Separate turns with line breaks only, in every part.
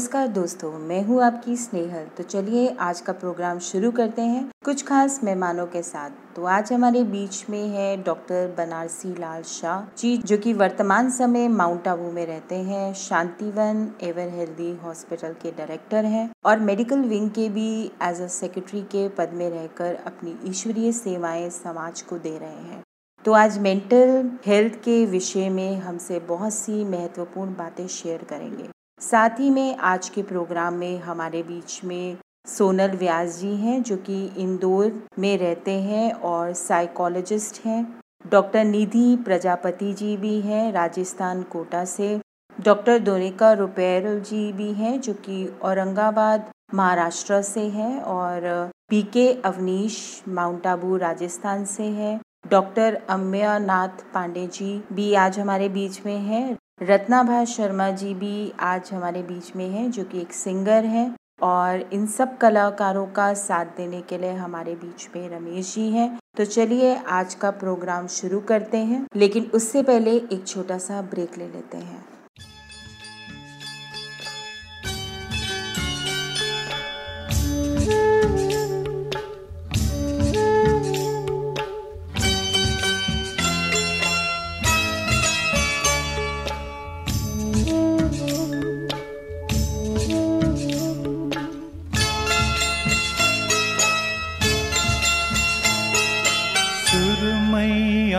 नमस्कार दोस्तों, मैं हूँ आपकी स्नेहल। तो चलिए आज का प्रोग्राम शुरू करते हैं। कुछ खास मेहमानों के साथ। तो आज हमारे बीच में है डॉक्टर बनारसी लाल शाह जी, जो कि वर्तमान समय माउंट आबू में रहते हैं। शांतिवन एवर हेल्दी हॉस्पिटल के डायरेक्टर हैं और मेडिकल विंग के भी एज अ सेक्रेटरी के पद में रहकर अपनी ईश्वरीय सेवाएँ समाज को दे रहे हैं। तो आज मेंटल हेल्थ के विषय में हमसे बहुत सी महत्वपूर्ण बातें शेयर करेंगे। साथ ही में आज के प्रोग्राम में हमारे बीच में सोनल व्यास जी हैं, जो कि इंदौर में रहते हैं और साइकोलॉजिस्ट हैं। डॉक्टर निधि प्रजापति जी भी हैं, राजस्थान कोटा से। डॉक्टर दोनिका रुपैर जी भी हैं, जो कि औरंगाबाद, महाराष्ट्र से हैं और पीके अवनीश माउंट आबू, राजस्थान से हैं। डॉक्टर अम्यानाथ पांडे जी भी आज हमारे बीच में हैं। रत्नाभा शर्मा जी भी आज हमारे बीच में हैं, जो कि एक सिंगर हैं और इन सब कलाकारों का साथ देने के लिए हमारे बीच में रमेश जी हैं। तो चलिए आज का प्रोग्राम शुरू करते हैं, लेकिन उससे पहले एक छोटा सा ब्रेक ले लेते हैं।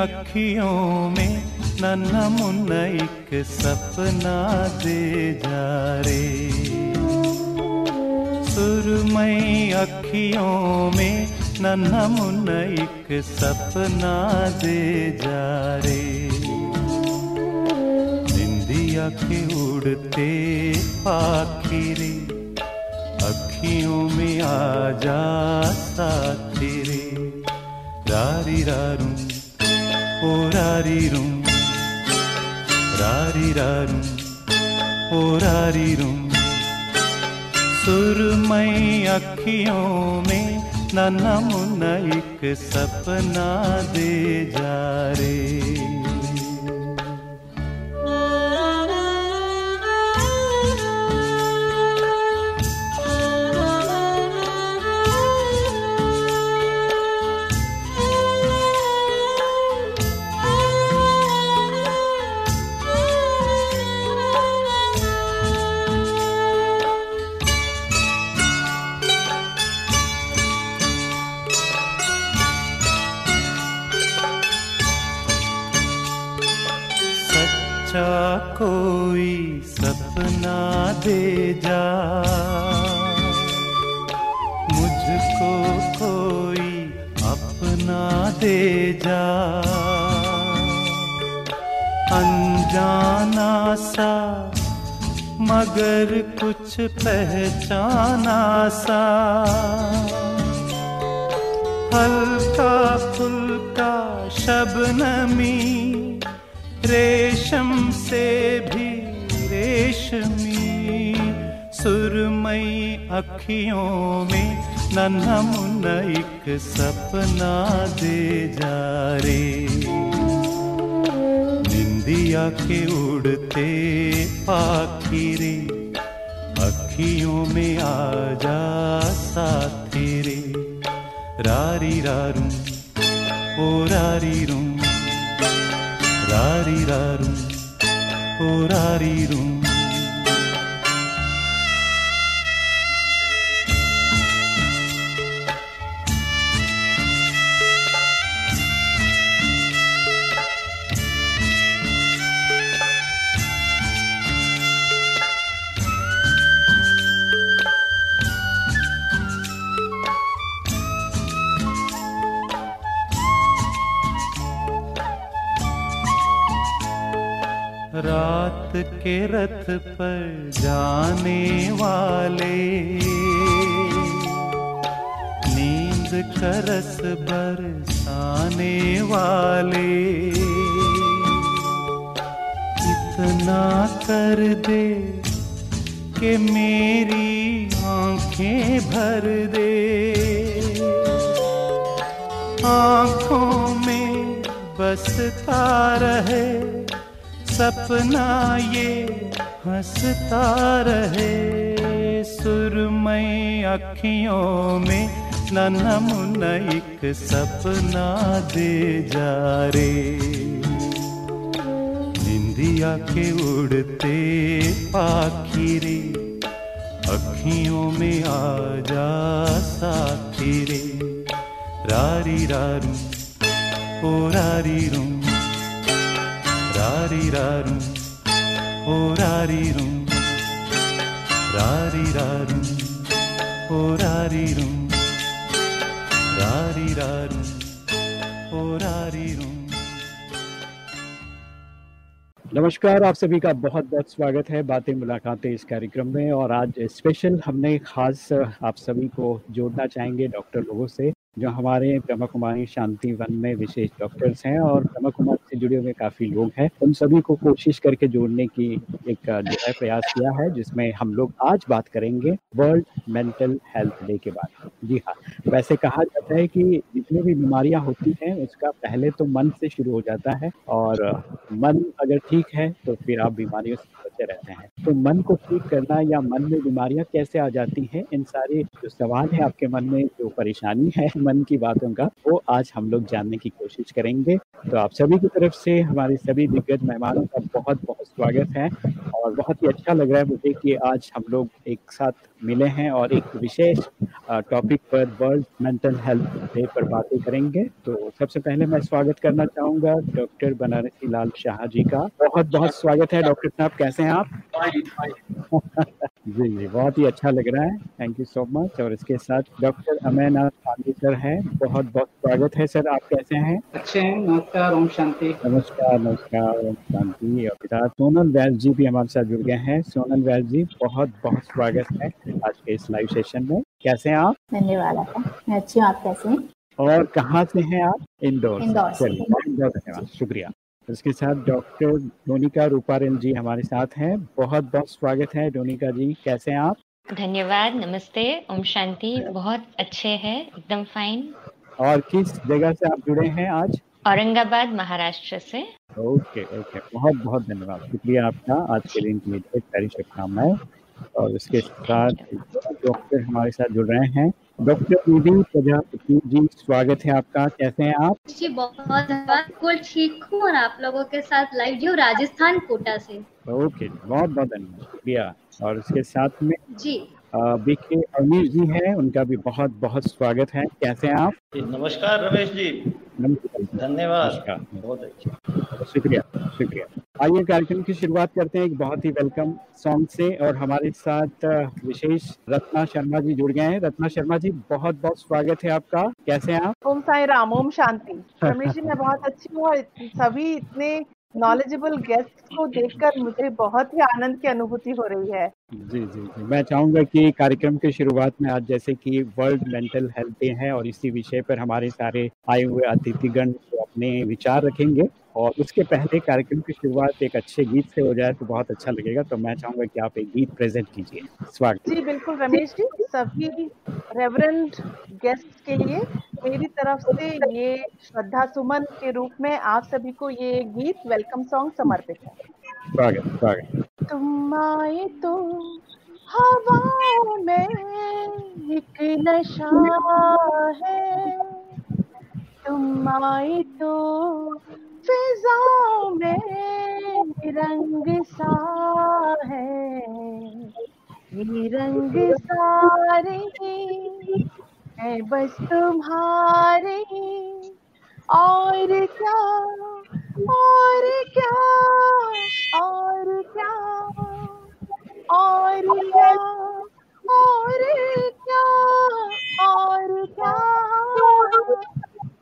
अखियों में नन्हा मुन्ना एक सपना दे जा रे। सुरमई अखियों में नन्हा मुन्ना एक सपना दे जा रे। निंदिया के उड़ते पाखिरे, अखियों में आ जा साथी रारी रारू ओ रारी रूम रारी रारू ओ रारी रूम सुरमई अखियों में ननम एक सपना दे जा रे। सच्चा कोई सपना दे जा। मुझको कोई अपना दे जा। अनजाना सा, मगर कुछ पहचाना सा। हल्का फुल्का शबनमी रेशम से भी रेशमी, सुरमई अखियों में नन्हा मुन्ना एक सपना दे जा रे। निंदिया के उड़ते पाखिरे, अखियों में आ जा साथी रे। रारी रारू ओ रारी रू रारी रारू रात के रथ पर जाने वाले। नींद करस बरसाने वाले। इतना कर दे कि मेरी आँखें भर दे। आँखों में बसता रहे। सपना ये हंसता रहे। सुरमई अखियों में नन्हा मुन्ना एक सपना दे जा रे। निंदिया के उड़ते पाखी रे अखियों में आ जा साथी रे रारी रारू, ओ रारी रू
नमस्कार, आप सभी का बहुत बहुत स्वागत है बातें मुलाकातें इस कार्यक्रम में और आज स्पेशल हमने खास आप सभी को जोड़ना चाहेंगे डॉक्टर लोगों से। जो हमारे ब्रह्म कुमारी शांति वन में विशेष डॉक्टर्स हैं और ब्रह्म कुमारी से जुड़े हुए काफ़ी लोग हैं। उन सभी को कोशिश करके जोड़ने की एक जो है प्रयास किया है, जिसमें हम लोग आज बात करेंगे वर्ल्ड मेंटल हेल्थ डे के बारे में। जी हाँ वैसे कहा जाता है कि जितनी भी बीमारियाँ होती हैं, उसका पहले तो मन से शुरू हो जाता है और मन अगर ठीक है तो फिर आप बीमारियों से बचे रहते हैं। तो मन को ठीक करना या मन में बीमारियाँ कैसे आ जाती हैं, इन सारे जो सवाल है आपके मन में, जो परेशानी है मन की बातों का, वो आज हम लोग जानने की कोशिश करेंगे। तो आप सभी की तरफ़ से, हमारे सभी दिग्गज मेहमानों का बहुत बहुत स्वागत है और बहुत ही अच्छा लग रहा है मुझे कि आज हम लोग एक साथ मिले हैं और एक विशेष टॉपिक पर वर्ल्ड मेंटल हेल्थ डे पर बातें करेंगे। तो सबसे पहले मैं स्वागत करना चाहूँगा डॉक्टर बनारसी लाल शाह जी का। बहुत बहुत स्वागत है डॉक्टर साहब, कैसे हैं आप? जी जी, बहुत ही अच्छा लग रहा है। थैंक यू सो मच और इसके साथ डॉक्टर अमरनाथ हैं। बहुत बहुत स्वागत है सर। आप कैसे हैं?
अच्छे हैं। नमस्कार ओम शांति।
नमस्कार नमस्कार ओम शांति। और साथ सोनल वैल जी भी हमारे साथ जुड़ गए हैं। सोनल वैल जी बहुत बहुत स्वागत है आज के इस लाइव सेशन में। कैसे हैं आप?
धन्यवाद मैं अच्छी हूँ। आप कैसे हैं?
और कहाँ से हैं आप? इंदौर
इंदौर
चलिए बहुत धन्यवाद। शुक्रिया। इसके साथ डॉक्टर डोनिका रूपारेल जी हमारे साथ हैं। बहुत बहुत स्वागत है डोनिका जी। कैसे हैं आप?
धन्यवाद नमस्ते ओम शांति बहुत अच्छे हैं एकदम फाइन
और किस जगह से आप जुड़े हैं आज?
औरंगाबाद महाराष्ट्र से।
ओके ओके बहुत बहुत धन्यवाद। शुक्रिया आपका आज के दिन के लिए सारी शुभकामनाएँ। और इसके साथ डॉक्टर हमारे साथ जुड़ रहे हैं। डॉक्टर निधि प्रजापति जी स्वागत है आपका। कैसे हैं आप?
जी बहुत धन्यवाद। बिल्कुल ठीक हूँ और आप लोगों के साथ लाइव जी राजस्थान कोटा से।
ओके बहुत बहुत धन्यवाद। शुक्रिया। और इसके साथ में
जी।
बीके अमीर जी हैं उनका भी बहुत बहुत स्वागत है। कैसे हैं आप?
नमस्कार रमेश जी।
नमस्कार।
धन्यवाद।
नमस्कार।
बहुत अच्छा।
शुक्रिया शुक्रिया। आइए कार्यक्रम की शुरुआत करते हैं एक बहुत ही वेलकम सॉन्ग से और हमारे साथ विशेष रत्ना शर्मा जी जुड़ गए हैं। रत्ना शर्मा जी बहुत बहुत स्वागत है आपका। कैसे हैं आप?
ओम साई राम ओम शांति। रमेश जी मैं बहुत अच्छी हूँ और सभी इतने नॉलेजेबल गेस्ट को देखकर मुझे बहुत ही आनंद की अनुभूति हो रही है।
जी जी जी। मैं चाहूँगा कि कार्यक्रम के शुरुआत में आज जैसे कि वर्ल्ड मेंटल हेल्थ डे है और इसी विषय पर हमारे सारे आए हुए अतिथिगण अपने विचार रखेंगे। और उसके पहले कार्यक्रम की शुरुआत एक अच्छे गीत से हो जाए तो बहुत अच्छा लगेगा। तो मैं चाहूँगा कि आप एक गीत प्रेजेंट कीजिए। स्वागत।
जी बिल्कुल रमेश जी सभी रेवरेंड गेस्ट के लिए मेरी तरफ़ से ये श्रद्धा सुमन के रूप में आप सभी को ये गीत वेलकम सॉन्ग समर्पित है।
स्वागत स्वागत।
तुम आए तो हवाओं में एक नशा है। तुम आए तो फिजाओं में रंग सा है। ये रंग सारे है बस तुम्हारे। और क्या और क्या और क्या और क्या और क्या और क्या।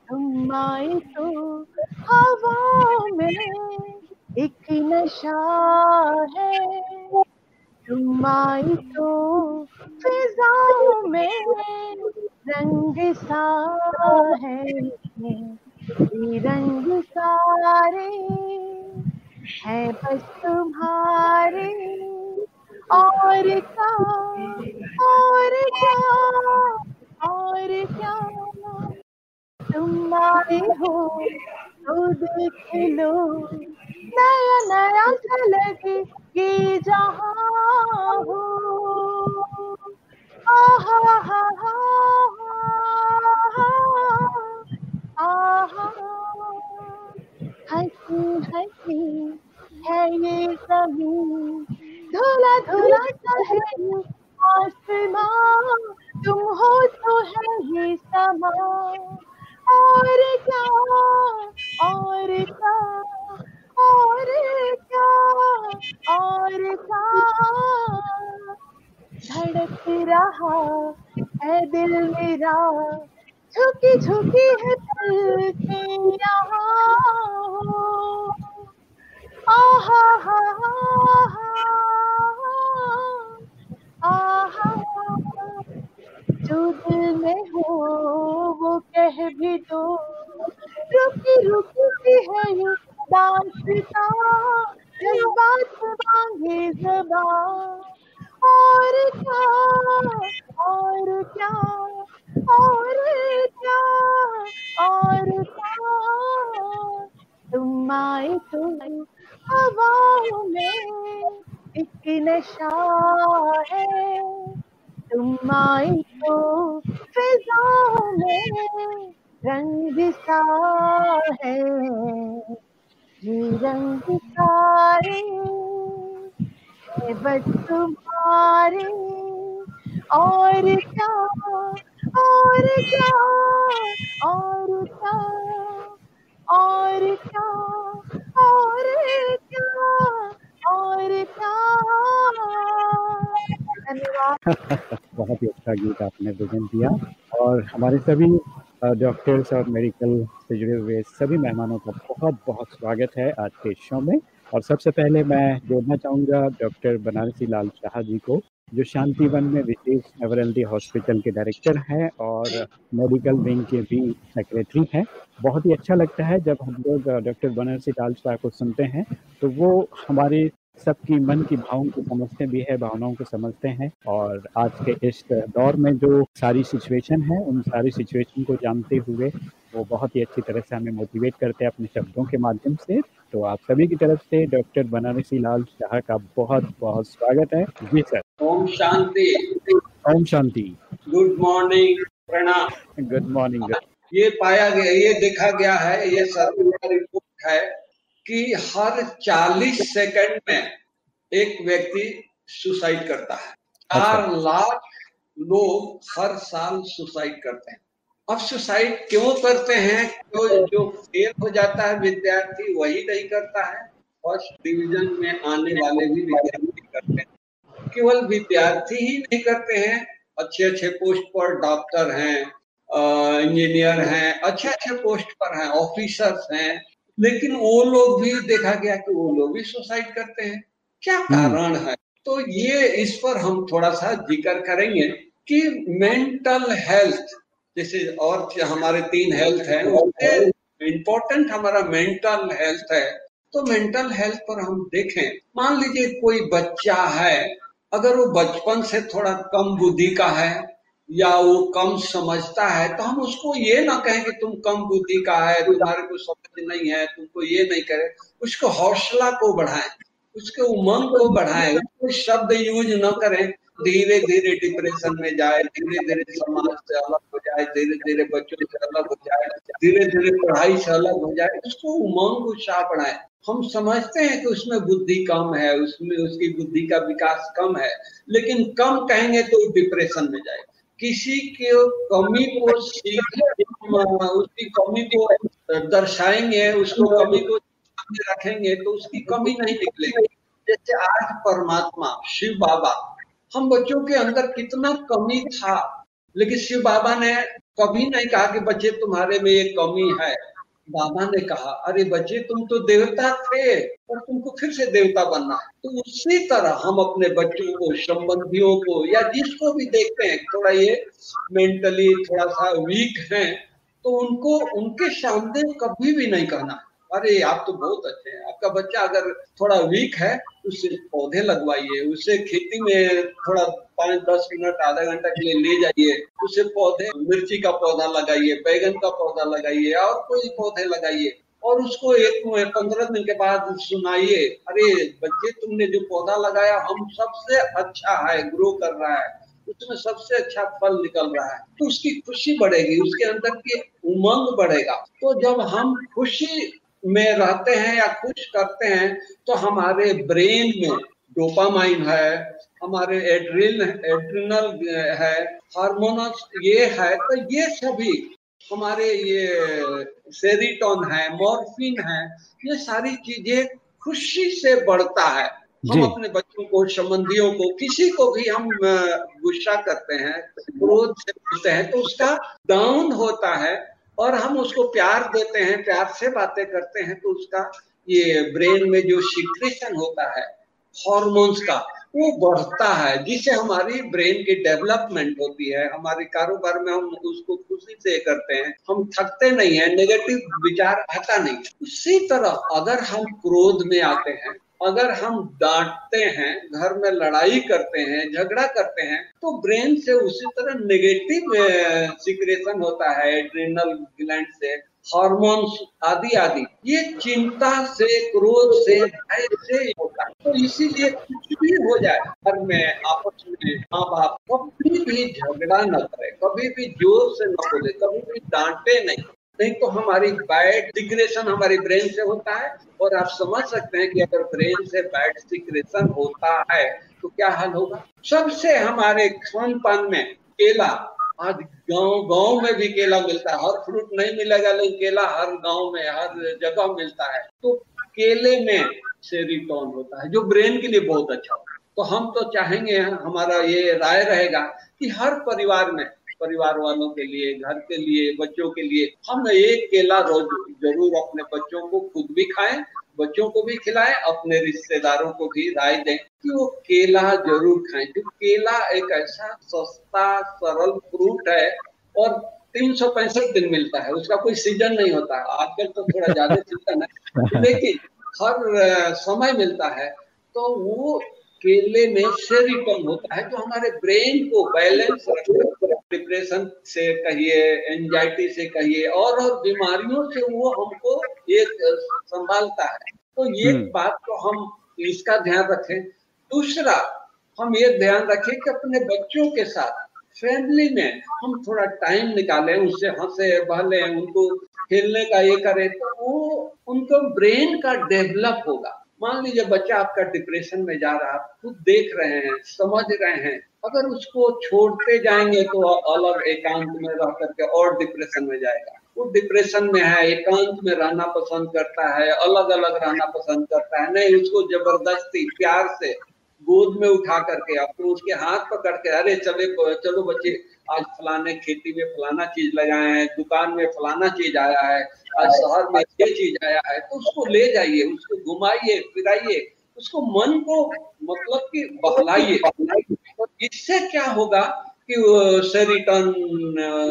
तुम आए तो हवा में एक नशा है। तुम तो फिजाओं में रंग सा है। रंग सारे है बस तुम्हारे और क्या और क्या और क्या। तुम आए हो तो देख लो। नया नया झलके ये जहाँ हो। आहा, हा हा आहा। हँसी हँसी है ये ज़मीन धुला धुला सा है ये आसमां। तुम हो तो है ये समा। और क्या और क्या और क्या और क्या। धड़क रहा है दिल मेरा, झुकी झुकी है दिल के यहाँ आहा हा आहा। जो दिल में हो, वो कह भी दो। रुकी रुकी सी है ये दास्ता जज्बात मांगे जबान और क्या और क्या और क्या और क्या। तुम आए तो हवाओं में एक नशा है। तुम आए तो फिजाओं में रंग सा है। ये रंग सारे बस तुम्हारे और क्या और क्या और क्या और क्या और क्या और क्या।
बहुत ही अच्छा गीत आपने प्रेजेंट किया। और हमारे सभी डॉक्टर्स और मेडिकल से जुड़े हुए सभी मेहमानों का बहुत बहुत स्वागत है आज के शो में। और सबसे पहले मैं जोड़ना चाहूँगा डॉक्टर बनारसी लाल शाह जी को, जो शांतिवन में विशेष नेवरल्डी हॉस्पिटल के डायरेक्टर हैं और मेडिकल विंग के भी सेक्रेटरी हैं। बहुत ही अच्छा लगता है जब हम लोग डॉक्टर बनारसी लाल शाह को सुनते हैं। तो वो हमारे सबकी मन की भावों को समझते भी है भावनाओं को समझते हैं और आज के इस दौर में जो सारी सिचुएशन है उन सारी सिचुएशन को जानते हुए वो बहुत ही अच्छी तरह से हमें मोटिवेट करते हैं अपने शब्दों के माध्यम से। तो आप सभी की तरफ़ से डॉक्टर बनारसी लाल शाह का बहुत बहुत स्वागत है। जी सर
ओम शांति।
ओम शांति।
गुड मॉर्निंग प्रणाम।
गुड मॉर्निंग
ये पाया गया ये देखा गया है ये सर्वे रिपोर्ट है। कि हर 40 सेकंड में एक व्यक्ति सुसाइड करता है। चार अच्छा। लाख लोग हर साल सुसाइड करते हैं। अब सुसाइड क्यों करते हैं? तो जो फेल हो जाता है विद्यार्थी वही नहीं करता है। फ़र्स्ट डिवीज़न में आने वाले भी विद्यार्थी करते हैं। केवल विद्यार्थी ही नहीं करते हैं। अच्छे अच्छे पोस्ट पर डॉक्टर हैं इंजीनियर हैं अच्छे अच्छे पोस्ट पर हैं ऑफिसर्स हैं लेकिन वो लोग भी देखा गया कि वो लोग भी सुसाइड करते हैं। क्या कारण है? तो ये इस पर हम थोड़ा सा ज़िक्र करेंगे कि मेंटल हेल्थ जैसे और हमारे तीन हेल्थ है इम्पोर्टेंट हमारा मेंटल हेल्थ है। तो मेंटल हेल्थ पर हम देखें मान लीजिए कोई बच्चा है अगर वो बचपन से थोड़ा कम बुद्धि का है या वो कम समझता है तो हम उसको ये ना कहें कि तुम कम बुद्धि का है, तुम्हारे को समझ नहीं है, तुमको ये नहीं करे। उसको हौसला को बढ़ाएँ, उसके उमंग को बढ़ाएँ, उसको शब्द यूज़ न करें। धीरे धीरे डिप्रेशन में जाए, धीरे धीरे समाज से अलग हो जाए, धीरे धीरे बच्चों से अलग हो जाए, धीरे धीरे पढ़ाई से अलग हो जाए, उसको उमंग, उत्साह बढ़ाए। हम समझते हैं कि उसमें बुद्धि कम है, उसमें उसकी बुद्धि का विकास कम है, लेकिन कम कहेंगे तो डिप्रेशन में जाए किसी के कमी को उसकी कमी को दर्शाएँगे, उसको कमी को रखेंगे तो उसकी कमी नहीं निकलेगी। जैसे आज परमात्मा, शिव बाबा, हम बच्चों के अंदर कितना कमी था, लेकिन शिव बाबा ने कभी नहीं कहा कि बच्चे, तुम्हारे में ये कमी है। बाबा ने कहा, अरे बच्चे, तुम तो देवता थे, पर तुमको फिर से देवता बनना है। तो उसी तरह हम अपने बच्चों को, संबंधियों को, या जिसको भी देखते हैं, थोड़ा ये मेंटली थोड़ा सा वीक है तो उनको, उनके सामने कभी भी नहीं कहना अरे, आप तो बहुत अच्छे हैं। आपका बच्चा अगर थोड़ा वीक है उससे पौधे लगवाइए, उसे खेती में थोड़ा पाँच, दस मिनट, आधा घंटा के लिए ले जाइए, उसे पौधे, मिर्ची का पौधा लगाइए, बैगन का पौधा लगाइए और कोई पौधे लगाइए और उसको एक पंद्रह दिन के बाद सुनाइए। अरे, बच्चे, तुमने जो पौधा लगाया, हम सबसे अच्छा है ग्रो कर रहा है। उसमें सबसे अच्छा फल निकल रहा है। तो उसकी खुशी बढ़ेगी, उसके अंदर की उमंग बढ़ेगा। तो जब हम खुशी में रहते हैं या खुश करते हैं तो हमारे ब्रेन में डोपामाइन है हमारे एड्रिल एड्रिनल है हार्मोनस ये है तो ये सभी हमारे ये सेरिटोन है मॉर्फिन है ये सारी चीज़ें खुशी से बढ़ता है। हम अपने बच्चों को संबंधियों को किसी को भी हम गुस्सा करते हैं क्रोध से बोलते हैं तो उसका डाउन होता है और हम उसको प्यार देते हैं, प्यार से बातें करते हैं तो उसका ये ब्रेन में जो सिक्रेशन होता है हॉर्मोन्स का, वो बढ़ता है, जिससे हमारी ब्रेन की डेवलपमेंट होती है, हमारे कारोबार में हम उसको खुशी से करते हैं, हम थकते नहीं है नेगेटिव विचार आता नहीं। उसी तरह अगर हम क्रोध में आते हैं अगर हम डांटते हैं, घर में लड़ाई करते हैं, झगड़ा करते हैं तो ब्रेन से उसी तरह नेगेटिव सिक्रेशन होता है एड्रिनल ग्लैंड से हार्मोन्स आदि आदि। ये चिंता से, क्रोध से, भय से होता है। तो इसीलिए कुछ भी हो जाए, घर में, आपस में माँ बाप कभी भी झगड़ा न करे, कभी भी ज़ोर से न बोले, कभी भी डांटे नहीं। नहीं तो हमारी बैड सिक्रेशन हमारी ब्रेन से होता है, और आप समझ सकते हैं कि अगर ब्रेन से बैड सिक्रेशन होता है तो क्या हाल होगा? सबसे हमारे खान पान में केला, आज गाँव गाँव में भी केला मिलता है, हर फ्रूट नहीं मिलेगा, लेकिन केला हर गाँव में, हर जगह मिलता है। तो केले में सेरिटोन होता है, जो ब्रेन के लिए बहुत अच्छा होता है। तो हम तो चाहेंगे, हमारा ये राय रहेगा कि हर परिवार में परिवार वालों के लिए घर के लिए बच्चों के लिए हम एक केला रोज ज़रूर अपने बच्चों को खुद भी खाएँ बच्चों को भी खिलाएँ अपने रिश्तेदारों को भी राय दें कि वो केला ज़रूर खाएँ। क्योंकि केला एक ऐसा सस्ता सरल फ्रूट है और तीन सौ पैंसठ दिन मिलता है उसका कोई सीज़न नहीं होता। है आजकल तो थोड़ा ज़्यादा सीज़न है। लेकिन हर समय मिलता है तो वो केले में सेरिटन होता है जो हमारे ब्रेन को बैलेंस डिप्रेशन से कहिए एंजाइटी से कहिए और और बीमारियों से वो हमको एक संभालता है। तो ये बात तो हम इसका ध्यान रखें। दूसरा हम ये ध्यान रखें कि अपने बच्चों के साथ फैमिली में हम थोड़ा टाइम निकालें उससे हंसे बहले उनको खेलने का ये करें तो वो उनको ब्रेन का डेवलप होगा। मान लीजिए बच्चा आपका डिप्रेशन में जा रहा है खुद देख रहे हैं, समझ रहे हैं, अगर उसको छोड़ते जाएँगे तो अलग एकांत में रह करके और डिप्रेशन में जाएगा। वो डिप्रेशन में है, एकांत में रहना पसंद करता है अलग अलग रहना पसंद करता है। नहीं, उसको ज़बरदस्ती, प्यार से गोद में उठा करके, अपने उसके हाथ पकड़ के, अरे, चले, चलो बच्चे आज फलाने खेती में फलाना चीज़ लगाए हैं, दुकान में फलाना चीज़ आया है, आज शहर में ये चीज़ आया है तो उसको ले जाइए, उसको घुमाइए, फिराइए, उसको मन को मतलब कि बहलाइए। इससे क्या होगा कि रिटर्न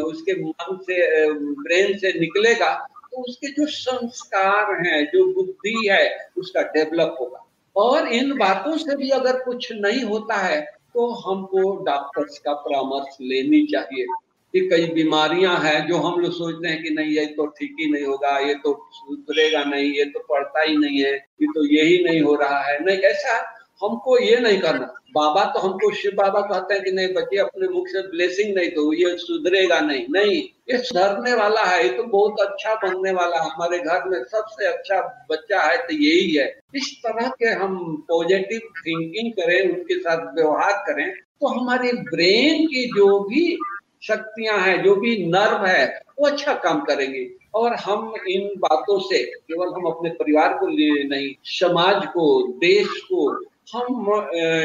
उसके मन से ब्रेन से निकलेगा तो उसके जो संस्कार हैं, जो बुद्धि है, उसका डेवलप होगा। और इन बातों से भी अगर कुछ नहीं होता है तो हमको डॉक्टर्स का परामर्श लेनी चाहिए कि कई बीमारियाँ हैं जो हम लोग सोचते हैं कि नहीं, ये तो ठीक ही नहीं होगा, ये तो सुधरेगा नहीं, ये तो पड़ता ही नहीं है, ये तो यही नहीं हो रहा है। नहीं, ऐसा हमको ये नहीं करना। बाबा तो हमको शिव बाबा कहते हैं कि नहीं, बच्चे अपने मुख से ब्लेसिंग नहीं तो ये सुधरेगा नहीं। नहीं, ये सुधरने वाला है, ये तो बहुत अच्छा बनने वाला है। हमारे घर में सबसे अच्छा बच्चा है तो यही है। इस तरह के हम पॉजिटिव थिंकिंग करें उनके साथ व्यवहार करें तो हमारे ब्रेन की जो भी शक्तियाँ हैं, जो भी नर्व है, वो अच्छा काम करेंगे। और हम इन बातों से केवल हम अपने परिवार को लिए नहीं, समाज को, देश को हम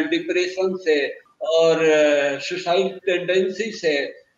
डिप्रेशन से और सुसाइड टेंडेंसी से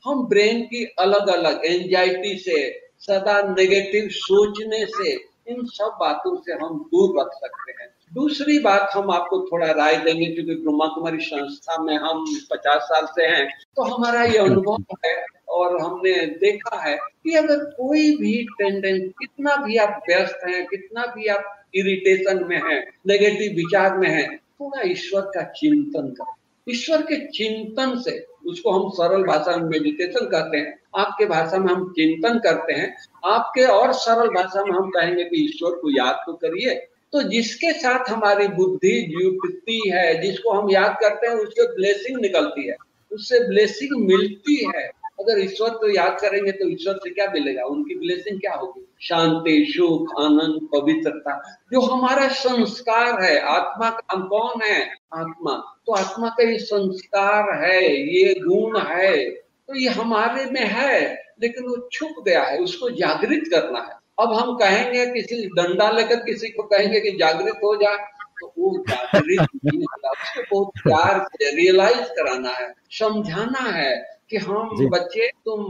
हम ब्रेन की अलग अलग एंजाइटी से, सदा नेगेटिव सोचने से इन सब बातों से हम दूर रख सकते हैं। दूसरी बात हम आपको थोड़ा राय देंगे, क्योंकि ब्रह्मा कुमारी संस्था में हम पचास साल से हैं तो हमारा ये अनुभव है और हमने देखा है कि अगर कोई भी टेंडेंस कितना भी आप व्यस्त हैं, कितना भी आप इरिटेशन में हैं नेगेटिव विचार में हैं थोड़ा ईश्वर का चिंतन कर। ईश्वर के चिंतन से उसको हम सरल भाषा में मेडिटेशन कहते हैं। आपके भाषा में हम चिंतन करते हैं। आपके और सरल भाषा में हम कहेंगे कि ईश्वर को याद तो करिए। तो जिसके साथ हमारी बुद्धि जुटती है, जिसको हम याद करते हैं उससे ब्लेसिंग निकलती है। उससे ब्लेसिंग मिलती है। अगर ईश्वर को याद करेंगे तो ईश्वर से क्या मिलेगा? उनकी ब्लेसिंग क्या होगी? शांति, सुख, आनंद, पवित्रता। जो हमारा संस्कार है, आत्मा का, हम कौन है? आत्मा। तो आत्मा का ये संस्कार है, ये गुण है तो ये हमारे में है, लेकिन वो छुप गया है, उसको जागृत करना है। अब हम कहेंगे किसी डंडा लेकर किसी को कहेंगे कि जागृत हो जा तो वो जागृत नहीं होता उसको बहुत प्यार से रियलाइज़ कराना है, समझाना है कि हम बच्चे तुम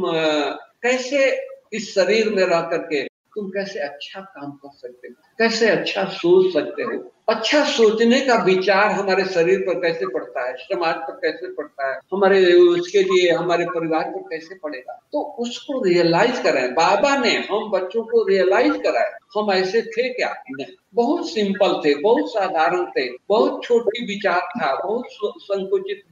कैसे इस शरीर में रह करके तुम कैसे अच्छा काम कर सकते हो? कैसे अच्छा सोच सकते हो? अच्छा सोचने का विचार हमारे शरीर पर कैसे पड़ता है? समाज पर कैसे पड़ता है? हमारे उसके लिए हमारे परिवार पर कैसे पड़ेगा? तो उसको रियलाइज़ कराए। बाबा ने हम बच्चों को रियलाइज़ कराए हम ऐसे थे क्या? नहीं। बहुत सिंपल थे बहुत साधारण थे बहुत छोटी विचार था बहुत संकुचित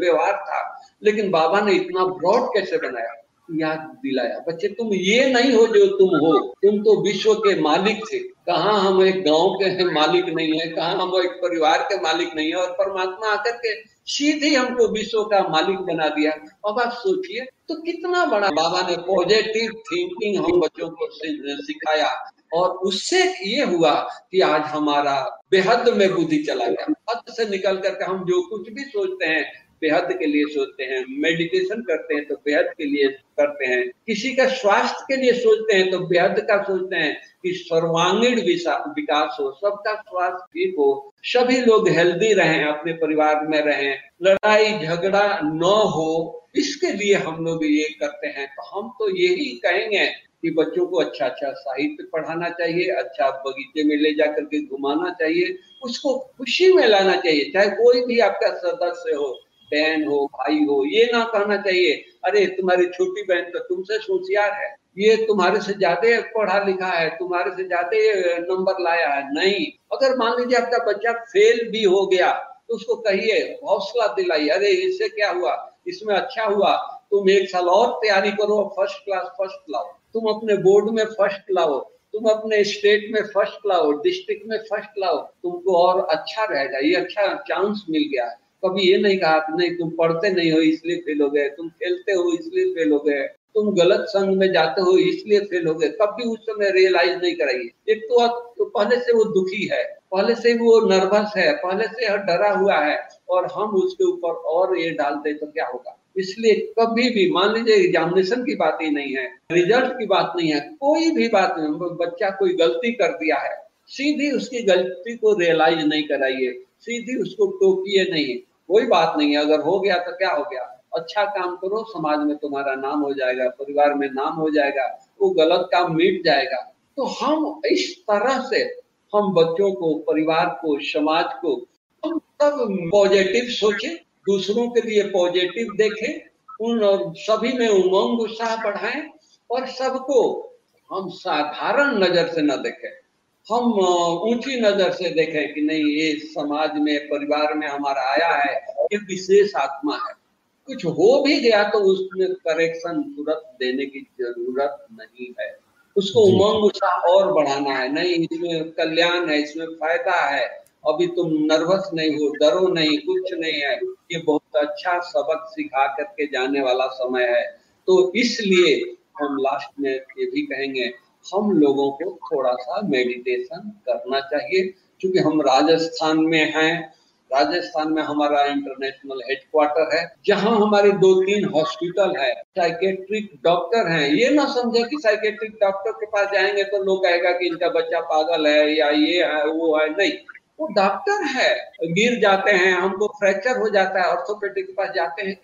व्यवहार था। लेकिन बाबा ने इतना ब्रॉड कैसे बनाया? याद दिलाया। बच्चे, तुम ये नहीं हो जो तुम हो। तुम तो विश्व के मालिक थे। कहा हम एक गाँव के हैं मालिक नहीं है? कहा हम एक परिवार के मालिक नहीं है? और परमात्मा आकर के सीधे हमको विश्व का मालिक बना दिया। अब आप सोचिए तो कितना बड़ा बाबा ने पॉजिटिव थिंकिंग हम बच्चों को सिखाया। और उससे ये हुआ कि आज हमारा बेहद में बुद्धि चला गया। हद से निकल करके हम जो कुछ भी सोचते हैं बेहद के लिए सोचते हैं मेडिटेशन करते हैं तो बेहद के लिए करते हैं। किसी का स्वास्थ्य के लिए सोचते हैं तो बेहद का सोचते हैं। कि सर्वांगीण विकास हो, सबका स्वास्थ्य ठीक हो। सभी लोग हेल्दी रहें, अपने परिवार में रहें। लड़ाई, झगड़ा न हो, इसके लिए हम लोग ये करते हैं। तो हम तो यही कहेंगे कि बच्चों को अच्छा अच्छा साहित्य पढ़ाना चाहिए अच्छा बगीचे में ले जाकर के घुमाना चाहिए, उसको खुशी में लाना चाहिए। चाहे कोई भी आपका सदस्य हो बहन हो, भाई हो, ये ना कहना चाहिए, अरे, तुम्हारी छोटी बहन तो तुमसे होशियार है। ये तुम्हारे से ज़्यादा पढ़ा लिखा है, तुम्हारे से ज़्यादा नंबर लाया है। नहीं। अगर मान लीजिए आपका बच्चा फेल भी हो गया तो उसको कहिए, हौसला दिलाइए अरे, इससे क्या हुआ? इसमें अच्छा हुआ। तुम एक साल और तैयारी करो फ़र्स्ट क्लास फ़र्स्ट लाओ। तुम अपने बोर्ड में फ़र्स्ट लाओ। तुम अपने स्टेट में फ़र्स्ट लाओ डिस्ट्रिक्ट में फ़र्स्ट लाओ। तुमको और अच्छा रहेगा। ये अच्छा चांस मिल गया है। कभी ये नहीं कहा कि नहीं तुम पढ़ते नहीं हो इसलिए फेल हो गए। तुम खेलते हो इसलिए फेल हो गए। तुम गलत संग में जाते हो इसलिए फेल हो गए। कभी उस समय रियलाइज़ नहीं कराइए। एक तो, तो पहले से वो दुखी है पहले से वो नर्वस है पहले से डरा हुआ है और हम उसके ऊपर और ये डाल दे तो क्या होगा? इसलिए कभी भी मान लीजिए एग्जामिनेशन की बात ही नहीं है रिज़ल्ट की बात नहीं है कोई भी बात नहीं बच्चा कोई गलती कर दिया है सीधी उसकी गलती को रियलाइज़ नहीं कराइए सीधी उसको टोकिए नहीं। कोई बात नहीं है, अगर हो गया तो क्या हो गया? अच्छा काम करो, समाज में तुम्हारा नाम हो जाएगा, परिवार में नाम हो जाएगा, वो गलत काम मिट जाएगा। तो हम इस तरह से हम बच्चों को, परिवार को, समाज को हम सब पॉजिटिव सोचे, दूसरों के लिए पॉजिटिव देखें, उन और सभी में उमंग, उत्साह बढ़ाएँ और सबको हम साधारण नज़र से न देखें। हम ऊँची नज़र से देखें कि नहीं ये समाज में परिवार में हमारा आया है ये विशेष आत्मा है। कुछ हो भी गया तो उसमें करेक्शन तुरंत देने की ज़रूरत नहीं है। उसको उमंग उत्साह और बढ़ाना है। नहीं इसमें कल्याण है इसमें फ़ायदा है। अभी तुम नर्वस नहीं हो डरो नहीं कुछ नहीं है। ये बहुत अच्छा सबक सिखा करके जाने वाला समय है। तो इसलिए हम लास्ट में ये भी कहेंगे हम लोगों को थोड़ा सा मेडिटेशन करना चाहिए, क्योंकि हम राजस्थान में हैं। राजस्थान में हमारा इंटरनेशनल हेडक्वार्टर है, जहाँ हमारे दो तीन हॉस्पिटल है। साइकेट्रिक डॉक्टर हैं। ये ना समझे कि साइकेट्रिक डॉक्टर के पास जाएँगे तो लोग कहेगा कि इनका बच्चा पागल है या ये है, वो है। नहीं, वो डॉक्टर है। गिर जाते हैं, हमको फ्रैक्चर हो जाता है ऑर्थोपेडिक के पास जाते हैं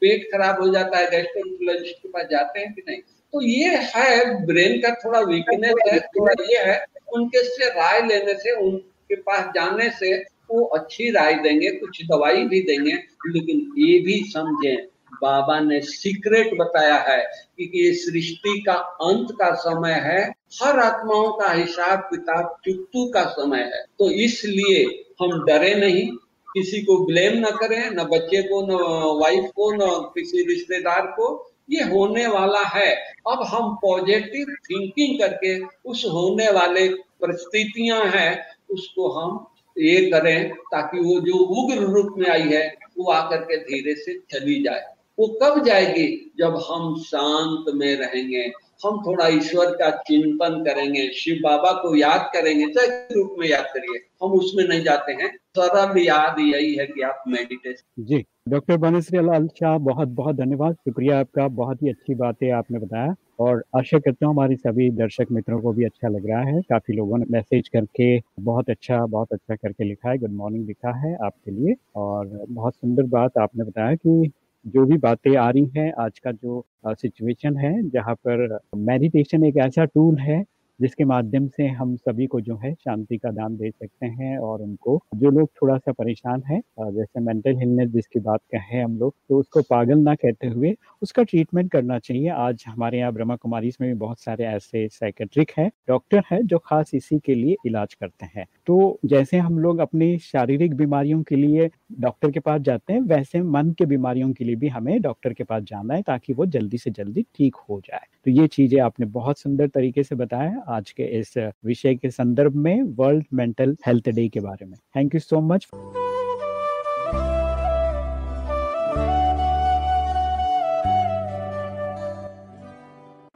पेट खराब हो जाता है गैस्ट्रोलॉजिस्ट के पास जाते हैं कि नहीं? तो ये है ब्रेन का थोड़ा वीकनेस है, थोड़ा ये है, उनके से राय लेने से उन के पास जाने से वो अच्छी राय देंगे, कुछ दवाई भी देंगे, लेकिन ये भी समझें, बाबा ने सीक्रेट बताया है कि ये सृष्टि का अंत का समय है, हर आत्माओं का हिसाब किताब चुप्तू का समय है। तो इसलिए हम डरे नहीं किसी को ब्लेम ना करें, न बच्चे को, न वाइफ को, न किसी रिश्तेदार को, ये होने वाला है। अब हम पॉजिटिव थिंकिंग करके उस होने वाले परिस्थितियाँ हैं, उसको हम ये करें ताकि वो जो उग्र रूप में आई है, वो आकर के धीरे से चली जाए। वो कब जाएगी? जब हम शांत में रहेंगे। हम थोड़ा ईश्वर का चिंतन करेंगे, शिव बाबा को याद करेंगे रूप में याद करिए। हम उसमें नहीं जाते हैं। सरल याद यही है कि आप मेडिटेशन
जी, डॉक्टर बनश्री लाल शाह, बहुत बहुत धन्यवाद। शुक्रिया आपका, बहुत ही अच्छी बातें आपने बताया। और आशा करता हूँ हमारे सभी दर्शक मित्रों को भी अच्छा लग रहा है। काफ़ी लोगों ने मैसेज करके बहुत अच्छा बहुत अच्छा करके लिखा है। गुड मॉर्निंग लिखा है आपके लिए। और बहुत सुंदर बात आपने बताया कि जो भी बातें आ रही हैं, आज का जो सिचुएशन है, जहाँ पर मेडिटेशन एक ऐसा टूल है जिसके माध्यम से हम सभी को जो है शांति का दान दे सकते हैं और उनको, जो लोग थोड़ा सा परेशान है जैसे मेंटल हेल्थनेस जिसकी बात कहें हम लोग तो उसको पागल ना कहते हुए उसका ट्रीटमेंट करना चाहिए। आज हमारे यहाँ ब्रह्मा कुमारी में भी बहुत सारे ऐसे साइकेट्रिक हैं डॉक्टर हैं, जो खास इसी के लिए इलाज करते हैं। तो जैसे हम लोग अपनी शारीरिक बीमारियों के लिए डॉक्टर के पास जाते हैं, वैसे मन के बीमारियों के लिए भी हमें डॉक्टर के पास जाना है ताकि वो जल्दी से जल्दी ठीक हो जाए। तो ये चीज़ें आपने बहुत सुंदर तरीके से बताया। आज के इस विषय के संदर्भ में वर्ल्ड मेंटल हेल्थ डे के बारे में। थैंक यू सो मच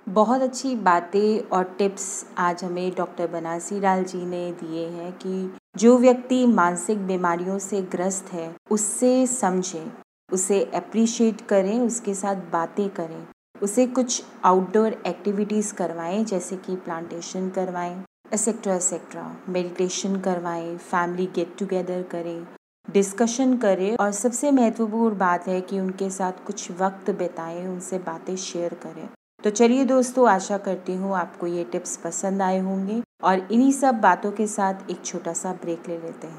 बहुत अच्छी बातें और टिप्स आज हमें डॉक्टर बनासी लाल जी ने दिए हैं कि जो व्यक्ति मानसिक बीमारियों से ग्रस्त है, उससे समझें, उसे अप्रिशिएट करें, उसके साथ बातें करें। उसे कुछ आउटडोर एक्टिविटीज़ करवाएँ, जैसे कि प्लांटेशन करवाएँ एसेट्रा एसेट्रा मेडिटेशन करवाएँ फैमिली गेट टुगेदर करें डिस्कशन करें और सबसे महत्वपूर्ण बात है कि उनके साथ कुछ वक्त बिताएँ, उनसे बातें शेयर करें। तो चलिए दोस्तों, आशा करती हूँ आपको ये टिप्स पसंद आए होंगे और इन्हीं सब बातों के साथ एक छोटा सा ब्रेक ले लेते हैं।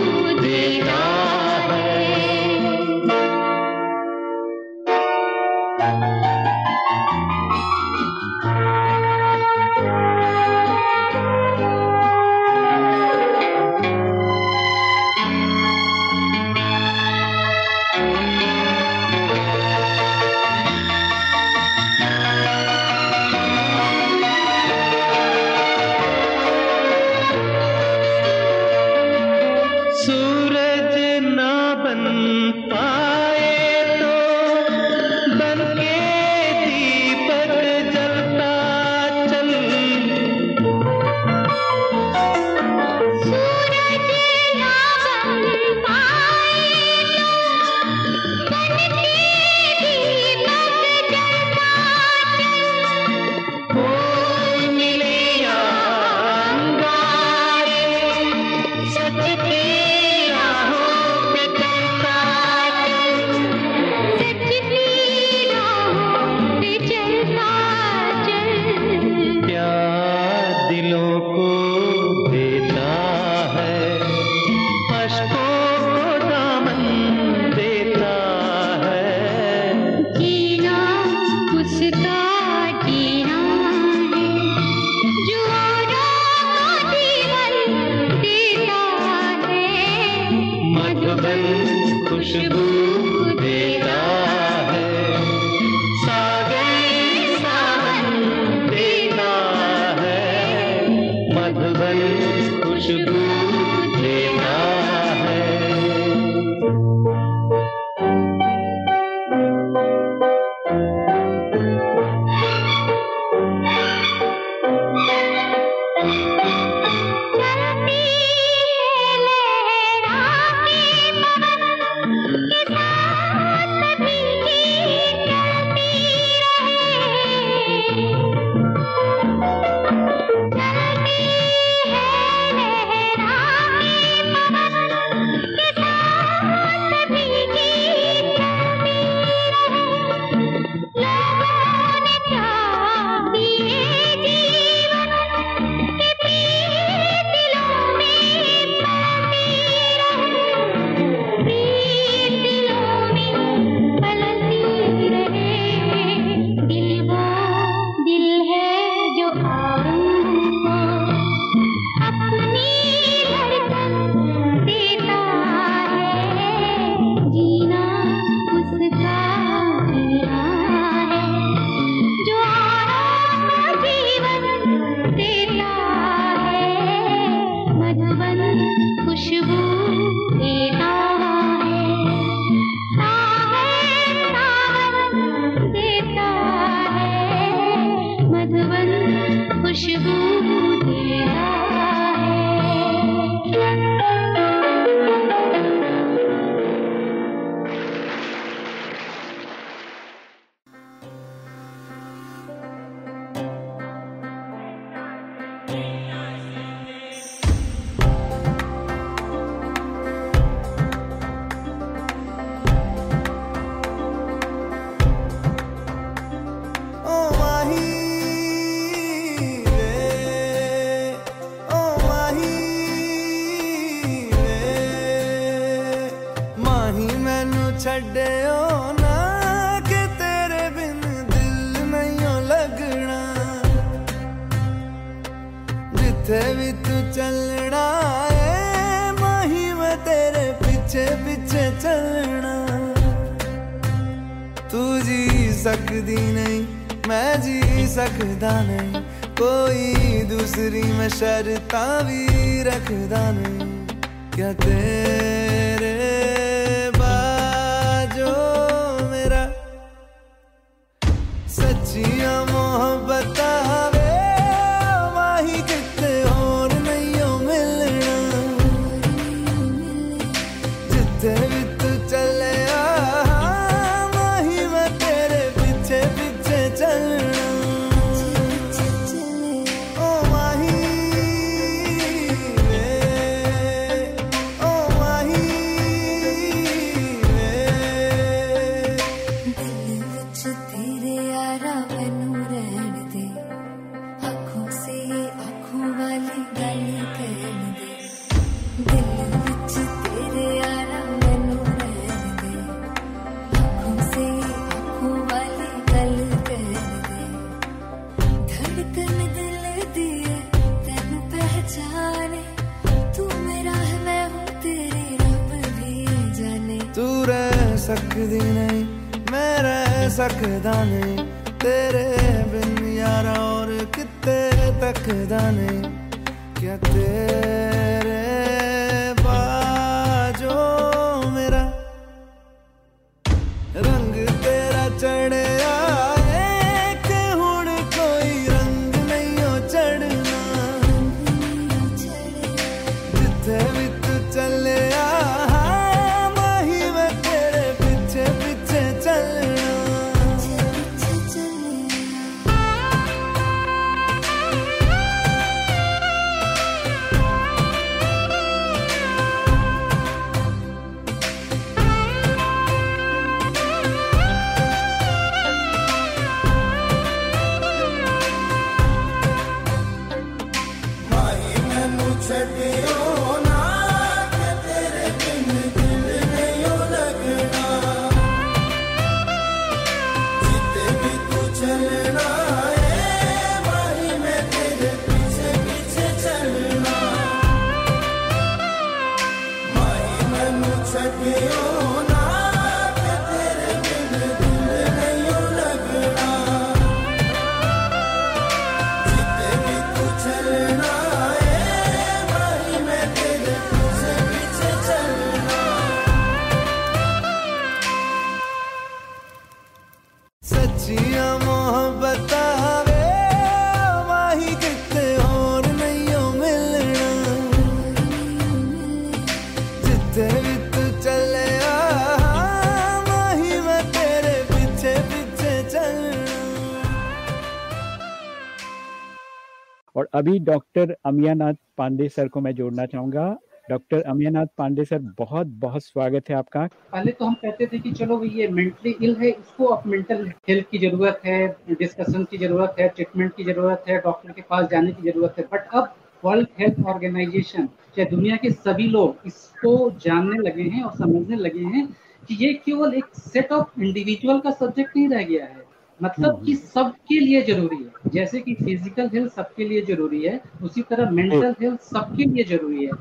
अभी डॉक्टर अमियानाथ पांडे सर को मैं जोड़ना चाहूँगा। डॉक्टर अमियानाथ पांडे सर, बहुत बहुत स्वागत है आपका।
पहले तो हम कहते थे कि चलो ये मेंटली इल है, इसको अब मेंटल हेल्थ की ज़रूरत है डिस्कशन की ज़रूरत है ट्रीटमेंट की ज़रूरत है डॉक्टर के पास जाने की ज़रूरत है। बट अब वर्ल्ड हेल्थ ऑर्गेनाइजेशन चाहे दुनिया के सभी लोग इसको जानने लगे हैं और समझने लगे हैं कि ये केवल एक सेट ऑफ़ इंडिविजुअल का सब्जेक्ट नहीं रह गया है। मतलब कि सबके लिए ज़रूरी है। जैसे कि फ़िज़िकल हेल्थ सबके लिए ज़रूरी है उसी तरह मेंटल हेल्थ सबके लिए ज़रूरी है।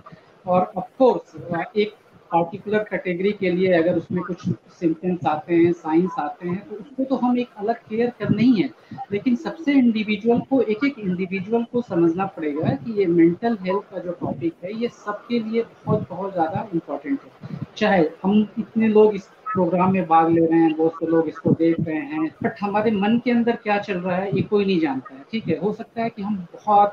और ऑफ़ कोर्स एक पार्टिकुलर कैटेगरी के लिए अगर उसमें कुछ सिम्टम्स आते हैं साइंस आते हैं तो उसको तो हम एक अलग केयर करनी ही है। लेकिन सबसे इंडिविजुअल को एक एक इंडिविजुअल को समझना पड़ेगा कि ये मेंटल हेल्थ का जो टॉपिक है ये सबके लिए बहुत बहुत ज़्यादा इम्पोर्टेंट है। चाहे हम इतने लोग इस प्रोग्राम में भाग ले रहे हैं बहुत से लोग इसको देख रहे हैं। बट हमारे मन के अंदर क्या चल रहा है ये कोई नहीं जानता है ठीक है? हो सकता है कि हम बहुत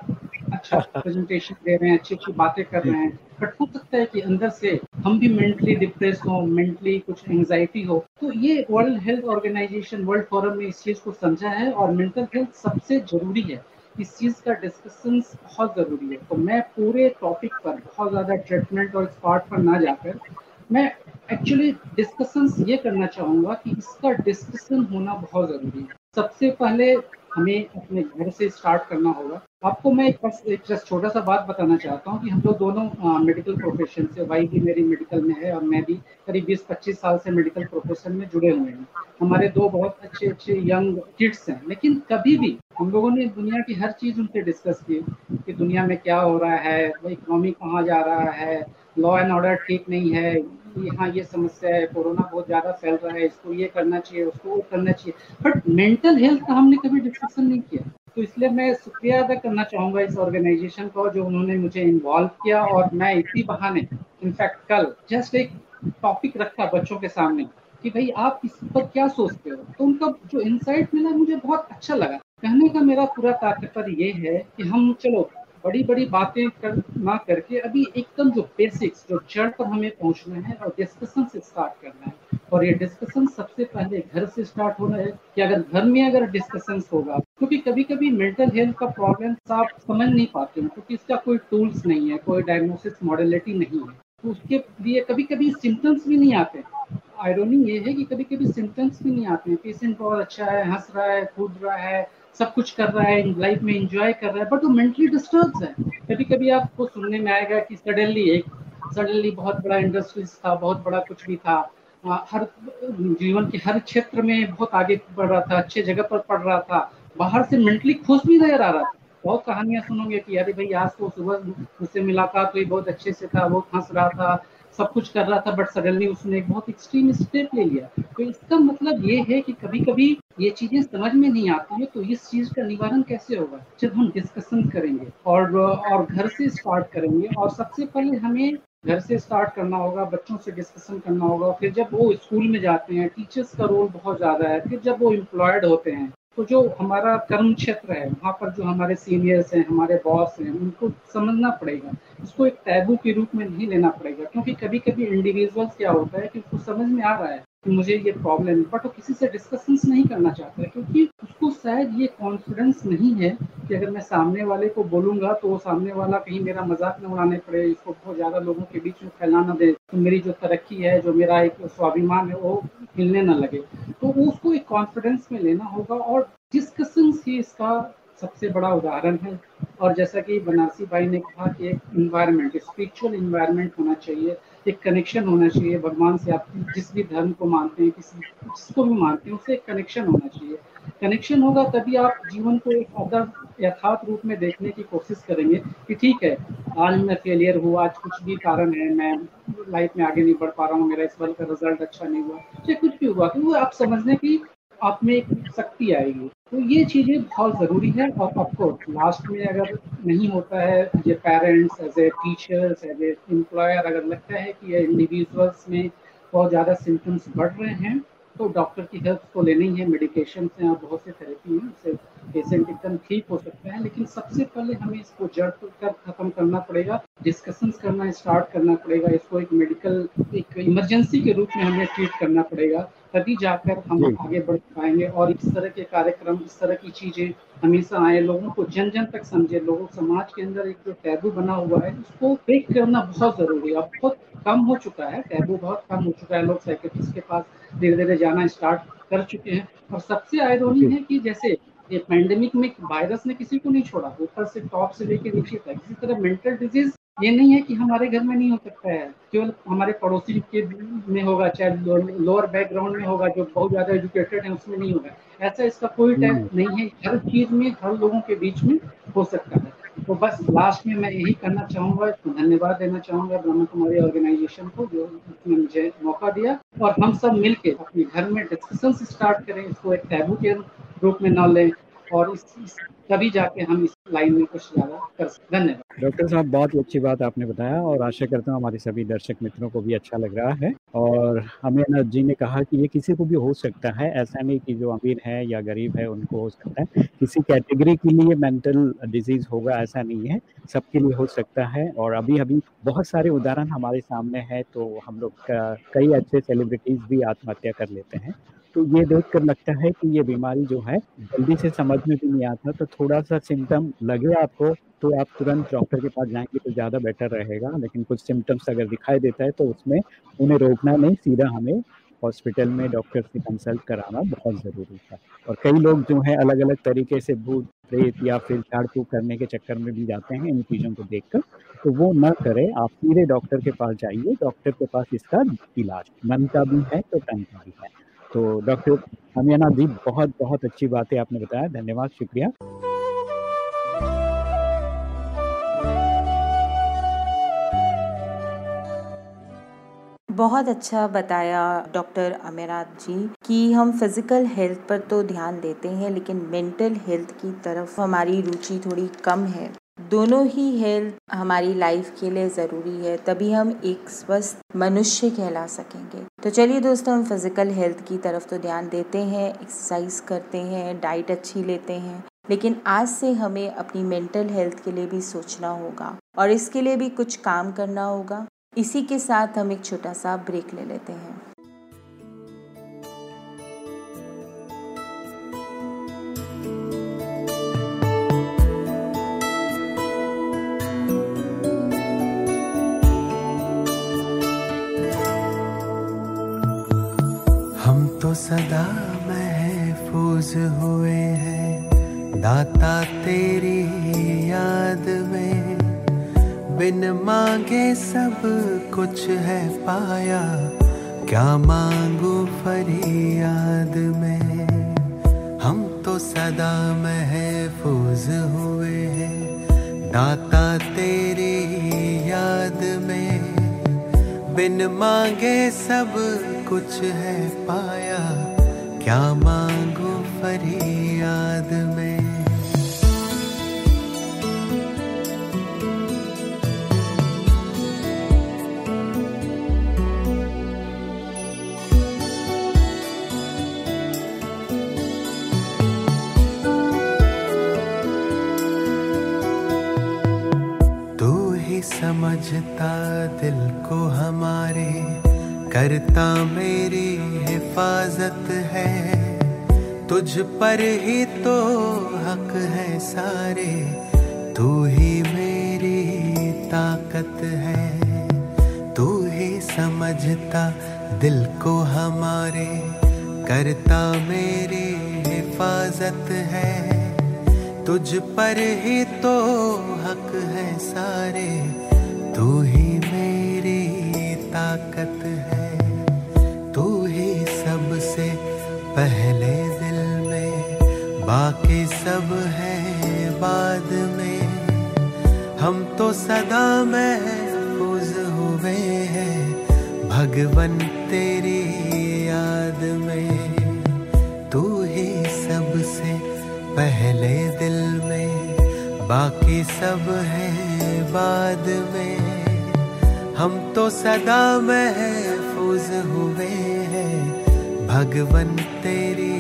अच्छा प्रेजेंटेशन दे रहे हैं अच्छी अच्छी बातें कर रहे हैं बट हो सकता है कि अंदर से हम भी मेंटली डिप्रेस हो मेंटली कुछ एंजाइटी हो। तो ये World Health Organization world forum में इस चीज़ को समझा है और मेंटल हेल्थ सबसे ज़रूरी है। इस चीज़ का डिस्कशन बहुत ज़रूरी है। तो मैं पूरे टॉपिक पर बहुत ज़्यादा ट्रीटमेंट और इस पार्ट पर ना जाकर मैं एक्चुअली डिस्कशंस ये करना चाहूँगा कि इसका डिस्कशन होना बहुत ज़रूरी है। सबसे पहले हमें अपने घर से स्टार्ट करना होगा। आपको मैं एक बस, एक जस्ट छोटा सा बात बताना चाहता हूँ कि हम लोग दोनों मेडिकल प्रोफेशन से वाई भी मेरी मेडिकल में है और मैं भी करीब 20-25 साल से मेडिकल प्रोफेशन में जुड़े हुए हैं। हमारे दो बहुत अच्छे अच्छे यंग किड्स हैं। लेकिन कभी भी हम लोगों ने दुनिया की हर चीज़ उनसे डिस्कस की कि दुनिया में क्या हो रहा है इकोनॉमी कहाँ जा रहा है लॉ एंड ऑर्डर ठीक नहीं है यहाँ ये समस्या है, कोरोना बहुत ज़्यादा फैल रहा है, इसको ये करना चाहिए, उसको वो करना चाहिए। बट मेंटल हेल्थ का हमने कभी डिस्कशन नहीं किया। तो इसलिए मैं शुक्रिया अदा करना चाहूँगा इस ऑर्गेनाइजेशन को, जो उन्होंने मुझे इन्वॉल्व किया, और मैं इसी बहाने इनफैक्ट कल जस्ट एक टॉपिक रखा बच्चों के सामने, कि भाई आप इस पर क्या सोचते हो? तो उनका जो इंसाइट मिला, मुझे बहुत अच्छा लगा। कहने का मेरा पूरा तात्पर्य ये है कि हम, चलो बड़ी बड़ी बातें कर ना करके अभी एकदम जो बेसिक्स जो जड़ पर हमें पहुँचना है और डिस्कशन से स्टार्ट करना है। और ये डिस्कशन सबसे पहले घर से स्टार्ट होना है कि अगर घर में अगर डिस्कशन होगा, क्योंकि कभी कभी मेंटल हेल्थ का प्रॉब्लम आप समझ नहीं पाते हैं, क्योंकि इसका कोई टूल्स नहीं है, कोई डायग्नोसिस मॉडलिटी नहीं है। तो उसके लिए कभी कभी सिम्टम्स भी नहीं आते। आयरोनी ये है कि कभी कभी सिम्टम्स भी नहीं आते हैं। पेशेंट बहुत अच्छा है, हंस रहा है, कूद रहा है सब कुछ कर रहा है लाइफ में इंजॉय कर रहा है बट वो मेंटली डिस्टर्ब है। कभी कभी आपको सुनने में आएगा कि सडनली एक सडनली बहुत बड़ा इंडस्ट्रीज़ था, बहुत बड़ा कुछ भी था। हर, जीवन के हर क्षेत्र में बहुत आगे बढ़ रहा था, अच्छे जगह पर पढ़ रहा था, बाहर से मेंटली खुश भी नज़र आ रहा था। बहुत कहानियाँ सुनोगे कि, अरे भाई, आज तो सुबह मुझसे मिला मुलाकात हुई बहुत अच्छे से था बहुत हंस रहा था सब कुछ कर रहा था बट सडनली उसने एक बहुत एक्सट्रीम स्टेप ले लिया। तो इसका मतलब ये है कि कभी कभी ये चीज़ें समझ में नहीं आती है तो इस चीज़ का निवारण कैसे होगा? जब हम डिस्कशन करेंगे और और घर से स्टार्ट करेंगे, और सबसे पहले हमें घर से स्टार्ट करना होगा, बच्चों से डिस्कशन करना होगा, फिर जब वो स्कूल में जाते हैं टीचर्स का रोल बहुत ज़्यादा है, फिर जब वो एम्प्लॉयड होते हैं तो जो हमारा कर्म क्षेत्र है, वहाँ पर जो हमारे सीनियर्स हैं, हमारे बॉस हैं, उनको समझना पड़ेगा। इसको एक टैबू के रूप में नहीं लेना पड़ेगा, क्योंकि कभी कभी इंडिविजुअल्स क्या होता है कि उसको समझ में आ रहा है मुझे ये प्रॉब्लम है बट वो किसी से डिस्कशंस नहीं करना चाहता है, क्योंकि उसको शायद ये कॉन्फिडेंस नहीं है कि अगर मैं सामने वाले को बोलूँगा तो वो सामने वाला कहीं मेरा मज़ाक न उड़ाने पड़े, इसको बहुत ज़्यादा लोगों के बीच में फैलाना दे तो मेरी जो तरक्की है, जो मेरा एक स्वाभिमान है, वो हिलने ना लगे। तो उसको एक कॉन्फिडेंस में लेना होगा और डिस्कशंस ही इसका सबसे बड़ा उदाहरण है। और जैसा कि बनारसी भाई ने कहा कि एक इन्वायरमेंट स्पिरिचुअल इन्वायरमेंट होना चाहिए। एक कनेक्शन होना चाहिए भगवान से आप जिस भी धर्म को मानते हैं, किसी, जिसको भी मानते हैं उससे एक कनेक्शन होना चाहिए। कनेक्शन होगा तभी आप जीवन को एक अदर यथार्थ रूप में देखने की कोशिश करेंगे कि ठीक है, आज मैं फेलियर हुआ आज कुछ भी कारण है, मैं लाइफ में आगे नहीं बढ़ पा रहा हूँ, मेरा इस बार का रिज़ल्ट अच्छा नहीं हुआ चाहे कुछ भी हुआ क्योंकि आप समझने की आप में एक शक्ति आएगी। तो ये चीज़ें बहुत ज़रूरी है और ऑफकोर्स लास्ट में अगर नहीं होता है as a parents as a teachers as a employer अगर लगता है कि इंडिविजुअल्स में बहुत ज़्यादा सिम्टम्स बढ़ रहे हैं तो डॉक्टर की हेल्प को लेनी है मेडिकेशन हैं, और बहुत से थेरेपी हैं उससे पेशेंट एकदम ठीक हो सकता है। लेकिन सबसे पहले हमें इसको जड़ कर खत्म करना पड़ेगा डिस्कशन करना स्टार्ट करना पड़ेगा, इसको एक मेडिकल एक इमरजेंसी के रूप में हमें ट्रीट करना पड़ेगा। तभी जाकर हम आगे बढ़ पाएँगे और इस तरह के कार्यक्रम इस तरह की चीज़ें हमेशा आए। लोगों को जन जन तक समझे। लोगों समाज के अंदर एक जो टैबू बना हुआ है उसको ब्रेक करना बहुत ज़रूरी है। अब बहुत कम हो चुका है टैबू बहुत कम हो चुका है। लोग साइकेट्रिस्ट के पास धीरे धीरे जाना स्टार्ट कर चुके हैं। और सबसे आयरोनी है कि जैसे ये पैंडेमिक में वायरस ने किसी को नहीं छोड़ा ऊपर से टॉप से लेके नीचे तक इसी तरह मेंटल डिज़ीज़ ये नहीं है कि हमारे घर में नहीं हो सकता है। केवल हमारे पड़ोसी के में होगा चाहे लोअर बैकग्राउंड में होगा जो बहुत ज़्यादा एजुकेटेड है उसमें नहीं होगा। ऐसा इसका कोई टाइप हम्म। नहीं है। हर चीज़ में हर लोगों के बीच में हो सकता है। तो बस लास्ट में मैं यही करना चाहूँगा धन्यवाद देना चाहूँगा ब्रह्म कुमारी ऑर्गेनाइजेशन को जो उसने मुझे मौका दिया। और हम सब मिलके अपने घर में डिस्कशन स्टार्ट करें इसको एक टैबू के रूप में ना लें। और इस, इस तभी जाके हम इस लाइन में कुछ ज़्यादा कर सकते धन्यवाद।
डॉक्टर साहब, बहुत ही अच्छी बात आपने बताया और आशा करता हूँ हमारे सभी दर्शक मित्रों को भी अच्छा लग रहा है। और हमें जी ने कहा कि ये किसी को भी हो सकता है, ऐसा नहीं कि जो अमीर है या गरीब है उनको हो सकता है। किसी कैटेगरी के लिए मेंटल डिज़ीज़ होगा ऐसा नहीं है, सबके लिए हो सकता है। और अभी अभी बहुत सारे उदाहरण हमारे सामने है तो हम लोग कई अच्छे सेलिब्रिटीज भी आत्महत्या कर लेते हैं। तो ये देख कर लगता है कि ये बीमारी जो है, जल्दी से समझ में भी नहीं आता तो थोड़ा सा सिम्टम लगे आपको तो आप तुरंत डॉक्टर के पास जाएँगे तो ज़्यादा बेटर रहेगा। लेकिन कुछ सिम्टम्स अगर दिखाई देता है तो उसमें उन्हें रोकना नहीं, सीधा हमें हॉस्पिटल में डॉक्टर से कंसल्ट कराना बहुत ज़रूरी था। और कई लोग जो है अलग अलग तरीके से भूत प्रेत या फिर झाड़ फूक करने के चक्कर में भी जाते हैं इन चीज़ों को देखकर। तो वो न करें, आप सीधे डॉक्टर के पास जाइए डॉक्टर के पास इसका इलाज। मन का भी है तो तन का भी है। तो डॉक्टर अमियाना जी बहुत बहुत अच्छी बातें आपने बताया। धन्यवाद, शुक्रिया।
बहुत अच्छा बताया डॉक्टर अमेरात जी कि हम फ़िज़िकल हेल्थ पर तो ध्यान देते हैं, लेकिन मेंटल हेल्थ की तरफ़ हमारी रुचि थोड़ी कम है। दोनों ही हेल्थ हमारी लाइफ के लिए ज़रूरी है, तभी हम एक स्वस्थ मनुष्य कहला सकेंगे। तो चलिए दोस्तों, हम फ़िज़िकल हेल्थ की तरफ़ तो ध्यान देते हैं एक्सरसाइज करते हैं डाइट अच्छी लेते हैं, लेकिन आज से हमें अपनी मेंटल हेल्थ के लिए भी सोचना होगा और इसके लिए भी कुछ काम करना होगा। इसी के साथ हम एक छोटा सा ब्रेक ले लेते हैं।
तो सदा महफूज हुए हैं। दाता तेरी याद में बिन मांगे सब कुछ है पाया। क्या मांगू फरियाद में? हम तो सदा महफूज हुए हैं। दाता तेरी याद में बिन मांगे सब कुछ है पाया। क्या मांगू फरियाद में समझता दिल को हमारे, करता मेरी हिफाजत है। तुझ पर ही तो हक है सारे, तू ही मेरी ताकत है। तू ही समझता दिल को हमारे, करता मेरी हिफाजत है। तुझ पर ही तो हक है सारे तू ही मेरी ताकत है। तू ही सबसे पहले दिल में। बाकी सब है बाद में। हम तो सदा महफूज हुए हैं। भगवन तेरी याद में। तू ही सबसे पहले दिल में। बाकी सब है बाद में। हम तो सदा महफूज हुए हैं। भगवन तेरी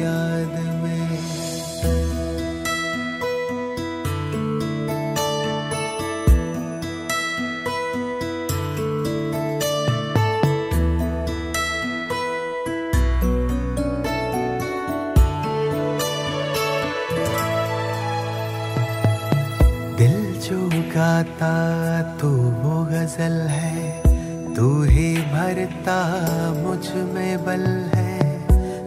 याद में। दिल जो गाता तू गज़ल है, तू ही भरता मुझमें बल है।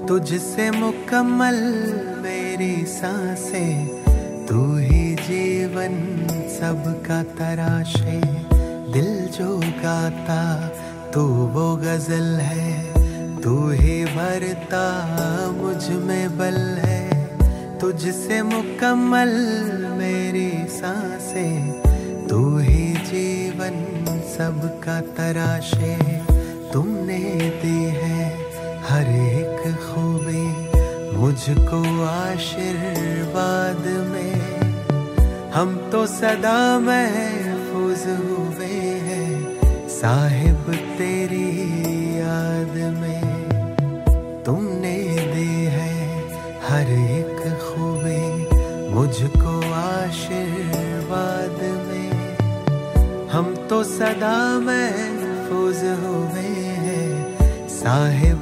तुझसे मुकम्मल मेरी साँसें, तू ही जीवन सबका तराशे। दिल जो गाता, तू वो गज़ल है। तू ही भरता मुझमें बल है। तुझसे मुकम्मल मेरी साँसें, तू ही सबका तराशे तुमने दी है हर एक खूबी। मुझको आशीर्वाद में। हम तो सदा महफूज हुए हैं। साहिब तो सदा महफूज हुए हैं साहिब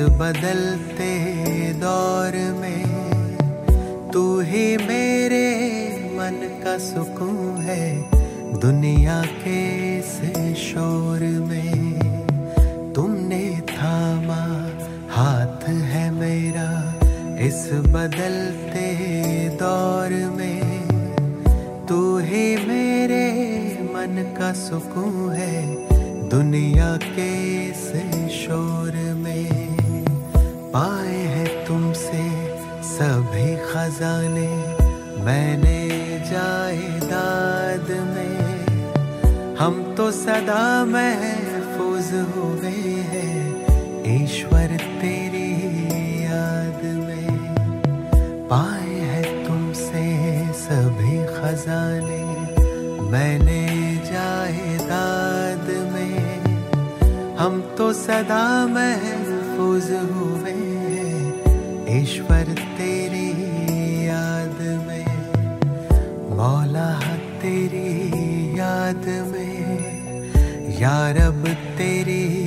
बदलते दौर में, तू ही मेरे मन का सुकून है दुनिया के इस शोर में। तुमने थामा, हाथ है मेरा इस बदलते दौर में। तू ही मेरे मन का सुकून है दुनिया के पाए हैं तुमसे सभी खजाने। मैंने जायदाद में हम तो सदा महफूज हुए हैं। ईश्वर तेरी याद में पाए हैं तुमसे सभी खजाने। मैंने जायदाद में हम तो सदा महफूज रब तेरी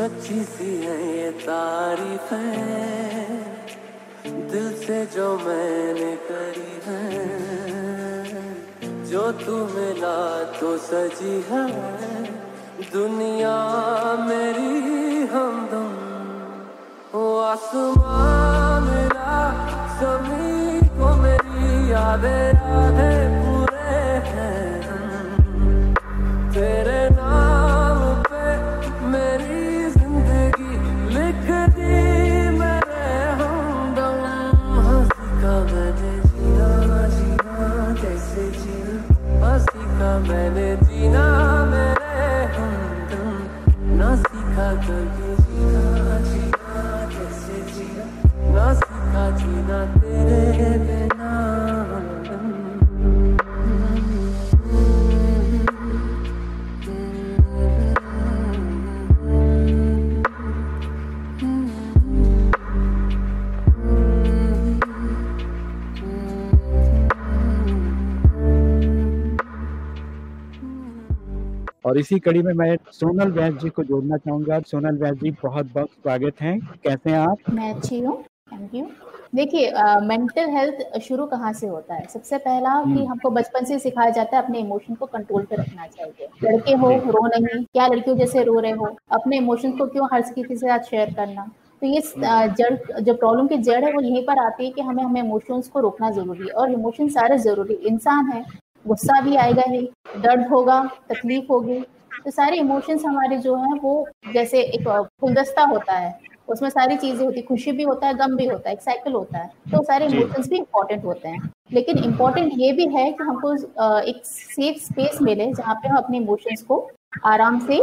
सच्ची सी है, ये तारीफें दिल से जो मैंने करी है, जो तू मिला तो सजी है। दुनिया मेरी हमदम ओ आसमां मेरा ज़मीन को मेरी यादें। मैंने जीना मेरे हम तुम ना सीखा कभी जीना जीना, कैसे जीना? ना सीखा जीना
और इसी कड़ी में मैं सोनल वैस जी को जोड़ना चाहूँगा। सोनल वैस जी बहुत बहुत स्वागत है। कैसे हैं आप?
मैं अच्छी हूँ। थैंक यू देखिए मेंटल हेल्थ शुरू कहाँ से होता है? सबसे पहला कि हमको बचपन से सिखाया जाता है अपने इमोशन को कंट्रोल पे रखना चाहिए। लड़के हो रो नहीं क्या लड़कियों जैसे रो रहे हो अपने इमोशन को क्यों हर किसी के साथ शेयर करना? तो ये जड़ जो प्रॉब्लम की जड़ है वो यहीं पर आती है कि हमें हमें इमोशंस को रोकना ज़रूरी है। और इमोशन सारे ज़रूरी इंसान है गुस्सा भी आएगा ही दर्द होगा तकलीफ़ होगी। तो सारे इमोशंस हमारे जो हैं वो जैसे एक गुलदस्ता होता है। उसमें सारी चीज़ें होती है खुशी भी होता है गम भी होता है एक साइकिल होता है। तो सारे इमोशंस भी इम्पोर्टेंट होते हैं। लेकिन इम्पोर्टेंट ये भी है कि हमको एक सेफ़ स्पेस मिले जहाँ पे हम अपने इमोशंस को आराम से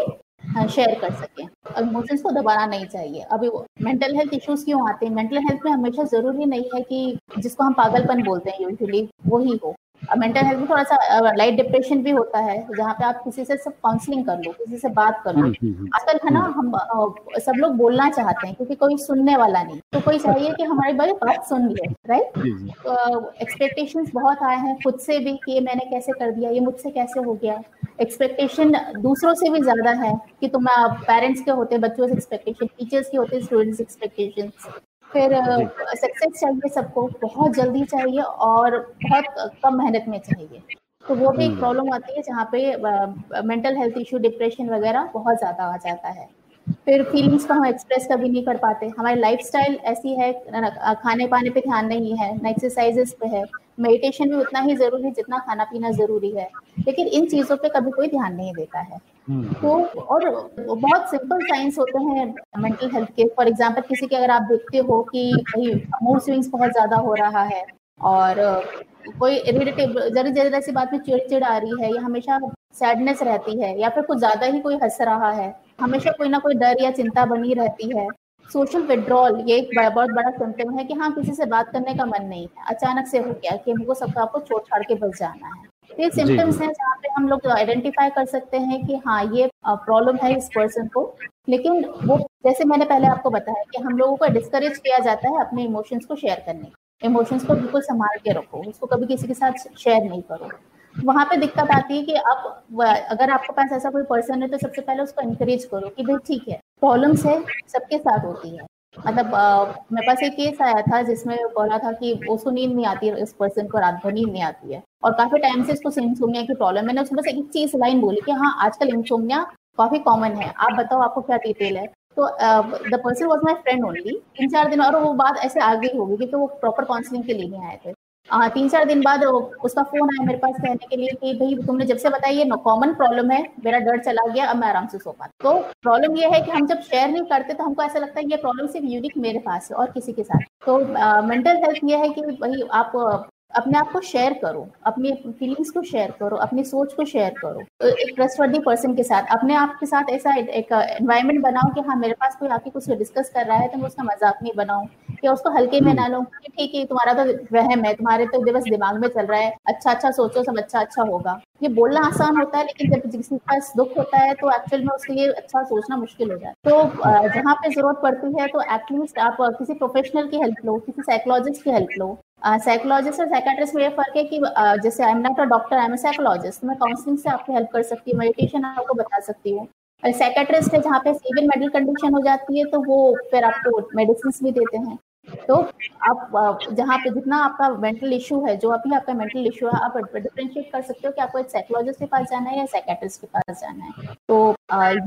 शेयर कर सकें। इमोशंस को दबाना नहीं चाहिए। अभी मेंटल हेल्थ इश्यूज़ क्यों आते हैं? मेंटल हेल्थ में हमेशा ज़रूरी नहीं है कि जिसको हम पागलपन बोलते हैं यूजुअली वही हो। मेंटल हेल्थ में थोड़ा सा लाइट डिप्रेशन भी होता है जहाँ पे आप किसी से सब काउंसलिंग कर लो किसी से बात कर लो।
हम्म, हम्म, हम्म।
आजकल है ना हम सब लोग बोलना चाहते हैं क्योंकि कोई सुनने वाला नहीं। तो कोई चाहिए कि हमारी बारी बात सुन ले राइट एक्सपेक्टेशन बहुत आए हैं खुद से भी कि ये मैंने कैसे कर दिया ये मुझसे कैसे हो गया। एक्सपेक्टेशन दूसरों से भी ज़्यादा है कि तुम पेरेंट्स के होते बच्चों से एक्सपेक्टेशन टीचर्स के होते स्टूडेंट्स एक्सपेक्टेशंस फिर सक्सेस चाहिए सबको बहुत जल्दी चाहिए और बहुत कम मेहनत में चाहिए। तो वो भी एक
हम्म।
प्रॉब्लम आती है जहाँ पे मेंटल हेल्थ इशू डिप्रेशन वगैरह बहुत ज़्यादा आ जाता है। फिर फीलिंग्स को हम एक्सप्रेस कभी नहीं कर पाते। हमारी लाइफस्टाइल ऐसी है खाने पाने पे ध्यान नहीं है न एक्सरसाइजेस पे है। मेडिटेशन भी उतना ही ज़रूरी है जितना खाना पीना ज़रूरी है। लेकिन इन चीज़ों पे कभी कोई ध्यान नहीं देता है।
हम्म,
तो और बहुत सिंपल साइंस होते हैं मेंटल हेल्थ के। फॉर एग्जांपल किसी के अगर आप देखते हो कि भाई मूड स्विंग्स बहुत ज़्यादा हो रहा है और कोई इरिटेटिव जरा जरा सी बात में चिड़चिड़ आ रही है या हमेशा सैडनेस रहती है या फिर कुछ ज़्यादा ही कोई हंस रहा है, हमेशा कोई ना कोई डर या चिंता बनी रहती है। सोशल विड्रॉल ये एक बड़ा- बहुत बड़ा सिम्टम है कि हाँ किसी से बात करने का मन नहीं है। अचानक से हो गया कि हमको सबका आपको छोड़ छाड़ के बस जाना है। तो ये सिम्टम्स हैं जहाँ पे हम लोग आइडेंटिफाई कर सकते हैं कि हाँ ये प्रॉब्लम है इस पर्सन को। लेकिन वो जैसे मैंने पहले आपको बताया कि हम लोगों को डिस्करेज किया जाता है अपने इमोशंस को शेयर करने। इमोशंस को बिल्कुल संभाल के रखो उसको कभी किसी के साथ शेयर नहीं करो। वहाँ पे दिक्कत आती है कि आप अगर आपके पास ऐसा कोई पर्सन है तो सबसे पहले उसको इंकरेज करो कि भाई ठीक है प्रॉब्लम्स है सबके साथ होती है। मतलब मेरे पास एक केस आया था जिसमें बोला था कि उसको नींद नहीं आती है, इस पर्सन को रात भर नींद नहीं आती है। और काफ़ी टाइम से इसको इंसोमिया की प्रॉब्लम मैंने उसमें बस एक चीज़ लाइन बोली कि हाँ आजकल इंसोमिया काफ़ी कॉमन है। आप बताओ आपको क्या डिटेल है? तो the person was my friend only तीन चार दिन और वो बात ऐसे आगे होगी क्योंकि वो प्रॉपर काउंसलिंग के लिए नहीं आए थे। तीन चार दिन बाद उसका फ़ोन आया मेरे पास कहने के लिए कि भाई, तुमने जब से बताया, ये कॉमन प्रॉब्लम है, मेरा डर चला गया, अब मैं आराम से सो पाता तो प्रॉब्लम ये है कि हम जब शेयर नहीं करते तो हमको ऐसा लगता है ये प्रॉब्लम सिर्फ़ यूनिक मेरे पास है और किसी के साथ। तो मेंटल हेल्थ ये है कि भाई आप अपने आप को शेयर करो अपनी फीलिंग्स को शेयर करो अपनी सोच को शेयर करो। एक ट्रस्टवर्दी पर्सन के साथ अपने आप के साथ ऐसा एक एनवायरनमेंट बनाओ कि हाँ मेरे पास कोई आके कुछ डिस्कस कर रहा है तो मैं उसका मज़ाक नहीं बनाऊँ। या उसको हल्के में ना लूँ कि ठीक है तुम्हारा तो वहम है तुम्हारे तो बस दिमाग में चल रहा है अच्छा अच्छा सोचो सब अच्छा अच्छा होगा। ये बोलना आसान होता है लेकिन जब किसी के पास दुख होता है तो एक्चुअल में उसके लिए अच्छा सोचना मुश्किल हो जाता है। तो जहाँ पे ज़रूरत पड़ती है तो एटलीस्ट आप किसी प्रोफेशनल की हेल्प लो किसी साइकोलॉजिस्ट की हेल्प लो। साइकोलॉजिस्ट और साइकाट्रिस्ट में ये फ़र्क है कि अ, जैसे I am not a doctor I am psychologist मैं काउंसलिंग से आपकी हेल्प कर सकती हूँ मेडिटेशन आपको बता सकती हूँ। साइकाट्रिस्ट है जहाँ पे सीवियर मेडिकल कंडीशन हो जाती है तो वो फिर आपको मेडिसिन भी देते हैं। तो आप जहाँ पे जितना आपका मेंटल इशू है जो अभी आपका मेंटल इशू है आप डिफ्रेंशिएट कर सकते हो कि आपको एक साइकोलॉजिस्ट के पास जाना है या साइकेट्रिस्ट के पास जाना है। तो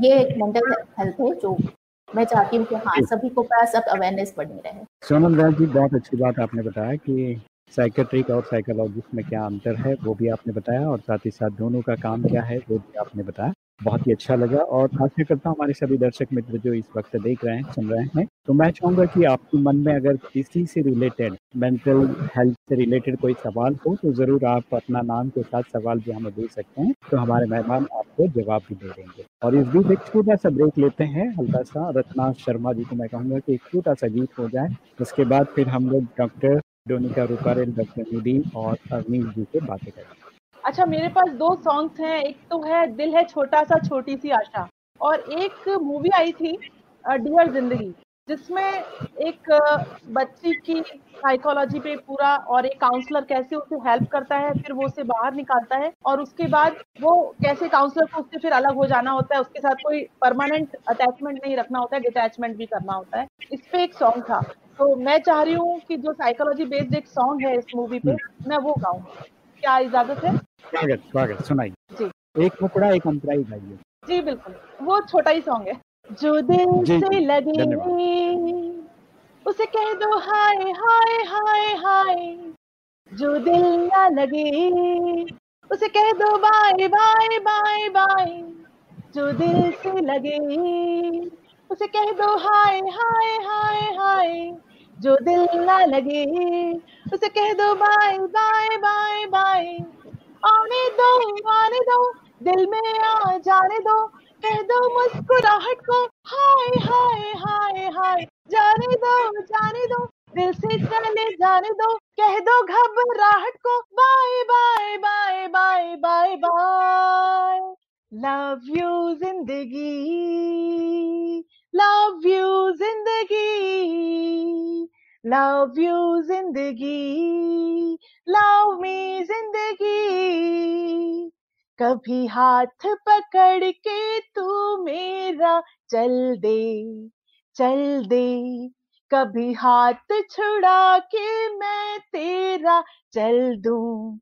ये एक मेंटल हेल्थ है जो मैं चाहती हूँ कि हाँ सभी को पास अब अवेयरनेस बढ़ी रहे।
सोनम राज जी बहुत अच्छी बात आपने बताया कि साइकेट्रिक और साइकोलॉजिस्ट में क्या अंतर है, वो भी आपने बताया और साथ ही साथ दोनों का काम क्या है, वो भी आपने बताया। बहुत ही अच्छा लगा और आशा करता हूँ हमारे सभी दर्शक मित्र जो इस वक्त देख रहे हैं, सुन रहे हैं तो मैं चाहूँगा कि आपके मन में अगर किसी से रिलेटेड मेंटल हेल्थ से रिलेटेड कोई सवाल हो तो ज़रूर आप अपना नाम के साथ सवाल भी हमें दे सकते हैं तो हमारे मेहमान आपको जवाब भी दे देंगे। और इस बीच एक छोटा सा ब्रेक लेते हैं हल्का सा रत्ना शर्मा जी को मैं कहूँगा कि एक छोटा सा गीत हो जाए, उसके बाद फिर हम लोग डॉक्टर डोनिका डॉक्टर और अवनीश जी से बातें करेंगे
अच्छा मेरे पास दो सॉन्ग्स हैं, एक तो है दिल है छोटा सा छोटी सी आशा और एक मूवी आई थी डियर ज़िंदगी, जिसमें एक बच्ची की साइकोलॉजी पे पूरा और एक काउंसलर कैसे उसे हेल्प करता है, फिर वो उसे बाहर निकालता है और उसके बाद वो कैसे काउंसलर को उससे फिर अलग हो जाना होता है, उसके साथ कोई परमानेंट अटैचमेंट नहीं रखना होता है डिटैचमेंट भी करना होता है। इस पे एक सॉन्ग था। तो मैं चाह रही हूँ कि जो साइकोलॉजी बेस्ड एक सॉन्ग है इस मूवी पे मैं वो गाऊँ। क्या इजाज़त है?
स्वागत स्वागत सुनाइए।
जी।
एक मुकड़ा एक अंतराई गाइए।
जी बिल्कुल। वो छोटा ही सॉन्ग है। जो दिल से लगे उसे कह दो हाय हाय हाय हाय। जो दिल ना लगे उसे कह दो बाय बाय बाय बाय। जो दिल से लगे उसे कह दो हाय हाय हाय हाय। जो दिल ना लगे, उसे कह दो बाय बाय बाय बाय आने दो आने दो, दिल में आ जाने दो। कह दो मुस्कुराहट को, हाय हाय हाय हाय। जाने दो जाने दो, दिल से चले जाने दो। कह दो घबराहट को bye bye bye bye bye bye love you ज़िंदगी लव यू ज़िंदगी। लव यू ज़िंदगी लव मी ज़िंदगी कभी हाथ पकड़ के तू मेरा चल दे चल दे। कभी हाथ छुड़ा के मैं तेरा चल दूँ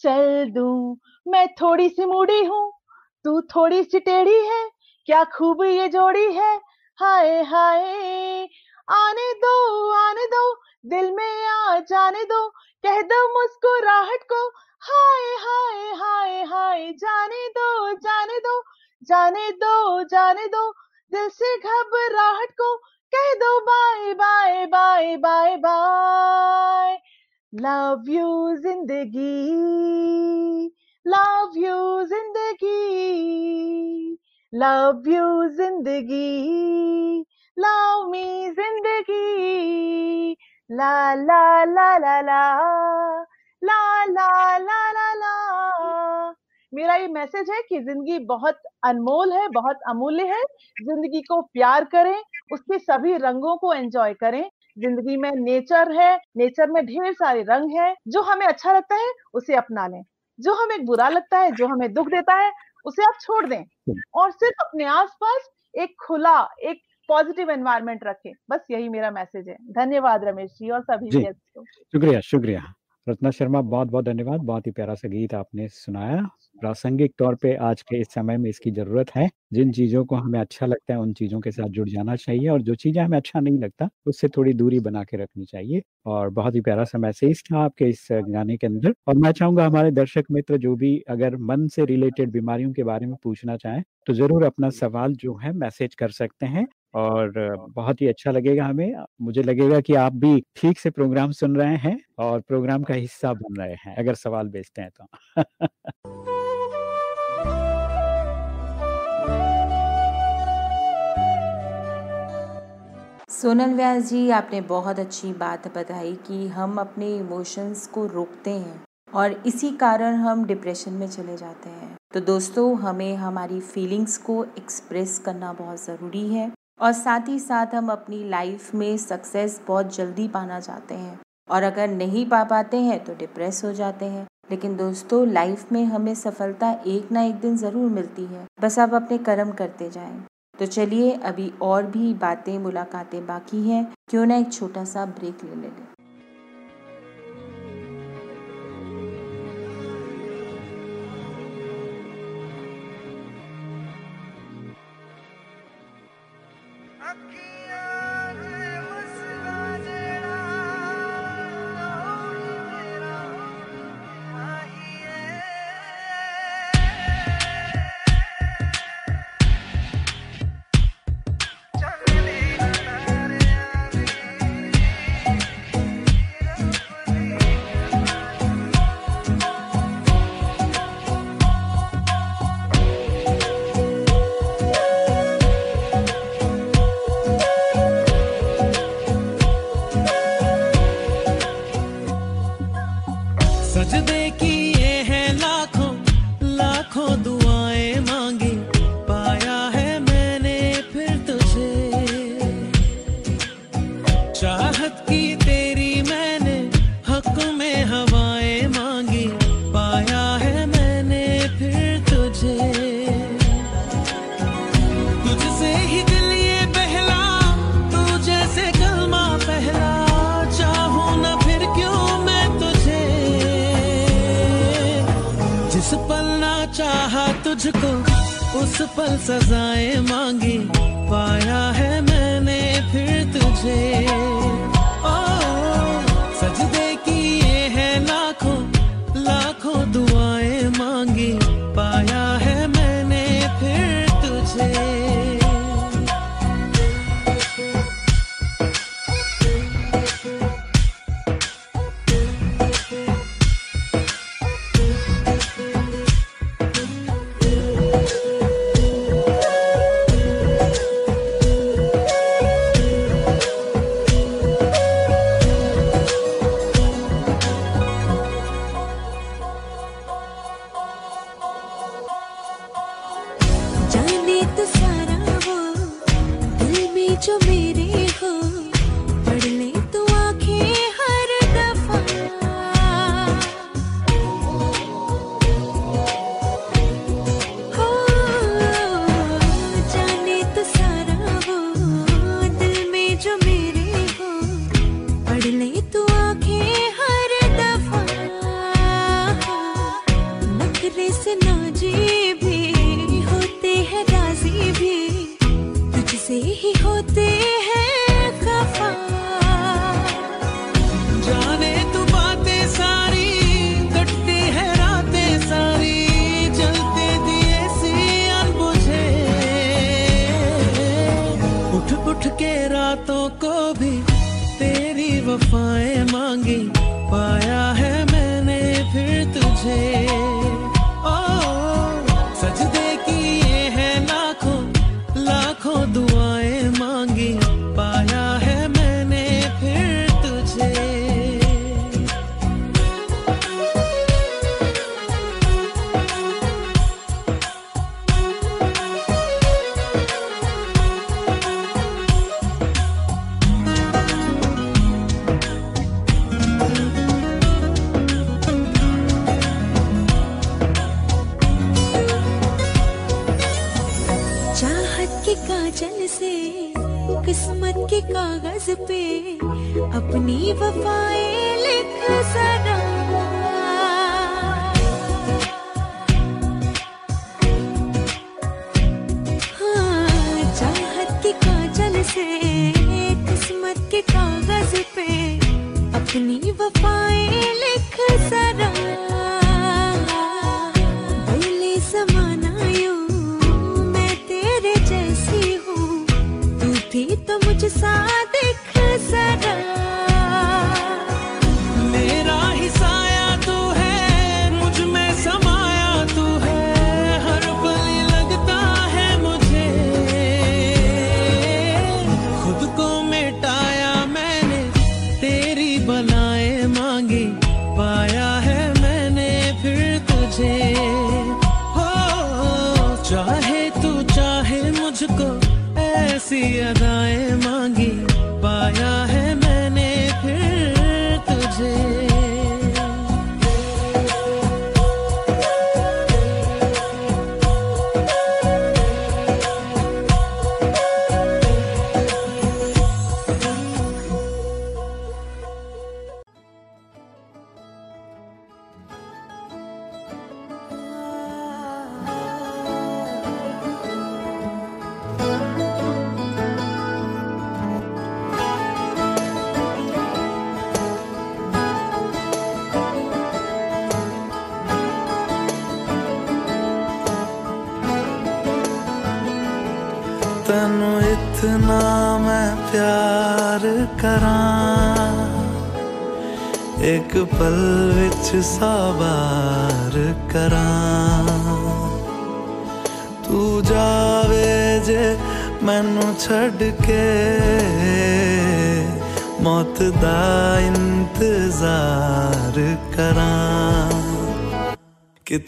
चल दूँ। मैं थोड़ी सी मुड़ी हूँ, तू थोड़ी सी टेढ़ी है, क्या खूब ये जोड़ी है? हाय हाय। आने दो आने दो, दिल में आ जाने दो। कह दो मुस्कुराहट को, हाय हाय हाय हाय, जाने दो जाने दो जाने दो जाने दो। दिल से घबराहट को, कह दो bye bye bye bye bye. Love you ज़िंदगी लव यू ज़िंदगी लव यू ज़िंदगी। लव मी ज़िंदगी ला ला ला ला ला ला ला ला ला ला मेरा ये मैसेज है कि ज़िंदगी बहुत अनमोल है बहुत अमूल्य है। ज़िंदगी को प्यार करें उसके सभी रंगों को एंजॉय करें। ज़िंदगी में नेचर है नेचर में ढेर सारे रंग है। जो हमें अच्छा लगता है उसे अपना लें। जो हमें बुरा लगता है जो हमें दुख देता है उसे आप छोड़ दें। और सिर्फ़ अपने आसपास एक खुला एक पॉजिटिव एनवायरनमेंट रखें। बस यही मेरा मैसेज है। धन्यवाद रमेश जी और सभी
जी। शुक्रिया शुक्रिया। रत्ना शर्मा बहुत बहुत धन्यवाद। बहुत ही प्यारा सा गीत आपने सुनाया। प्रासंगिक तौर पे आज के इस समय में इसकी ज़रूरत है। जिन चीज़ों को हमें अच्छा लगता है उन चीज़ों के साथ जुड़ जाना चाहिए और जो चीज़ें हमें अच्छा नहीं लगता उससे थोड़ी दूरी बना के रखनी चाहिए। और बहुत ही प्यारा सा मैसेज था आपके इस गाने के अंदर। और मैं चाहूँगा हमारे दर्शक मित्र जो भी अगर मन से रिलेटेड बीमारियों के बारे में पूछना चाहें तो ज़रूर अपना सवाल जो है मैसेज कर सकते हैं। और बहुत ही अच्छा लगेगा हमें। मुझे लगेगा कि आप भी ठीक से प्रोग्राम सुन रहे हैं और प्रोग्राम का हिस्सा बन रहे हैं अगर सवाल भेजते हैं तो।
सोनल व्यास जी आपने बहुत अच्छी बात बताई कि हम अपने इमोशंस को रोकते हैं और इसी कारण हम डिप्रेशन में चले जाते हैं। तो दोस्तों हमें हमारी फीलिंग्स को एक्सप्रेस करना बहुत ज़रूरी है। और साथ ही साथ हम अपनी लाइफ में सक्सेस बहुत जल्दी पाना चाहते हैं। और अगर नहीं पा पाते हैं तो डिप्रेस हो जाते हैं। लेकिन दोस्तों लाइफ में हमें सफलता एक ना एक दिन ज़रूर मिलती है। बस आप अपने कर्म करते जाएँ। तो चलिए, अभी और भी बातें, मुलाकातें बाकी हैं। क्यों ना एक छोटा सा ब्रेक ले लें।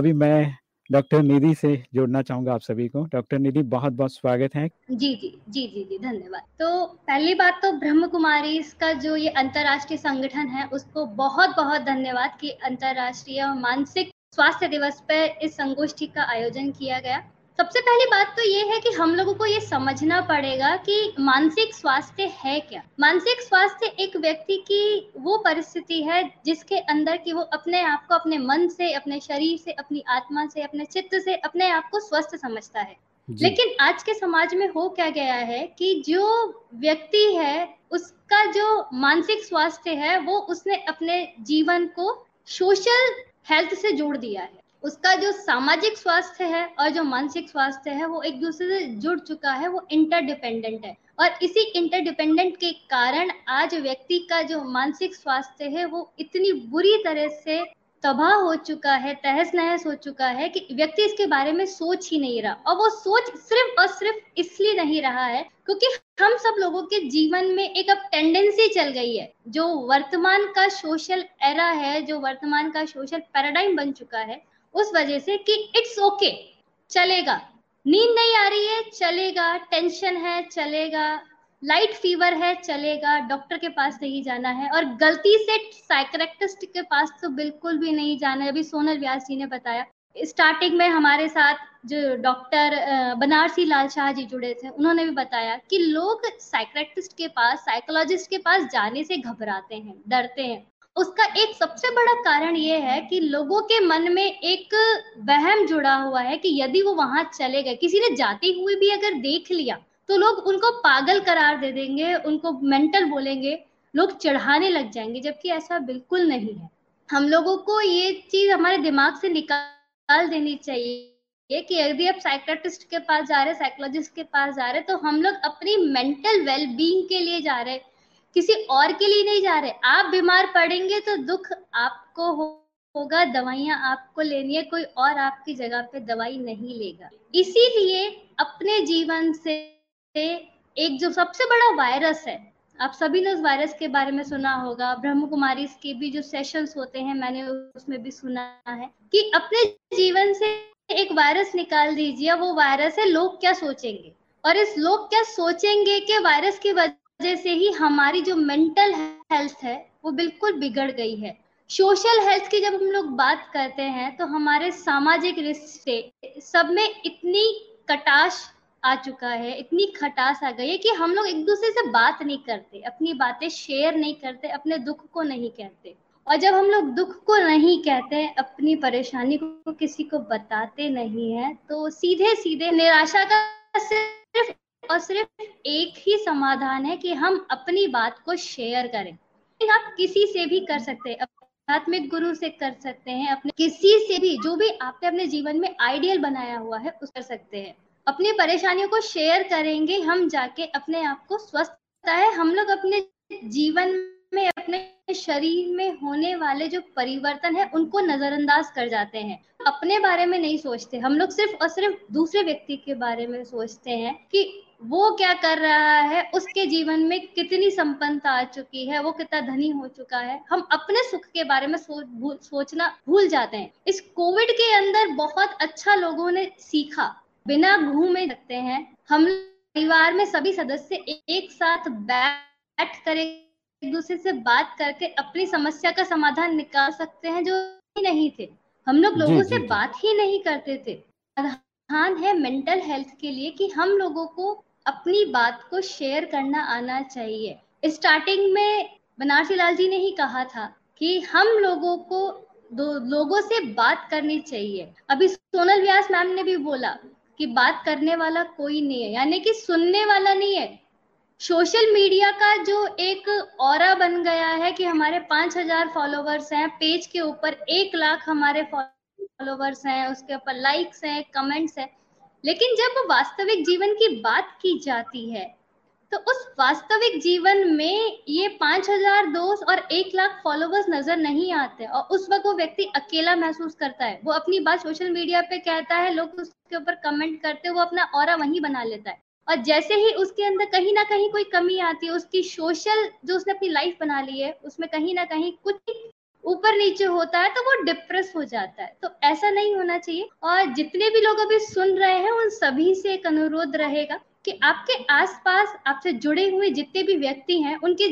अभी मैं डॉक्टर निधि से जोड़ना चाहूँगा आप सभी को। डॉक्टर निधि बहुत बहुत स्वागत है।
जी जी जी जी जी, धन्यवाद। तो पहली बात तो ब्रह्म कुमारी इसका जो ये अंतर्राष्ट्रीय संगठन है, उसको बहुत बहुत धन्यवाद कि अंतर्राष्ट्रीय मानसिक स्वास्थ्य दिवस पर इस संगोष्ठी का आयोजन किया गया। सबसे पहली बात तो ये है कि हम लोगों को ये समझना पड़ेगा कि मानसिक स्वास्थ्य है क्या? मानसिक स्वास्थ्य एक व्यक्ति की वो परिस्थिति है जिसके अंदर कि वो अपने आप को अपने मन से अपने शरीर से अपनी आत्मा से अपने चित्त से अपने आप को स्वस्थ समझता है। लेकिन आज के समाज में हो क्या गया है कि जो व्यक्ति है उसका जो मानसिक स्वास्थ्य है वो उसने अपने जीवन को सोशल हेल्थ से जोड़ दिया है। उसका जो सामाजिक स्वास्थ्य है और जो मानसिक स्वास्थ्य है, वो एक दूसरे से जुड़ चुका है, वो इंटरडिपेंडेंट है। और इसी इंटरडिपेंडेंट के कारण आज व्यक्ति का जो मानसिक स्वास्थ्य है, वो इतनी बुरी तरह से तबाह हो चुका है तहस नहस हो चुका है कि व्यक्ति इसके बारे में सोच ही नहीं रहा। और वो सोच सिर्फ़ और सिर्फ़ इसलिए नहीं रहा है क्योंकि हम सब लोगों के जीवन में एक अब टेंडेंसी चल गई है। जो वर्तमान का सोशल एरा है, जो वर्तमान का सोशल पैराडाइम बन चुका है उस वजह से कि इट्स ओके okay, चलेगा। नींद नहीं आ रही है चलेगा। टेंशन है चलेगा। लाइट फीवर है चलेगा। डॉक्टर के पास नहीं जाना है। और गलती से साइक्रेटिस्ट के पास तो बिल्कुल भी नहीं जाना है। अभी सोनल व्यास जी ने बताया। स्टार्टिंग में हमारे साथ जो डॉक्टर बनारसी लाल शाह जी जुड़े थे उन्होंने भी बताया कि लोग साइक्रेटिस्ट के पास साइकोलॉजिस्ट के पास जाने से घबराते हैं डरते हैं। उसका एक सबसे बड़ा कारण ये है कि लोगों के मन में एक वहम जुड़ा हुआ है कि यदि वो वहाँ चले गए, किसी ने जाते हुए भी अगर देख लिया तो लोग उनको पागल करार दे देंगे, उनको मेंटल बोलेंगे, लोग चढ़ाने लग जाएँगे, जबकि ऐसा बिल्कुल नहीं है। हम लोगों को ये चीज़ हमारे दिमाग से निकाल देनी चाहिए कि यदि आप साइकेट्रिस्ट के पास जा रहे हैं साइकोलॉजिस्ट के पास जा रहे हैं तो हम लोग अपनी मेंटल वेल बींग के लिए जा रहे किसी और के लिए नहीं जा रहे। आप बीमार पड़ेंगे तो दुख आपको हो, होगा दवाइयाँ आपको लेनी है कोई और आपकी जगह पे दवाई नहीं लेगा। इसीलिए अपने जीवन से एक जो सबसे बड़ा वायरस है आप सभी ने उस वायरस के बारे में सुना होगा ब्रह्म कुमारी के भी जो सेशंस होते हैं मैंने उसमें भी सुना है कि अपने जीवन से एक वायरस निकाल दीजिए वो वायरस है लोग क्या सोचेंगे? और इस लोग क्या सोचेंगे कि वायरस की वजह वजह से ही हमारी जो मेंटल हेल्थ है, वो बिल्कुल बिगड़ गई है। सोशल हेल्थ की जब हम लोग बात करते हैं तो हमारे सामाजिक रिश्ते सब में इतनी कटाश आ चुका है, इतनी खटास आ गई है कि हम लोग एक दूसरे से बात नहीं करते, अपनी बातें शेयर नहीं करते, अपने दुख को नहीं कहते। और जब हम लोग दुख को नहीं कहते, अपनी परेशानी को किसी को बताते नहीं है तो सीधे सीधे निराशा का सिर्फ़ और सिर्फ़ एक ही समाधान है कि हम अपनी बात को शेयर करें। आप किसी से भी कर सकते हैं, आध्यात्मिक गुरु से कर सकते हैं, अपने किसी से भी, जो भी आपने अपने जीवन में आइडियल बनाया हुआ है, उस कर सकते हैं। अपनी परेशानियों को शेयर करेंगे, हम जाके अपने आप को स्वस्थ है। हम लोग अपने जीवन में, अपने शरीर में होने वाले जो परिवर्तन है, उनको नजरअंदाज कर जाते हैं। अपने बारे में नहीं सोचते। हम लोग सिर्फ़ और सिर्फ़ दूसरे व्यक्ति के बारे में सोचते हैं कि वो क्या कर रहा है? उसके जीवन में कितनी संपन्नता आ चुकी है? वो कितना धनी हो चुका है? हम अपने सुख के बारे में सो, भूल, सोचना भूल जाते हैं। इस कोविड के अंदर बहुत अच्छा लोगों ने सीखा। बिना घूमे सकते हैं। हम परिवार में सभी सदस्य एक साथ बैठ कर एक दूसरे से बात करके अपनी समस्या का समाधान निकाल सकते हैं जो नहीं थे। हम लोग लोगों से बात ही नहीं करते थे। है मेंटल हेल्थ के लिए कि हम लोगों को अपनी बात को शेयर करना आना चाहिए। स्टार्टिंग में बनारसी लाल जी ने ही कहा था कि हम लोगों को दो, लोगों से बात करनी चाहिए। अभी सोनल व्यास मैम ने भी बोला कि बात करने वाला कोई नहीं है, यानी कि सुनने वाला नहीं है। सोशल मीडिया का जो एक और बन गया है कि हमारे पाँच हज़ार फॉलोवर्स हैं, पेज के ऊपर एक लाख हमारे फॉलोवर्स हैं, उसके ऊपर लाइक्स हैं कमेंट्स हैं लेकिन जब वास्तविक जीवन की बात की जाती है तो उस वास्तविक जीवन में ये पाँच हज़ार दोस्त और एक लाख फॉलोवर्स नज़र नहीं आते और उस वक्त वो व्यक्ति अकेला महसूस करता है। वो अपनी बात सोशल मीडिया पे कहता है, लोग उसके ऊपर कमेंट करते हैं, वो अपना और वहीं बना लेता है। और जैसे ही उसके अंदर कहीं ना कहीं कोई कमी आती है, उसकी सोशल जो उसने अपनी लाइफ बना ली है, उसमें कहीं ना कहीं कुछ ऊपर नीचे होता है तो वो डिप्रेस हो जाता है। तो ऐसा नहीं होना चाहिए। और जितने भी लोग अभी सुन रहे हैं उन सभी से एक अनुरोध रहेगा कि आपके आसपास आपसे जुड़े हुए जितने भी व्यक्ति हैं उनके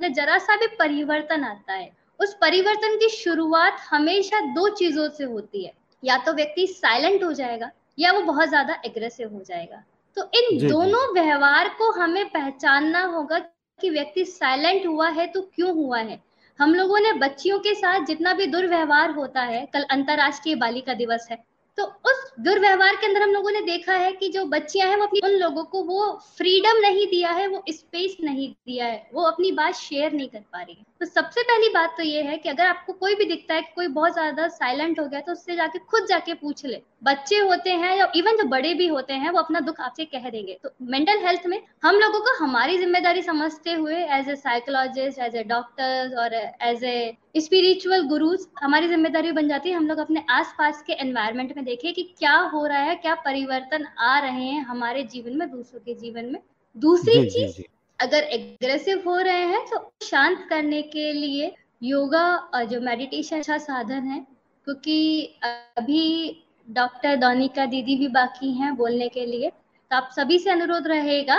जरा सा भी परिवर्तन आता है। उस परिवर्तन की शुरुआत हमेशा दो चीज़ों से होती है। या तो व्यक्ति साइलेंट हो जाएगा या वो बहुत ज़्यादा एग्रेसिव हो जाएगा। तो इन जी, दोनों व्यवहार को हमें पहचानना होगा कि व्यक्ति साइलेंट हुआ है तो क्यों हुआ है। हम लोगों ने बच्चियों के साथ जितना भी दुर्व्यवहार होता है, कल अंतरराष्ट्रीय बालिका दिवस है तो उस दुर्व्यवहार के अंदर हम लोगों ने देखा है कि जो बच्चियाँ हैं, वो अपनी उन लोगों को वो फ्रीडम नहीं दिया है, वो स्पेस नहीं दिया है, वो अपनी बात शेयर नहीं कर पा रही है। तो सबसे पहली बात तो ये है कि अगर आपको कोई भी दिखता है कि कोई बहुत ज़्यादा साइलेंट हो गया तो उससे जाके खुद जाके पूछ ले। बच्चे होते हैं या इवन जो बड़े भी होते हैं वो अपना दुख आपसे कह देंगे। तो मेंटल हेल्थ में हम लोगों को हमारी ज़िम्मेदारी समझते हुए as a psychologist as a doctors और एज ए स्पिरिचुअल गुरुज हमारी ज़िम्मेदारी बन जाती है। हम लोग अपने आसपास के एनवायरमेंट में देखें कि क्या हो रहा है क्या परिवर्तन आ रहे हैं हमारे जीवन में दूसरों के जीवन में। दूसरी चीज़ अगर एग्रेसिव हो रहे हैं तो शांत करने के लिए योगा जो मेडिटेशन अच्छा साधन है, क्योंकि अभी डॉक्टर दोनिका दीदी भी बाकी हैं बोलने के लिए तो आप सभी से अनुरोध रहेगा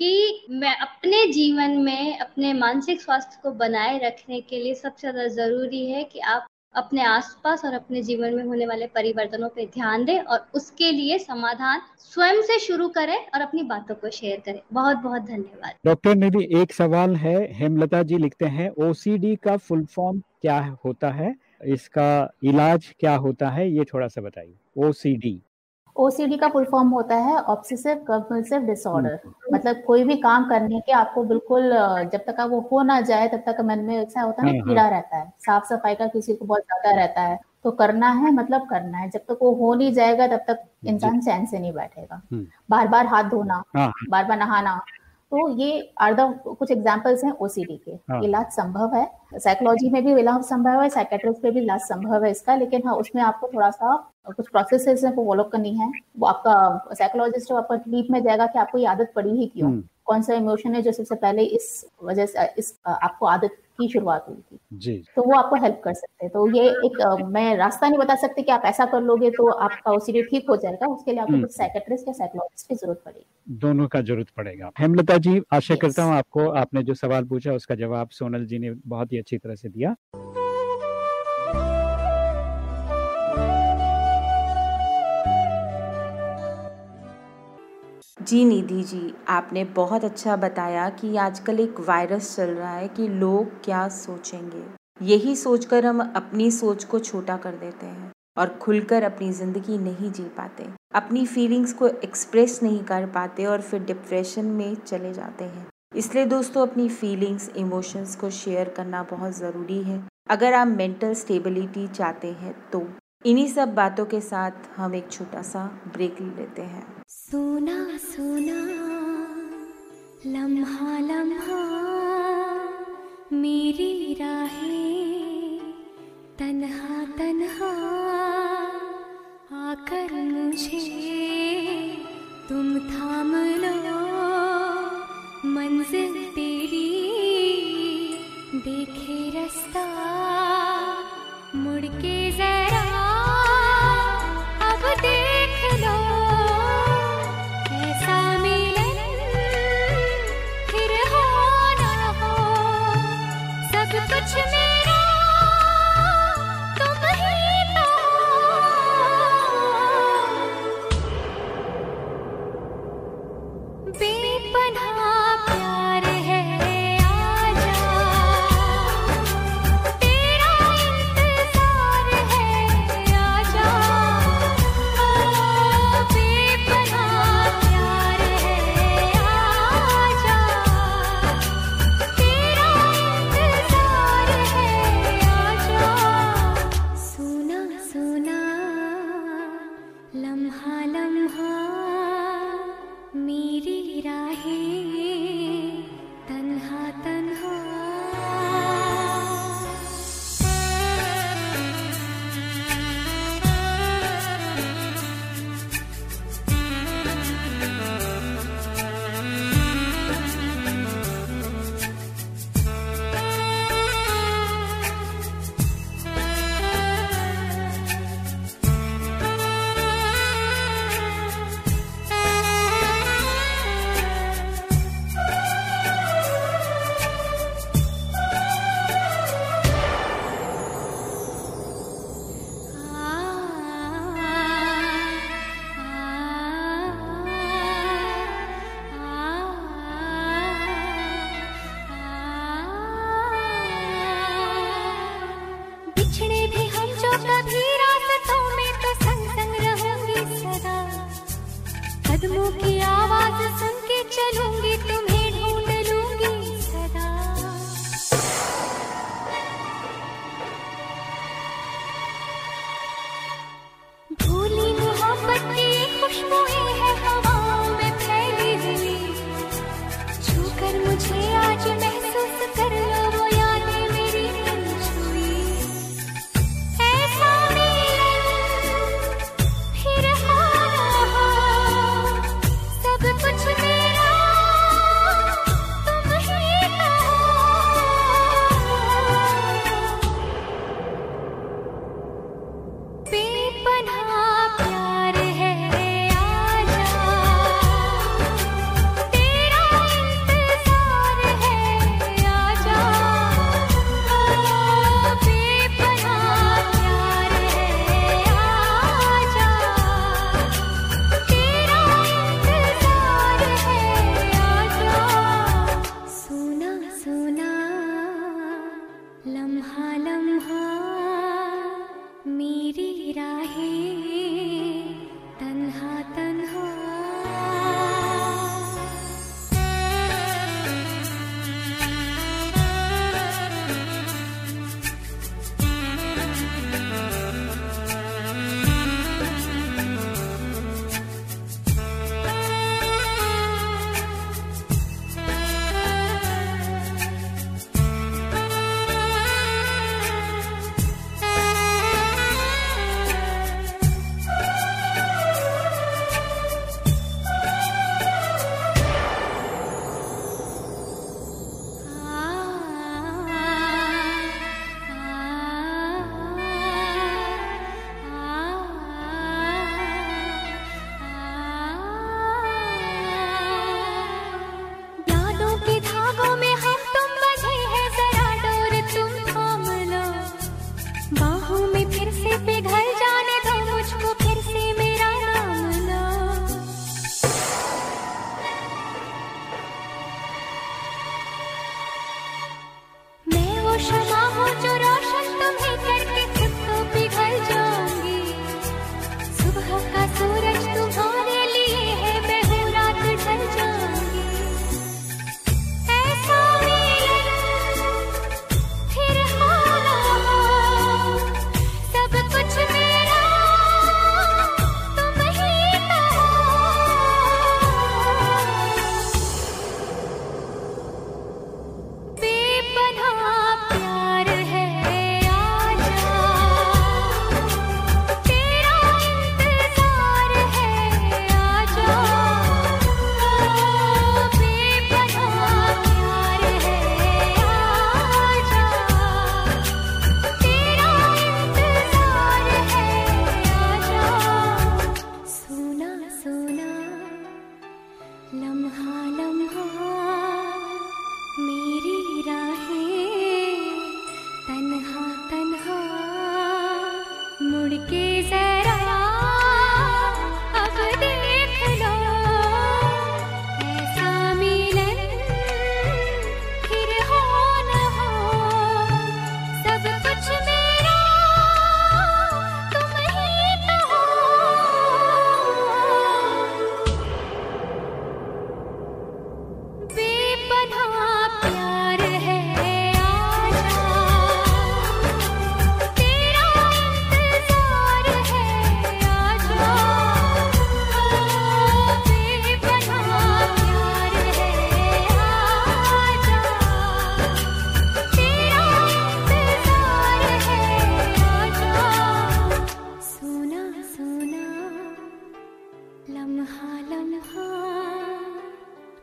कि मैं अपने जीवन में अपने मानसिक स्वास्थ्य को बनाए रखने के लिए सबसे ज़्यादा ज़रूरी है कि आप अपने आसपास और अपने जीवन में होने वाले परिवर्तनों पर ध्यान दें और उसके लिए समाधान स्वयं से शुरू करें और अपनी बातों को शेयर करें। बहुत बहुत धन्यवाद।
डॉक्टर मेरी एक सवाल है, हेमलता जी लिखते हैं, ओसीडी का फुल फॉर्म क्या होता है? इसका इलाज क्या होता है? ये थोड़ा सा बताइए। ओसीडी।
ओसीडी का फुल फॉर्म होता है ऑब्सेसिव कंपल्सिव डिसऑर्डर मतलब कोई भी काम करने के आपको बिल्कुल जब तक वो हो ना जाए तब तक मन में ऐसा होता है ना हाँ, कीड़ा हाँ। रहता है। साफ़ सफ़ाई का किसी को बहुत ज़्यादा रहता है। तो करना है मतलब करना है। जब तक वो हो नहीं जाएगा तब तक इंसान चैन से नहीं बैठेगा। हम्म। बार बार हाथ धोना हाँ, बार बार नहाना तो ये आर द कुछ एग्जाम्पल्स हैं ओसीडी के हाँ. इलाज संभव है साइकोलॉजी में भी इलाज संभव है साइकेट्रिक में भी इलाज संभव है इसका लेकिन हाँ उसमें आपको थोड़ा सा कुछ प्रोसेस है वो फॉलो करनी है वो आपका साइकोलॉजिस्ट आपका डीप में जाएगा कि आपको ये आदत पड़ी ही क्यों हम्म। कौन सा इमोशन है जो सबसे पहले इस वजह से इस आपको आदत की शुरुआत हुई थी। जी। तो वो आपको हेल्प कर सकते हैं। तो ये एक आ, मैं रास्ता नहीं बता सकती कि आप ऐसा कर लोगे तो आपका ओसीडी ठीक हो जाएगा। उसके लिए आपको हम्म। कुछ साइकेट्रिस्ट या साइकोलॉजिस्ट की ज़रूरत पड़ेगी।
दोनों का ज़रूरत पड़ेगा। हेमलता जी आशा करता हूँ आपको आपने जो सवाल पूछा उसका जवाब सोनल जी ने बहुत ही अच्छी तरह से दिया।
जी निधि जी, आपने बहुत अच्छा बताया कि आजकल एक वायरस चल रहा है कि लोग क्या सोचेंगे। यही सोचकर हम अपनी सोच को छोटा कर देते हैं और खुलकर अपनी ज़िंदगी नहीं जी पाते। अपनी फीलिंग्स को एक्सप्रेस नहीं कर पाते और फिर डिप्रेशन में चले जाते हैं। इसलिए दोस्तों, अपनी फीलिंग्स इमोशंस को शेयर करना बहुत ज़रूरी है। अगर आप मेंटल स्टेबिलिटी चाहते हैं तो इन्हीं सब बातों के साथ हम एक छोटा सा ब्रेक ले लेते हैं।
सोना सोना लम्हा लम्हा मेरी राहें तन्हा तन्हा आकर मुझे तुम थाम लो मंजिल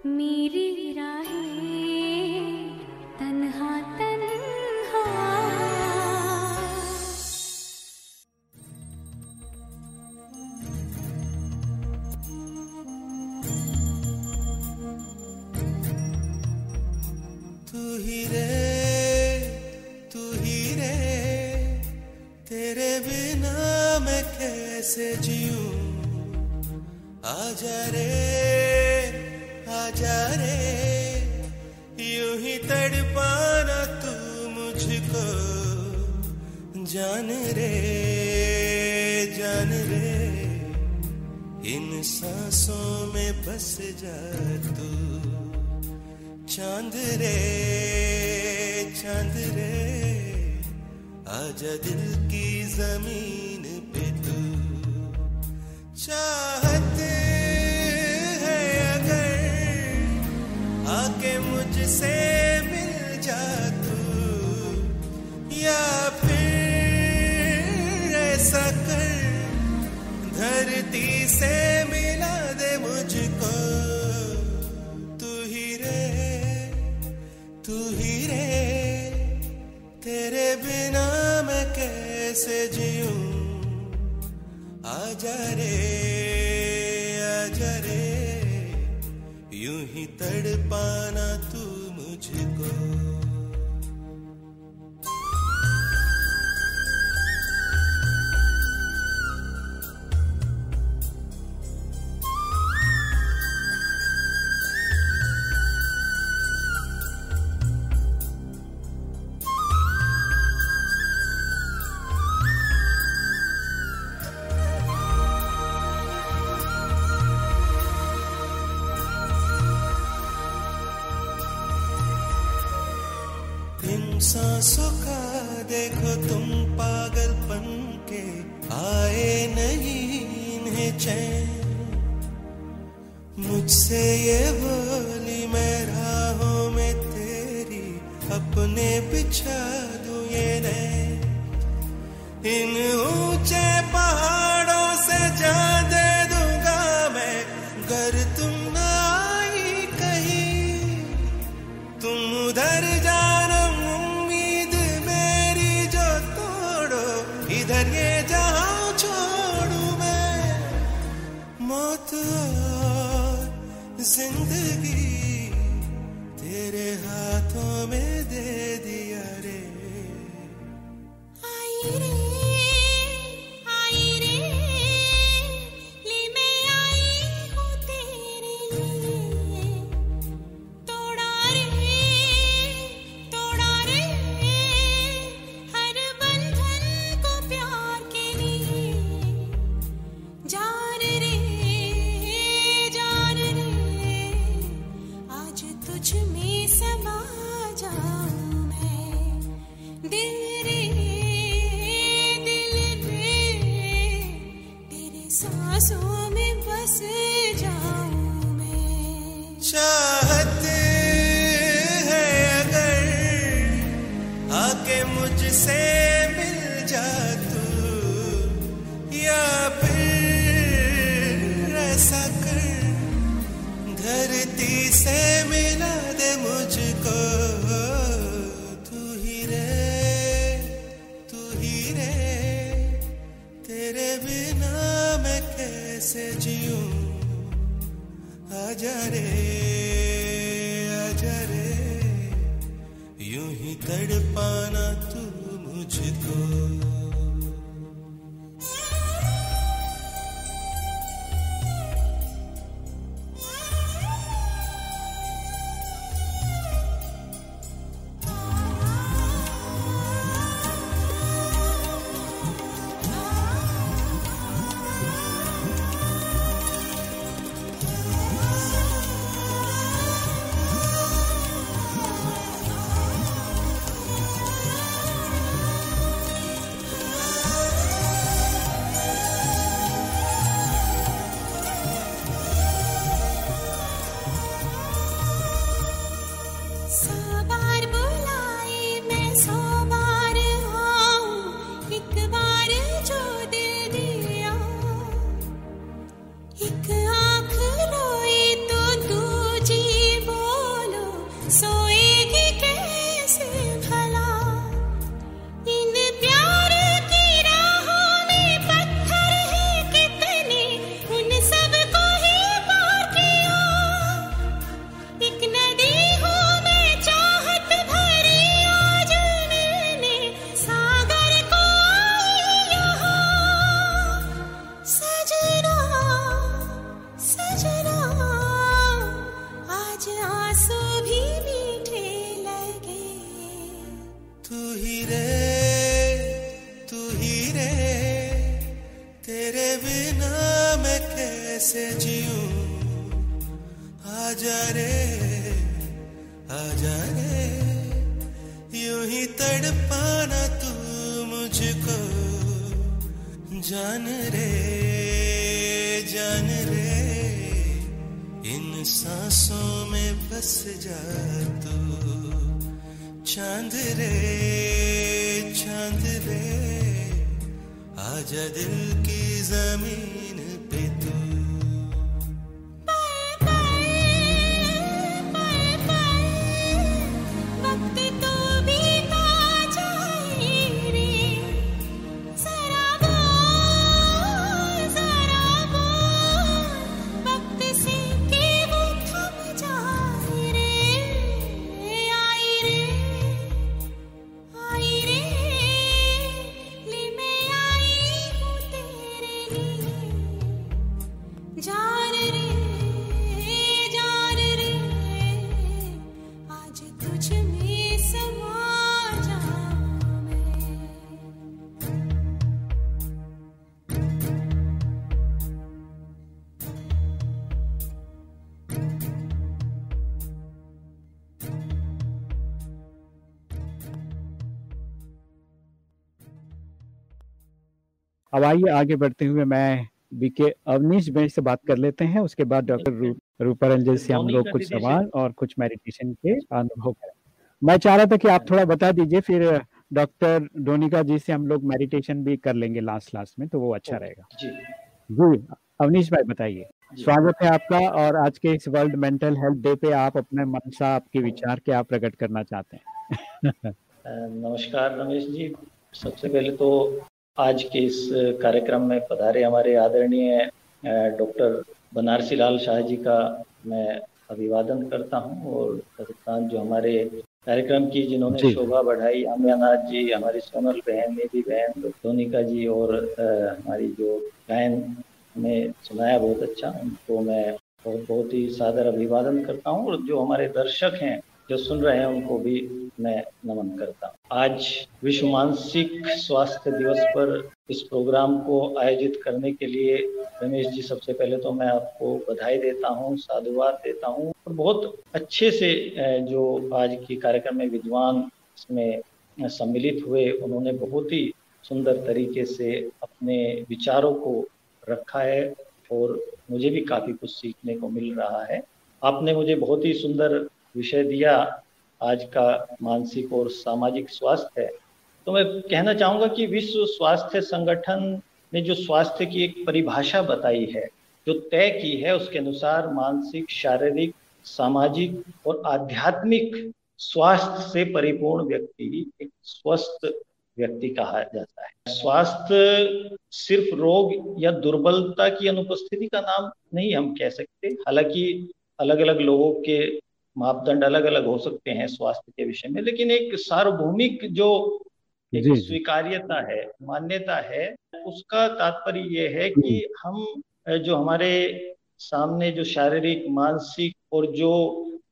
मेरी
आइए आगे बढ़ते हुए मैं बीके अवनीश बेंच से बात कर लेते हैं। उसके बाद डॉक्टर रू, रूपारंजन से हम लोग कुछ सवाल और कुछ मेडिटेशन के अनुभव करें। मैं चाह रहा था कि आप थोड़ा बता दीजिए फिर डॉक्टर डोनिका जी से हम लोग मेडिटेशन भी कर लेंगे लास्ट लास्ट में तो वो अच्छा रहेगा।
जी।
जी अवनीश भाई बताइए। स्वागत है आपका और आज के इस वर्ल्ड मेंटल हेल्थ डे पे आप अपने मन सा आपके विचार क्या प्रकट करना चाहते हैं?
नमस्कार रमेश जी। सबसे पहले तो आज के इस कार्यक्रम में पधारे हमारे आदरणीय डॉक्टर बनारसी लाल शाह जी का मैं अभिवादन करता हूँ और तदुपरांत जो हमारे कार्यक्रम की जिन्होंने शोभा बढ़ाई आम्यानाथ जी हमारी सोनल बहन निधि बहन सोनिका जी और हमारी जो गायन में सुनाया बहुत अच्छा उनको मैं बहुत बहुत ही सादर अभिवादन करता हूँ और जो हमारे दर्शक हैं जो सुन रहे हैं उनको भी मैं नमन करता हूँ। आज विश्व मानसिक स्वास्थ्य दिवस पर इस प्रोग्राम को आयोजित करने के लिए रमेश जी, सबसे पहले तो मैं आपको बधाई देता हूँ, साधुवाद देता हूँ और बहुत अच्छे से जो आज की कार्यक्रम में विद्वान इसमें सम्मिलित हुए, उन्होंने बहुत ही सुंदर तरीके से अपने विचारों को रखा है और मुझे भी काफ़ी कुछ सीखने को मिल रहा है। आपने मुझे बहुत ही सुंदर विषय दिया आज का मानसिक और सामाजिक स्वास्थ्य है। तो मैं कहना चाहूँगा कि विश्व स्वास्थ्य संगठन ने जो स्वास्थ्य की एक परिभाषा बताई है, जो तय की है, उसके अनुसार मानसिक, शारीरिक, सामाजिक और आध्यात्मिक स्वास्थ्य से परिपूर्ण व्यक्ति एक स्वस्थ व्यक्ति कहा जाता है। स्वास्थ्य सिर्फ़ रोग या दुर्बलता की अनुपस्थिति का नाम नहीं हम कह सकते। हालाँकि अलग अलग लोगों के मापदंड अलग अलग हो सकते हैं स्वास्थ्य के विषय में लेकिन एक सार्वभौमिक जो एक। स्वीकार्यता है मान्यता है उसका तात्पर्य ये है कि हम जो हमारे सामने जो शारीरिक मानसिक और जो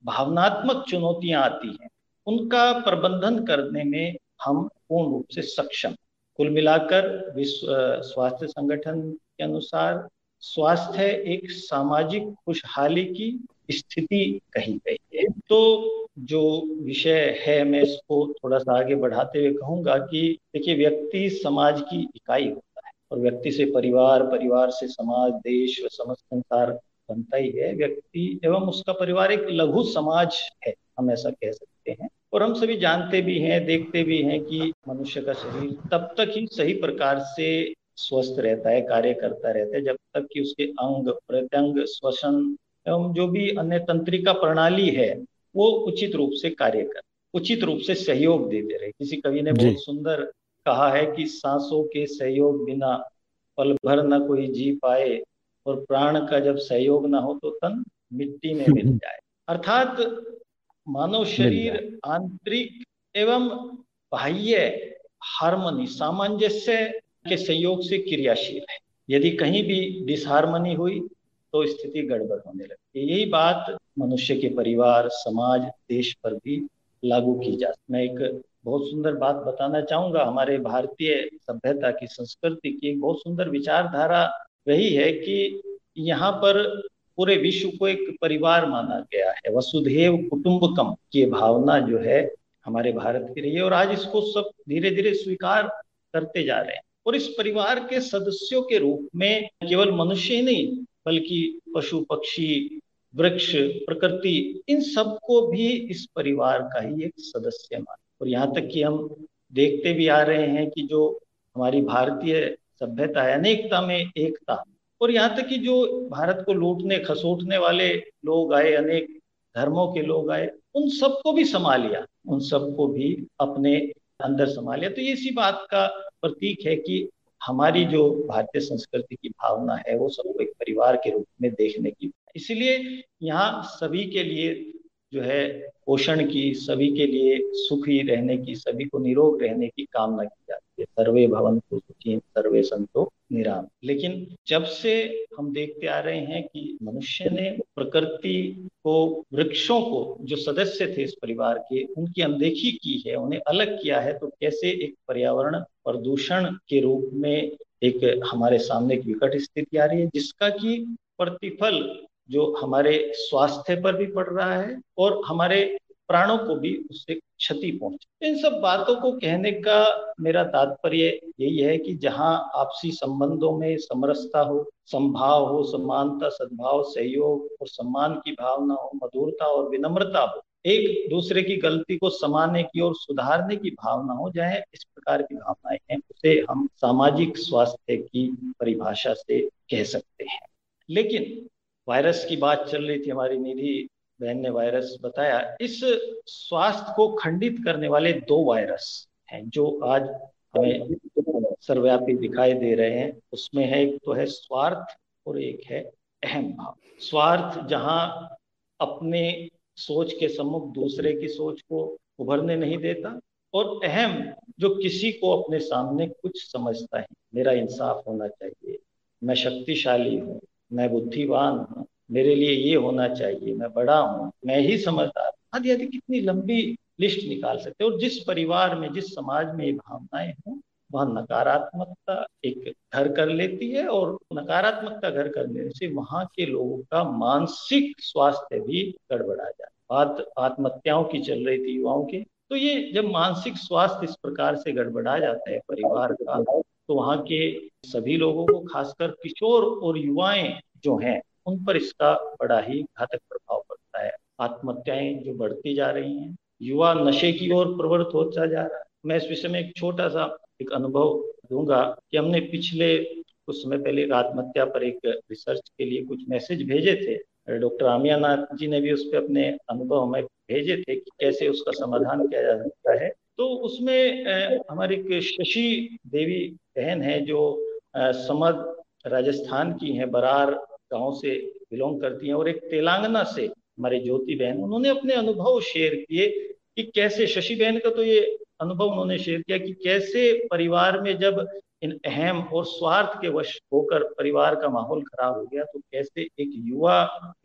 भावनात्मक चुनौतियाँ आती हैं उनका प्रबंधन करने में हम पूर्ण रूप से सक्षम कुल मिलाकर विश्व स्वास्थ्य संगठन के अनुसार स्वास्थ्य एक सामाजिक खुशहाली की स्थिति कही गई है। तो जो विषय है, मैं इसको थोड़ा सा आगे बढ़ाते हुए कहूँगा कि देखिए, व्यक्ति समाज की इकाई होता है और व्यक्ति से परिवार परिवार से समाज, देश व समस्त संसार बनता ही है। व्यक्ति एवं उसका परिवार एक लघु समाज है, हम ऐसा कह सकते हैं। और हम सभी जानते भी हैं, देखते भी हैं कि मनुष्य का शरीर तब तक ही सही प्रकार से स्वस्थ रहता है, कार्य करता रहता है, जब तक कि उसके अंग, प्रत्यंग, श्वसन एवं जो भी अन्य तंत्रिका प्रणाली है वो उचित रूप से कार्य कर उचित रूप से सहयोग देते रहे। किसी कवि ने बहुत सुंदर कहा है कि सांसों के सहयोग बिना पल भर न कोई जी पाए और प्राण का जब सहयोग ना हो तो तन मिट्टी में मिल जाए। अर्थात मानव शरीर आंतरिक एवं बाह्य हार्मनी सामंजस्य के सहयोग से क्रियाशील है। यदि कहीं भी डिसहारमनी हुई तो स्थिति गड़बड़ होने लगती है। यही बात मनुष्य के परिवार, समाज, देश पर भी लागू की जा मैं एक बहुत सुंदर बात बताना चाहूँगा। हमारे भारतीय सभ्यता की संस्कृति की एक बहुत सुंदर विचारधारा वही है कि यहाँ पर पूरे विश्व को एक परिवार माना गया है। वसुधैव कुटुंबकम की भावना जो है हमारे भारत की रही है और आज इसको सब धीरे धीरे स्वीकार करते जा रहे हैं। और इस परिवार के सदस्यों के रूप में केवल मनुष्य ही नहीं बल्कि पशु, पक्षी, वृक्ष, प्रकृति, इन सबको भी इस परिवार का ही एक सदस्य मान। और यहाँ तक कि हम देखते भी आ रहे हैं कि जो हमारी भारतीय सभ्यता है, अनेकता में एकता। और यहाँ तक कि जो भारत को लूटने, खसोटने वाले लोग आए, अनेक धर्मों के लोग आए, उन सबको भी संभालिया उन सबको भी अपने अंदर संभालिया तो ये इसी बात का प्रतीक है कि हमारी जो भारतीय संस्कृति की भावना है, वो सबको एक परिवार के रूप में देखने की। इसलिए यहाँ सभी के लिए जो है, पोषण की सभी के लिए सुखी रहने की, सभी को निरोग रहने की कामना की जाती है। सर्वे भवन को सुखी, सर्वे संतो निराम। लेकिन जब से हम देखते आ रहे हैं कि मनुष्य ने प्रकृति को, वृक्षों को, जो सदस्य थे इस परिवार के, उनकी अनदेखी की है, उन्हें अलग किया है तो कैसे एक पर्यावरण प्रदूषण के रूप में एक हमारे सामने एक विकट स्थिति आ रही है, जिसका की प्रतिफल जो हमारे स्वास्थ्य पर भी पड़ रहा है और हमारे प्राणों को भी उससे क्षति पहुँचे। इन सब बातों को कहने का मेरा तात्पर्य यही है कि जहाँ आपसी संबंधों में समरसता हो संभाव हो, समानता, सद्भाव, सहयोग और सम्मान की भावना हो, मधुरता और विनम्रता हो, एक दूसरे की गलती को समाने की और सुधारने की भावना हो जाए इस प्रकार की भावनाएँ हैं, उसे हम सामाजिक स्वास्थ्य की परिभाषा से कह सकते हैं। लेकिन वायरस की बात चल रही थी, हमारी निधि बहन ने वायरस बताया। इस स्वास्थ्य को खंडित करने वाले दो वायरस हैं, जो आज हमें सर्वव्यापी दिखाई दे रहे हैं। उसमें है, एक तो है स्वार्थ और एक है अहम भाव। स्वार्थ जहाँ अपने सोच के सम्मुख दूसरे की सोच को उभरने नहीं देता, और अहम जो किसी को अपने सामने कुछ समझता है। मेरा इंसाफ होना चाहिए, मैं शक्तिशाली हूँ मैं बुद्धिवान हूँ, मेरे लिए ये होना चाहिए, मैं बड़ा हूँ, मैं ही समझदार आदि आदि, कितनी लंबी लिस्ट निकाल सकते और जिस परिवार में, जिस समाज में ये भावनाएँ हों, वहाँ नकारात्मकता एक घर कर लेती है और नकारात्मकता घर करने से वहाँ के लोगों का मानसिक स्वास्थ्य भी गड़बड़ा जाए बात, आत्महत्याओं की चल रही थी युवाओं की तो ये जब मानसिक स्वास्थ्य इस प्रकार से गड़बड़ा जाता है परिवार का तो वहाँ के सभी लोगों को, खासकर किशोर और युवाएँ जो हैं, उन पर इसका बड़ा ही घातक प्रभाव पड़ता है। आत्महत्याएँ जो बढ़ती जा रही हैं, युवा नशे की ओर प्रवृत्त होता जा रहा है। मैं इस विषय में एक छोटा सा एक अनुभव दूँगा कि हमने पिछले कुछ समय पहले आत्महत्या पर एक रिसर्च के लिए कुछ मैसेज भेजे थे। डॉक्टर आमिया नाथ जी ने भी उस पर अपने अनुभव हमें भेजे थे कि कैसे उसका समाधान किया जा सकता है। तो उसमें हमारी शशि देवी बहन है जो समद राजस्थान की हैं, बरार गाँव से बिलोंग करती हैं और एक तेलंगाना से हमारे ज्योति बहन, उन्होंने अपने अनुभव शेयर किए कि कैसे, शशि बहन का तो ये अनुभव उन्होंने शेयर किया कि कैसे परिवार में जब इन अहम और स्वार्थ के वश होकर परिवार का माहौल खराब हो गया तो कैसे एक युवा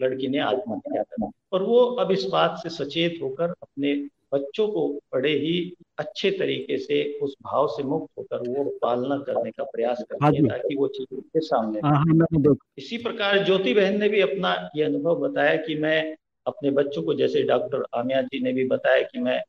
लड़की ने आत्महत्या करा और वो अब इस बात से सचेत होकर अपने बच्चों को बड़े ही अच्छे तरीके से उस भाव से मुक्त होकर वो पालना करने का प्रयास करते
हाँ
ताकि वो चीज़ उनके सामने
हाँ हाँ
इसी प्रकार ज्योति बहन ने भी अपना ये अनुभव बताया कि मैं अपने बच्चों को जैसे डॉक्टर आमिया जी ने भी बताया कि मैं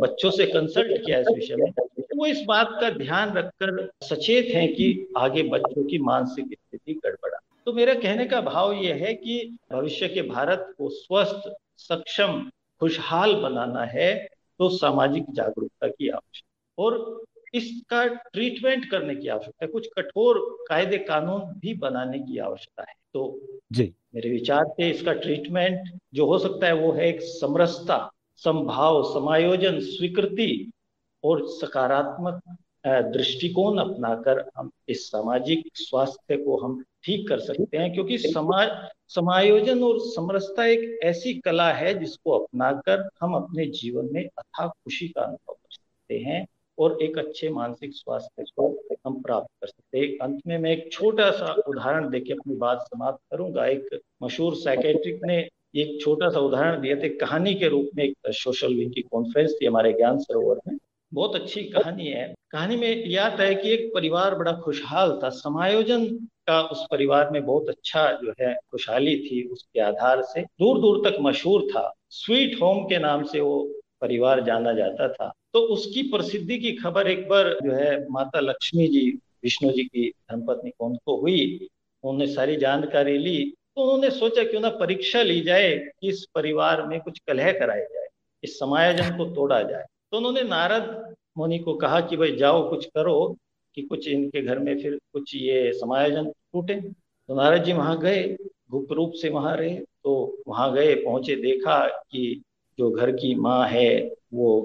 बच्चों से कंसल्ट किया इस विषय में। वो इस बात का ध्यान रखकर सचेत हैं कि आगे बच्चों की मानसिक स्थिति गड़बड़ा। तो मेरा कहने का भाव यह है कि भविष्य के भारत को स्वस्थ सक्षम खुशहाल बनाना है तो सामाजिक जागरूकता की आवश्यकता और इसका ट्रीटमेंट करने की आवश्यकता है। कुछ कठोर कायदे कानून भी बनाने की आवश्यकता है। तो
जी।
मेरे विचार से इसका ट्रीटमेंट जो हो सकता है वो है एक समरसता संभाव समायोजन स्वीकृति और सकारात्मक दृष्टिकोण अपनाकर हम इस सामाजिक स्वास्थ्य को हम ठीक कर सकते हैं। क्योंकि समाज समायोजन और समरसता एक ऐसी कला है जिसको अपनाकर हम अपने जीवन में अथाह खुशी का अनुभव कर सकते हैं और एक अच्छे मानसिक स्वास्थ्य को हम प्राप्त कर सकते हैं। अंत में मैं एक छोटा सा उदाहरण देके अपनी बात समाप्त करूँगा। एक मशहूर साइकेट्रिक ने एक छोटा सा उदाहरण दिया था। कहानी के रूप में एक सोशल की कॉन्फ्रेंस थी हमारे ज्ञान सरोवर में। बहुत अच्छी कहानी है। कहानी में याद है कि एक परिवार बड़ा खुशहाल था। समायोजन का उस परिवार में बहुत अच्छा जो है, खुशहाली थी उसके आधार से। दूर दूर तक मशहूर था। स्वीट होम के नाम से वो परिवार जाना जाता था। तो उसकी प्रसिद्धि की खबर एक बार जो है, माता लक्ष्मी जी, विष्णु जी की धर्मपत्नी को हुई, उन्होंने सारी जानकारी ली। तो उन्होंने सोचा क्यों ना परीक्षा ली जाए इस परिवार में कुछ कलह कराया जाए, इस समायोजन को तोड़ा जाए। तो उन्होंने नारद मुनि को कहा कि भाई जाओ, कुछ करो कि कुछ इनके घर में फिर कुछ ये समायोजन टूटे। तो नारद जी वहाँ गए, गुप्त रूप से वहाँ रहे। तो वहाँ गए, पहुँचे, देखा कि जो घर की माँ है, वो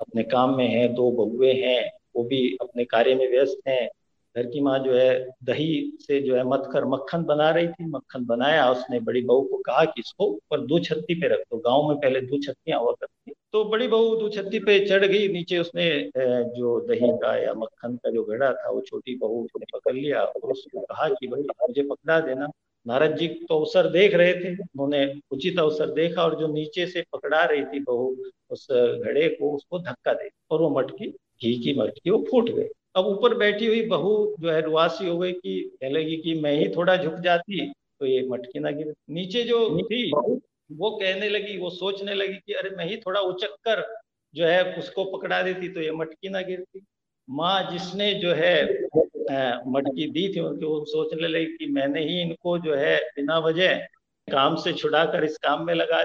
अपने काम में है, दो बहुए हैं, वो भी अपने कार्य में व्यस्त हैं। घर की माँ जो है, दही से जो है मत कर मक्खन बना रही थी, मक्खन बनाया, उसने बड़ी बहू को कहा कि इसको ऊपर दो छत्ती पे रख दो। गाँव में पहले दो छत्तियाँ हुआ करती तो बड़ी बहू दो छत्ती पे चढ़ गई, नीचे उसने जो दही का या मक्खन का जो घड़ा था, वो छोटी बहू उसने पकड़ लिया और उसको कहा कि भाई मुझे पकड़ा देना। नारद जी तो अवसर देख रहे थे, उन्होंने उचित अवसर देखा और जो नीचे से पकड़ा रही थी बहू, उस घड़े को उसको धक्का दे और वो मटकी, घी की मटकी, वो फूट गई। अब ऊपर बैठी हुई बहू जो है रुआसी हो गई कि कह लगी कि मैं ही थोड़ा झुक जाती तो ये मटकी ना गिर। नीचे जो थी वो कहने लगी वो सोचने लगी कि अरे मैं ही थोड़ा उचक कर जो है उसको पकड़ा देती तो ये मटकी ना गिरती। माँ जिसने जो है मटकी दी थी उनकी वो सोचने लगी कि मैंने ही इनको जो है बिना वजह काम से छुड़ाकर इस काम में लगा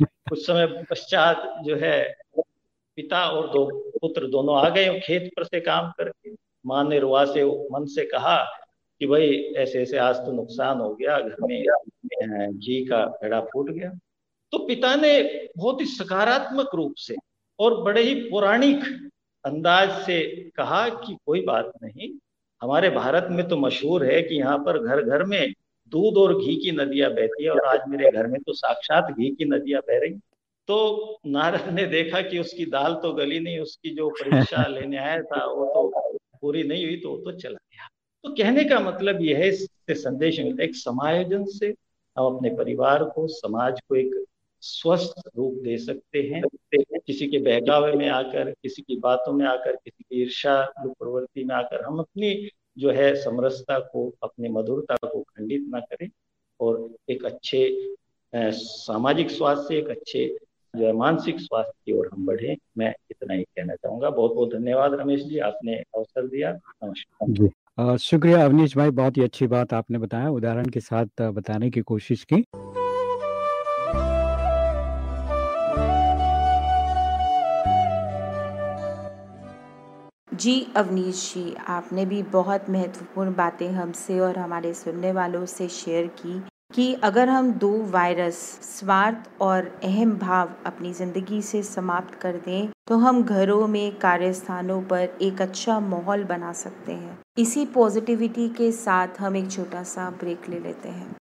कुछ समय पश्चात जो है पिता और दो पुत्र दोनों आ गए खेत पर से काम करके। माँ ने रुआ से मन से कहा कि भाई ऐसे ऐसे आज तो नुकसान हो गया घर में घी का घड़ा फूट गया। तो पिता ने बहुत ही सकारात्मक रूप से और बड़े ही पौराणिक अंदाज से कहा कि कोई बात नहीं हमारे भारत में तो मशहूर है कि यहाँ पर घर घर में दूध और घी की नदियाँ बहती है और आज मेरे घर में तो साक्षात घी की नदियाँ बह रही तो नारद ने देखा कि उसकी दाल तो गली नहीं उसकी जो परीक्षा लेने आया था वो तो पूरी नहीं हुई तो वो तो चला गया। तो कहने का मतलब यह है इससे संदेश मिलता है एक समायोजन से हम अपने परिवार को समाज को एक स्वस्थ रूप दे सकते हैं। किसी के बहकावे में आकर किसी की बातों में आकर किसी की ईर्षा प्रवृत्ति में आकर हम अपनी जो है समरसता को अपनी मधुरता को खंडित ना करें और एक अच्छे सामाजिक स्वास्थ्य एक अच्छे जो है मानसिक स्वास्थ्य की ओर हम बढ़े। मैं इतना ही कहना चाहूँगा। बहुत बहुत धन्यवाद रमेश जी आपने अवसर दिया। नमस्कार।
शुक्रिया अवनीश भाई बहुत ही अच्छी बात आपने बताया उदाहरण के साथ बताने की कोशिश की।
जी अवनीश जी आपने भी बहुत महत्वपूर्ण बातें हमसे और हमारे सुनने वालों से शेयर की। कि अगर हम दो वायरस, स्वार्थ और अहम भाव अपनी ज़िंदगी से समाप्त कर दें तो हम घरों में कार्यस्थानों पर एक अच्छा माहौल बना सकते हैं। इसी पॉजिटिविटी के साथ हम एक छोटा सा ब्रेक ले लेते हैं।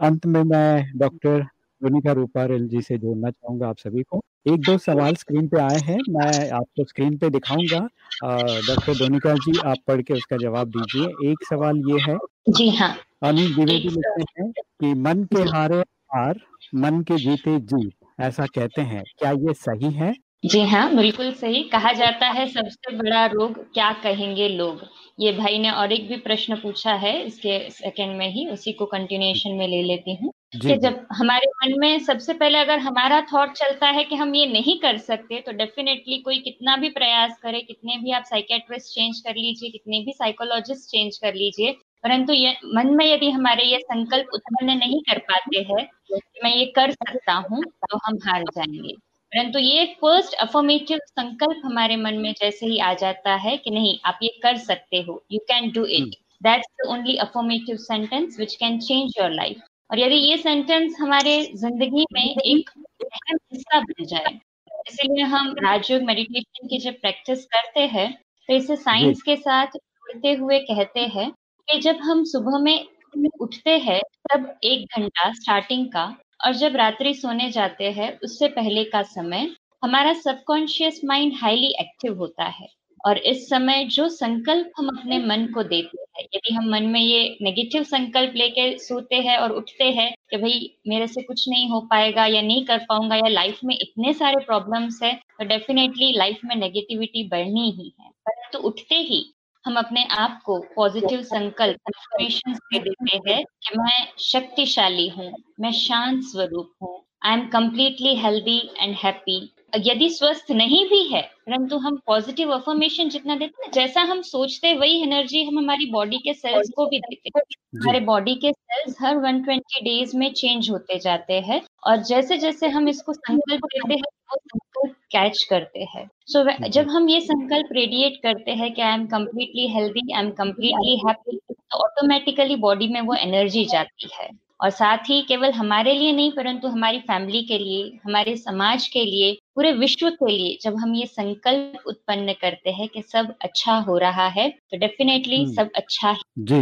अंत में मैं डॉक्टर रोनिका रूपारेल जी से जोड़ना चाहूँगा आप सभी को। एक दो सवाल स्क्रीन पे आए हैं मैं आपको स्क्रीन पे दिखाऊँगा। डॉक्टर रोनिका जी आप पढ़ के उसका जवाब दीजिए। एक सवाल ये है
जी हाँ।
अनिल द्विवेदी लिखते हैं कि मन के हारे हार मन के जीते जीत ऐसा कहते हैं। क्या ये सही है?
जी हाँ बिल्कुल सही। कहा जाता है सबसे बड़ा रोग क्या कहेंगे लोग? ये भाई ने और एक भी प्रश्न पूछा है इसके सेकंड में ही उसी को कंटिन्यूएशन में ले लेती हूँ कि जब हमारे मन में सबसे पहले अगर हमारा थॉट चलता है कि हम ये नहीं कर सकते तो डेफिनेटली कोई कितना भी प्रयास करे कितने भी आप साइकेट्रिस्ट चेंज कर लीजिए कितने भी साइकोलॉजिस्ट चेंज कर लीजिए परंतु ये मन में यदि हमारे ये संकल्प उत्पन्न नहीं कर पाते हैं मैं ये कर सकता हूँ तो हम हार जाएँगे। परंतु ये फ़र्स्ट अफर्मेटिव संकल्प हमारे मन में जैसे ही आ जाता है कि नहीं आप ये कर सकते हो you can do it that's the only affirmative sentence which can change your life और यदि ये सेंटेंस हमारे ज़िंदगी में एक अहम हिस्सा बन जाए इसीलिए हम राजयोग मेडिटेशन की जब प्रैक्टिस करते हैं तो इसे साइंस के साथ जुड़ते हुए कहते हैं कि जब हम सुबह में उठते हैं तब एक घंटा स्टार्टिंग का और जब रात्रि सोने जाते हैं, उससे पहले का समय, हमारा सबकॉन्शियस माइंड हाईली एक्टिव होता है। और इस समय जो संकल्प हम अपने मन को देते हैं, यदि हम मन में ये नेगेटिव संकल्प लेके सोते हैं और उठते हैं कि भाई मेरे से कुछ नहीं हो पाएगा या नहीं कर पाऊँगा या लाइफ में इतने सारे प्रॉब्लम्स है तो डेफिनेटली लाइफ में नेगेटिविटी बढ़नी ही है। परंतु तो उठते ही हम अपने आप को पॉजिटिव संकल्प, affirmations दे देते हैं कि मैं शक्तिशाली हूँ, मैं शांत स्वरूप हूँ I am completely healthy and happy यदि स्वस्थ नहीं भी है परंतु हम पॉजिटिव अफर्मेशन जितना देते हैं जैसा हम सोचते हैं वही एनर्जी हम हमारी बॉडी के सेल्स को भी देते हैं। हमारे बॉडी के सेल्स हर 120 डेज़ में चेंज होते जाते हैं और जैसे जैसे हम इसको संकल्प लेते हैं वो संकल्प कैच करते हैं। सो so, जब हम ये संकल्प रेडिएट करते हैं कि I am completely healthy I am completely happy तो ऑटोमेटिकली बॉडी में वो एनर्जी जाती है। और साथ ही केवल हमारे लिए नहीं परंतु हमारी फैमिली के लिए हमारे समाज के लिए पूरे विश्व के लिए जब हम ये संकल्प उत्पन्न करते हैं कि सब अच्छा हो रहा है तो डेफिनेटली सब अच्छा है
जी।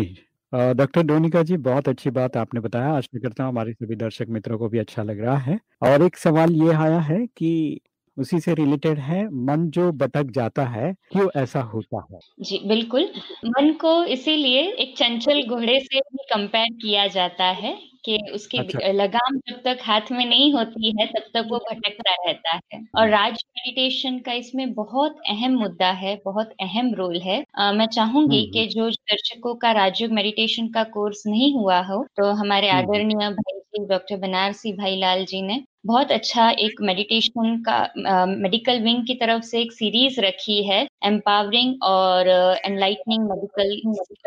डॉक्टर डोनिका जी बहुत अच्छी बात आपने बताया। आशा करता हूँ हमारे सभी दर्शक मित्रों को भी अच्छा लग रहा है। और एक सवाल ये आया है कि उसी से रिलेटेड है मन जो भटक जाता है क्यों ऐसा होता है।
जी बिल्कुल। मन को इसीलिए एक चंचल घोड़े से भी कंपेयर किया जाता है कि उसकी
अच्छा।
लगाम जब तक हाथ में नहीं होती है तब तक वो भटकता रहता है। और राज मेडिटेशन का इसमें बहुत अहम मुद्दा है बहुत अहम रोल है। अ, मैं चाहूँगी
हम्म,
कि जो दर्शकों का राजयोग मेडिटेशन का कोर्स नहीं हुआ हो तो हमारे
हम्म, हम्म,
आदरणीय भाई जी डॉक्टर बनारसी भाई लाल जी ने बहुत अच्छा एक मेडिटेशन का मेडिकल विंग की तरफ़ से एक सीरीज़ रखी है एम्पावरिंग और एनलाइटनिंग मेडिकल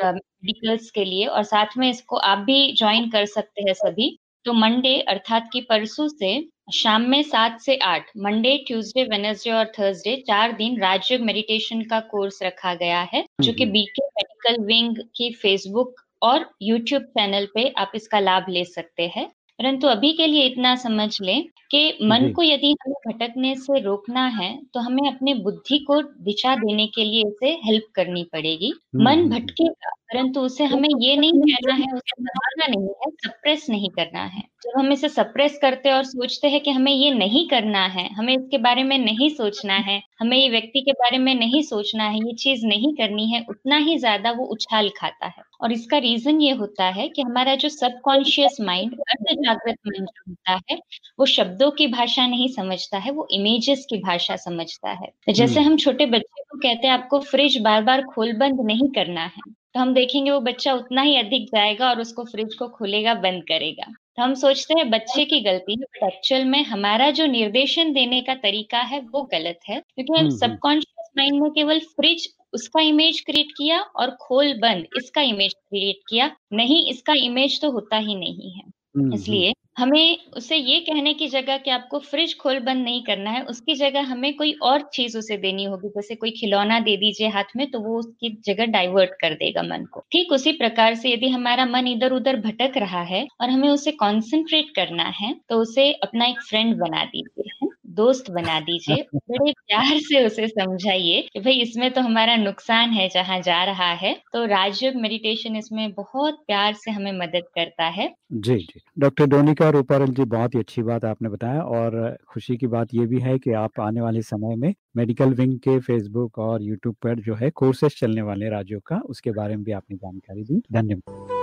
मेडिकल्स के लिए और साथ में इसको आप भी ज्वाइन कर सकते हैं सभी। तो मंडे अर्थात कि परसों से शाम में सात से आठ मंडे ट्यूसडे वेनेसडे और थर्सडे चार दिन राजयोग मेडिटेशन का कोर्स रखा गया है जो कि बीके मेडिकल विंग की फेसबुक और यूट्यूब चैनल पे आप इसका लाभ ले सकते हैं। परंतु अभी के लिए इतना समझ लें कि मन को यदि हमें भटकने से रोकना है तो हमें अपने बुद्धि को दिशा देने के लिए इसे हेल्प करनी पड़ेगी।
हम्म,
मन
हम्म,
भटकेगा परंतु उसे हमें ये नहीं कहना है उसे दबाना नहीं है सप्रेस नहीं करना है। जब हम इसे सप्रेस करते और सोचते हैं कि हमें ये नहीं करना है हमें इसके बारे में नहीं सोचना है हमें ये व्यक्ति के बारे में नहीं सोचना है ये चीज़ नहीं करनी है उतना ही ज़्यादा वो उछाल खाता है। और इसका रीजन ये होता है कि हमारा जो सबकॉन्शियस माइंड अर्ध जागृत माइंड होता है वो शब्दों की भाषा नहीं समझता है वो इमेजेस की भाषा समझता है। तो जैसे
हम्म,
हम छोटे बच्चे को कहते हैं आपको फ्रिज बार बार खोल बंद नहीं करना है तो हम देखेंगे वो बच्चा उतना ही अधिक जाएगा और उसको फ्रिज को खोलेगा बंद करेगा। तो हम सोचते हैं बच्चे की गलती है एक्चुअल में हमारा जो निर्देशन देने का तरीका है वो गलत है। क्योंकि
हम्म,
सबकॉन्शियस माइंड में केवल फ्रिज उसका इमेज क्रिएट किया और खोल बंद इसका इमेज क्रिएट किया। नहीं इसका इमेज तो होता ही नहीं है।
हम्म, हम्म,
इसलिए हमें उसे ये कहने की जगह कि आपको फ्रिज खोल बंद नहीं करना है, उसकी जगह हमें कोई और चीज़ उसे देनी होगी, जैसे कोई खिलौना दे दीजिए हाथ में तो वो उसकी जगह डाइवर्ट कर देगा मन को ठीक उसी प्रकार से यदि हमारा मन इधर उधर भटक रहा है और हमें उसे कॉन्सेंट्रेट करना है तो उसे अपना एक फ्रेंड बना दीजिए? दोस्त बना दीजिए, बड़े प्यार से उसे समझाइए कि भाई इसमें तो हमारा नुकसान है जहाँ जा रहा है। तो राजयोग मेडिटेशन इसमें बहुत प्यार से हमें मदद करता है।
जी जी। डॉक्टर डोनिका रूपारल जी, बहुत ही अच्छी बात आपने बताया और खुशी की बात ये भी है कि आप आने वाले समय में मेडिकल विंग के फेसबुक और यूट्यूब पर जो है कोर्सेज चलने वाले राज्यों का, उसके बारे में भी आपने जानकारी दी। धन्यवाद।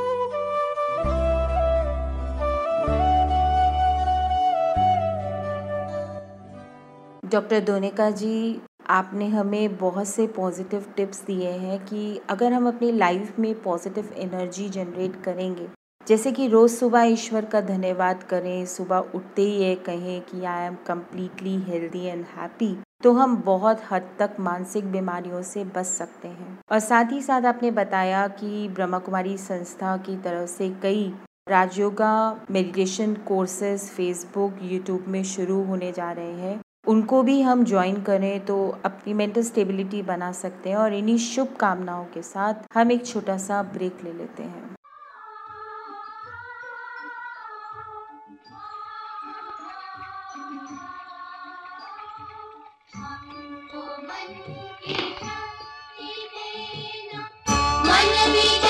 डॉक्टर दोनिका जी, आपने हमें बहुत से पॉजिटिव टिप्स दिए हैं कि अगर हम अपनी लाइफ में पॉजिटिव एनर्जी जनरेट करेंगे, जैसे कि रोज़ सुबह ईश्वर का धन्यवाद करें, सुबह उठते ही ये कहें कि I am completely healthy and happy तो हम बहुत हद तक मानसिक बीमारियों से बच सकते हैं। और साथ ही साथ आपने बताया कि ब्रह्मा कुमारी संस्था की तरफ़ से कई Rajyoga meditation courses Facebook YouTube में शुरू होने जा रहे हैं। उनको भी हम ज्वाइन करें तो अपनी मेंटल स्टेबिलिटी बना सकते हैं और इन्हीं शुभ कामनाओं के साथ हम एक छोटा सा ब्रेक ले लेते हैं।
मन विजय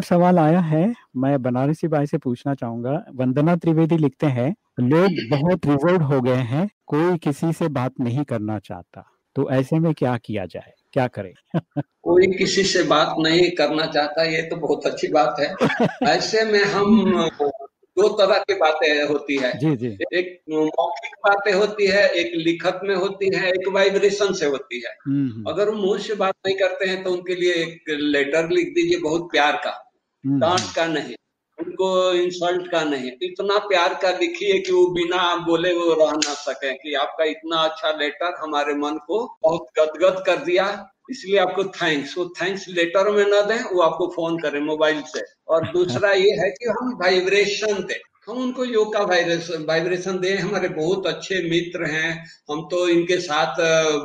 और सवाल आया है मैं बनारसी बाई से पूछना चाहूँगा। वंदना त्रिवेदी लिखते हैं लोग बहुत रिज़र्व हो गए हैं कोई किसी से बात नहीं करना चाहता। तो ऐसे में क्या किया जाए? क्या करें?
कोई किसी से बात नहीं करना चाहता ये तो बहुत अच्छी बात है। ऐसे में हम दो तरह की बातें होती है।
जी जी।
एक मौखिक बातें होती है एक लिखत में होती है एक वाइब्रेशन से होती है।
हम्म, हम्म,
अगर वो मुँह से बात नहीं करते हैं तो उनके लिए एक लेटर लिख दीजिए बहुत प्यार का। डांट का नहीं, उनको इंसल्ट का नहीं। इतना प्यार का लिखिए कि वो बिना आप बोले वो रह ना सके कि आपका इतना अच्छा लेटर हमारे मन को बहुत गदगद कर दिया। इसलिए आपको थैंक्स वो थैंक्स लेटर में न दें, वो आपको फ़ोन करें मोबाइल से। और दूसरा ये है कि हम वाइब्रेशन दें। हम उनको योग का वाइब्रेशन दें। हमारे बहुत अच्छे मित्र हैं। हम तो इनके साथ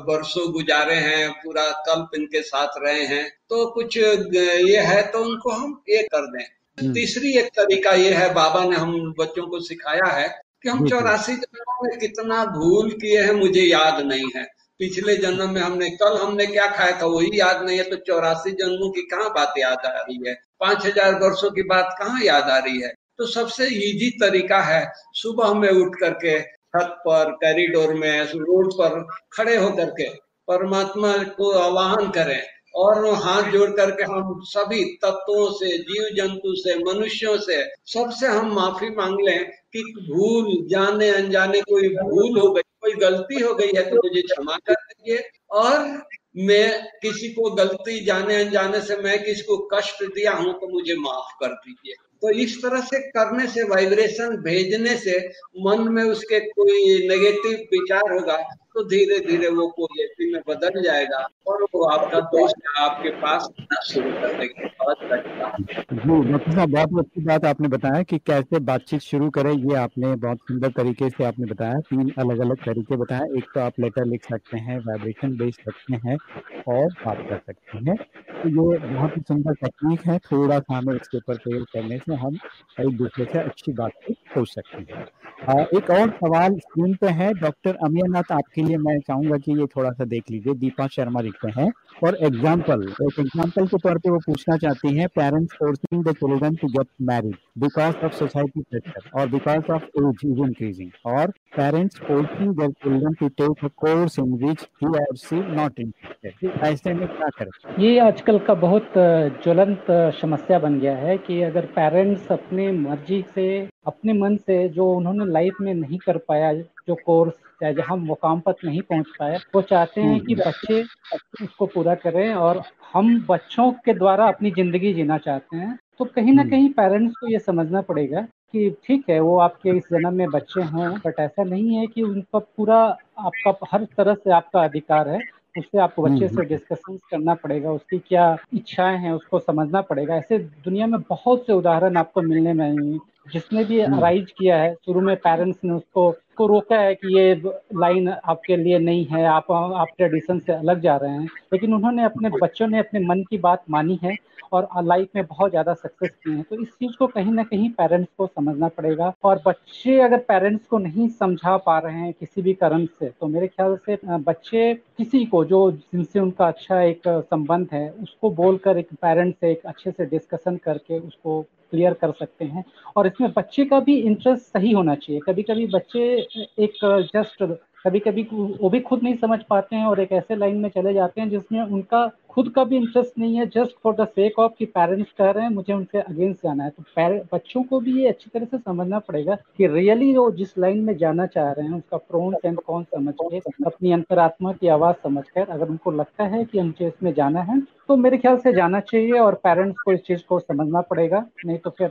वर्षों गुजारे हैं, पूरा कल्प इनके साथ रहे हैं। तो कुछ ये है तो उनको हम ये कर दें।
हम्म।
तीसरी एक तरीका ये है बाबा ने हम बच्चों को सिखाया है कि हम। चौरासी जन्मों में कितना भूल किए हैं मुझे याद नहीं है। पिछले जन्म में हमने कल हमने क्या खाया था वही याद नहीं है तो चौरासी जन्मों की कहाँ बात याद आ रही है? पाँच हज़ार वर्षो की बात कहाँ याद आ रही है? तो सबसे इजी तरीका है सुबह में उठ करके छत पर कॉरिडोर में रोड पर खड़े होकर के परमात्मा को आवाहन करें। और हाथ जोड़ करके हम सभी तत्वों से जीव जंतु से, मनुष्यों से, सबसे हम माफ़ी मांग लें कि भूल, जाने, अनजाने कोई भूल हो गई, कोई गलती हो गई है तो मुझे क्षमा कर दीजिए। और मैं किसी को गलती, जाने, अनजाने से मैं किसी को कष्ट दिया हूँ तो मुझे माफ़ कर दीजिए। तो इस तरह से करने से वाइब्रेशन भेजने से मन में उसके कोई नेगेटिव विचार होगा तो धीरे धीरे वो पॉजिटिव में बदल जाएगा और वो आपका दोस्त आपके पास आना शुरू कर देगा। बहुत
बहुत अच्छी बात आपने बताया कि कैसे बातचीत शुरू करें, ये आपने बहुत सुंदर तरीके से आपने बताया। तीन अलग अलग तरीके बताया एक तो आप लेटर लिख सकते हैं वाइब्रेशन भेज सकते हैं और बात कर सकते हैं। तो ये बहुत ही सुंदर टेक्निक है। थोड़ा सा हमें इसके ऊपर प्रयोग करने से हम एक दूसरे से अच्छी बात को सकती है आ, एक और सवाल स्क्रीन पे है डॉक्टर अमीरनाथ आपके लिए मैं चाहूँगा कि ये थोड़ा सा देख लीजिए। दीपा शर्मा लिखते हैं और एग्ज़ाम्पल एक एग्ज़ाम्पल के तौर पे वो पूछना चाहती हैं parents forcing the children to get married because of society pressure और because of age is increasing और parents forcing their children to take a course in which he और सी नॉट इंटरेस्टेड ऐसे में क्या करें?
ये आजकल का बहुत ज्वलंत समस्या बन गया है कि अगर पेरेंट्स अपने मर्ज़ी से, अपने मन से जो उन्होंने लाइफ में नहीं कर पाया जो कोर्स या जहाँ मुकाम पर नहीं पहुँच पाए वो चाहते हैं कि बच्चे उसको पूरा करें और हम बच्चों के द्वारा अपनी ज़िंदगी जीना चाहते हैं तो कहीं ना कहीं पेरेंट्स को ये समझना पड़ेगा कि ठीक है वो आपके इस जन्म में बच्चे हैं बट ऐसा नहीं है कि उनका पूरा आपका हर तरह से आपका अधिकार है उससे आपको बच्चे से डिस्कशन करना पड़ेगा उसकी क्या इच्छाएँ हैं उसको समझना पड़ेगा। ऐसे दुनिया में बहुत से उदाहरण आपको मिलने में आएँगे जिसने भी राइज किया है शुरू में पेरेंट्स ने उसको को रोका है कि ये लाइन आपके लिए नहीं है आप आप ट्रेडिशन से अलग जा रहे हैं। लेकिन उन्होंने अपने बच्चों ने अपने मन की बात मानी है और लाइफ में बहुत ज़्यादा सक्सेस किए हैं। तो इस चीज़ को कहीं ना कहीं पेरेंट्स को समझना पड़ेगा। और बच्चे अगर पेरेंट्स को नहीं समझा पा रहे हैं किसी भी कारण से तो मेरे ख्याल से बच्चे किसी को जो जिनसे उनका अच्छा एक संबंध है उसको बोलकर एक पेरेंट्स से एक अच्छे से डिस्कशन करके उसको क्लियर कर सकते हैं। और इसमें बच्चे का भी इंटरेस्ट सही होना चाहिए। कभी कभी बच्चे एक जस्ट कभी कभी वो भी खुद नहीं समझ पाते हैं और एक ऐसे लाइन में चले जाते हैं जिसमें उनका खुद का भी इंटरेस्ट नहीं है। Just for the sake of कि पेरेंट्स कह रहे हैं, मुझे उनसे अगेंस्ट जाना है। तो बच्चों को भी ये अच्छी तरह से समझना पड़ेगा कि रियली वो जिस लाइन में जाना चाह रहे हैं, उसका प्रोन्स एंड कौन समझ के, अपनी अंतरात्मा की आवाज़ समझ कर अगर उनको लगता है कि मुझे इसमें जाना है तो मेरे ख्याल से जाना चाहिए और पेरेंट्स को इस चीज़ को समझना पड़ेगा। नहीं तो फिर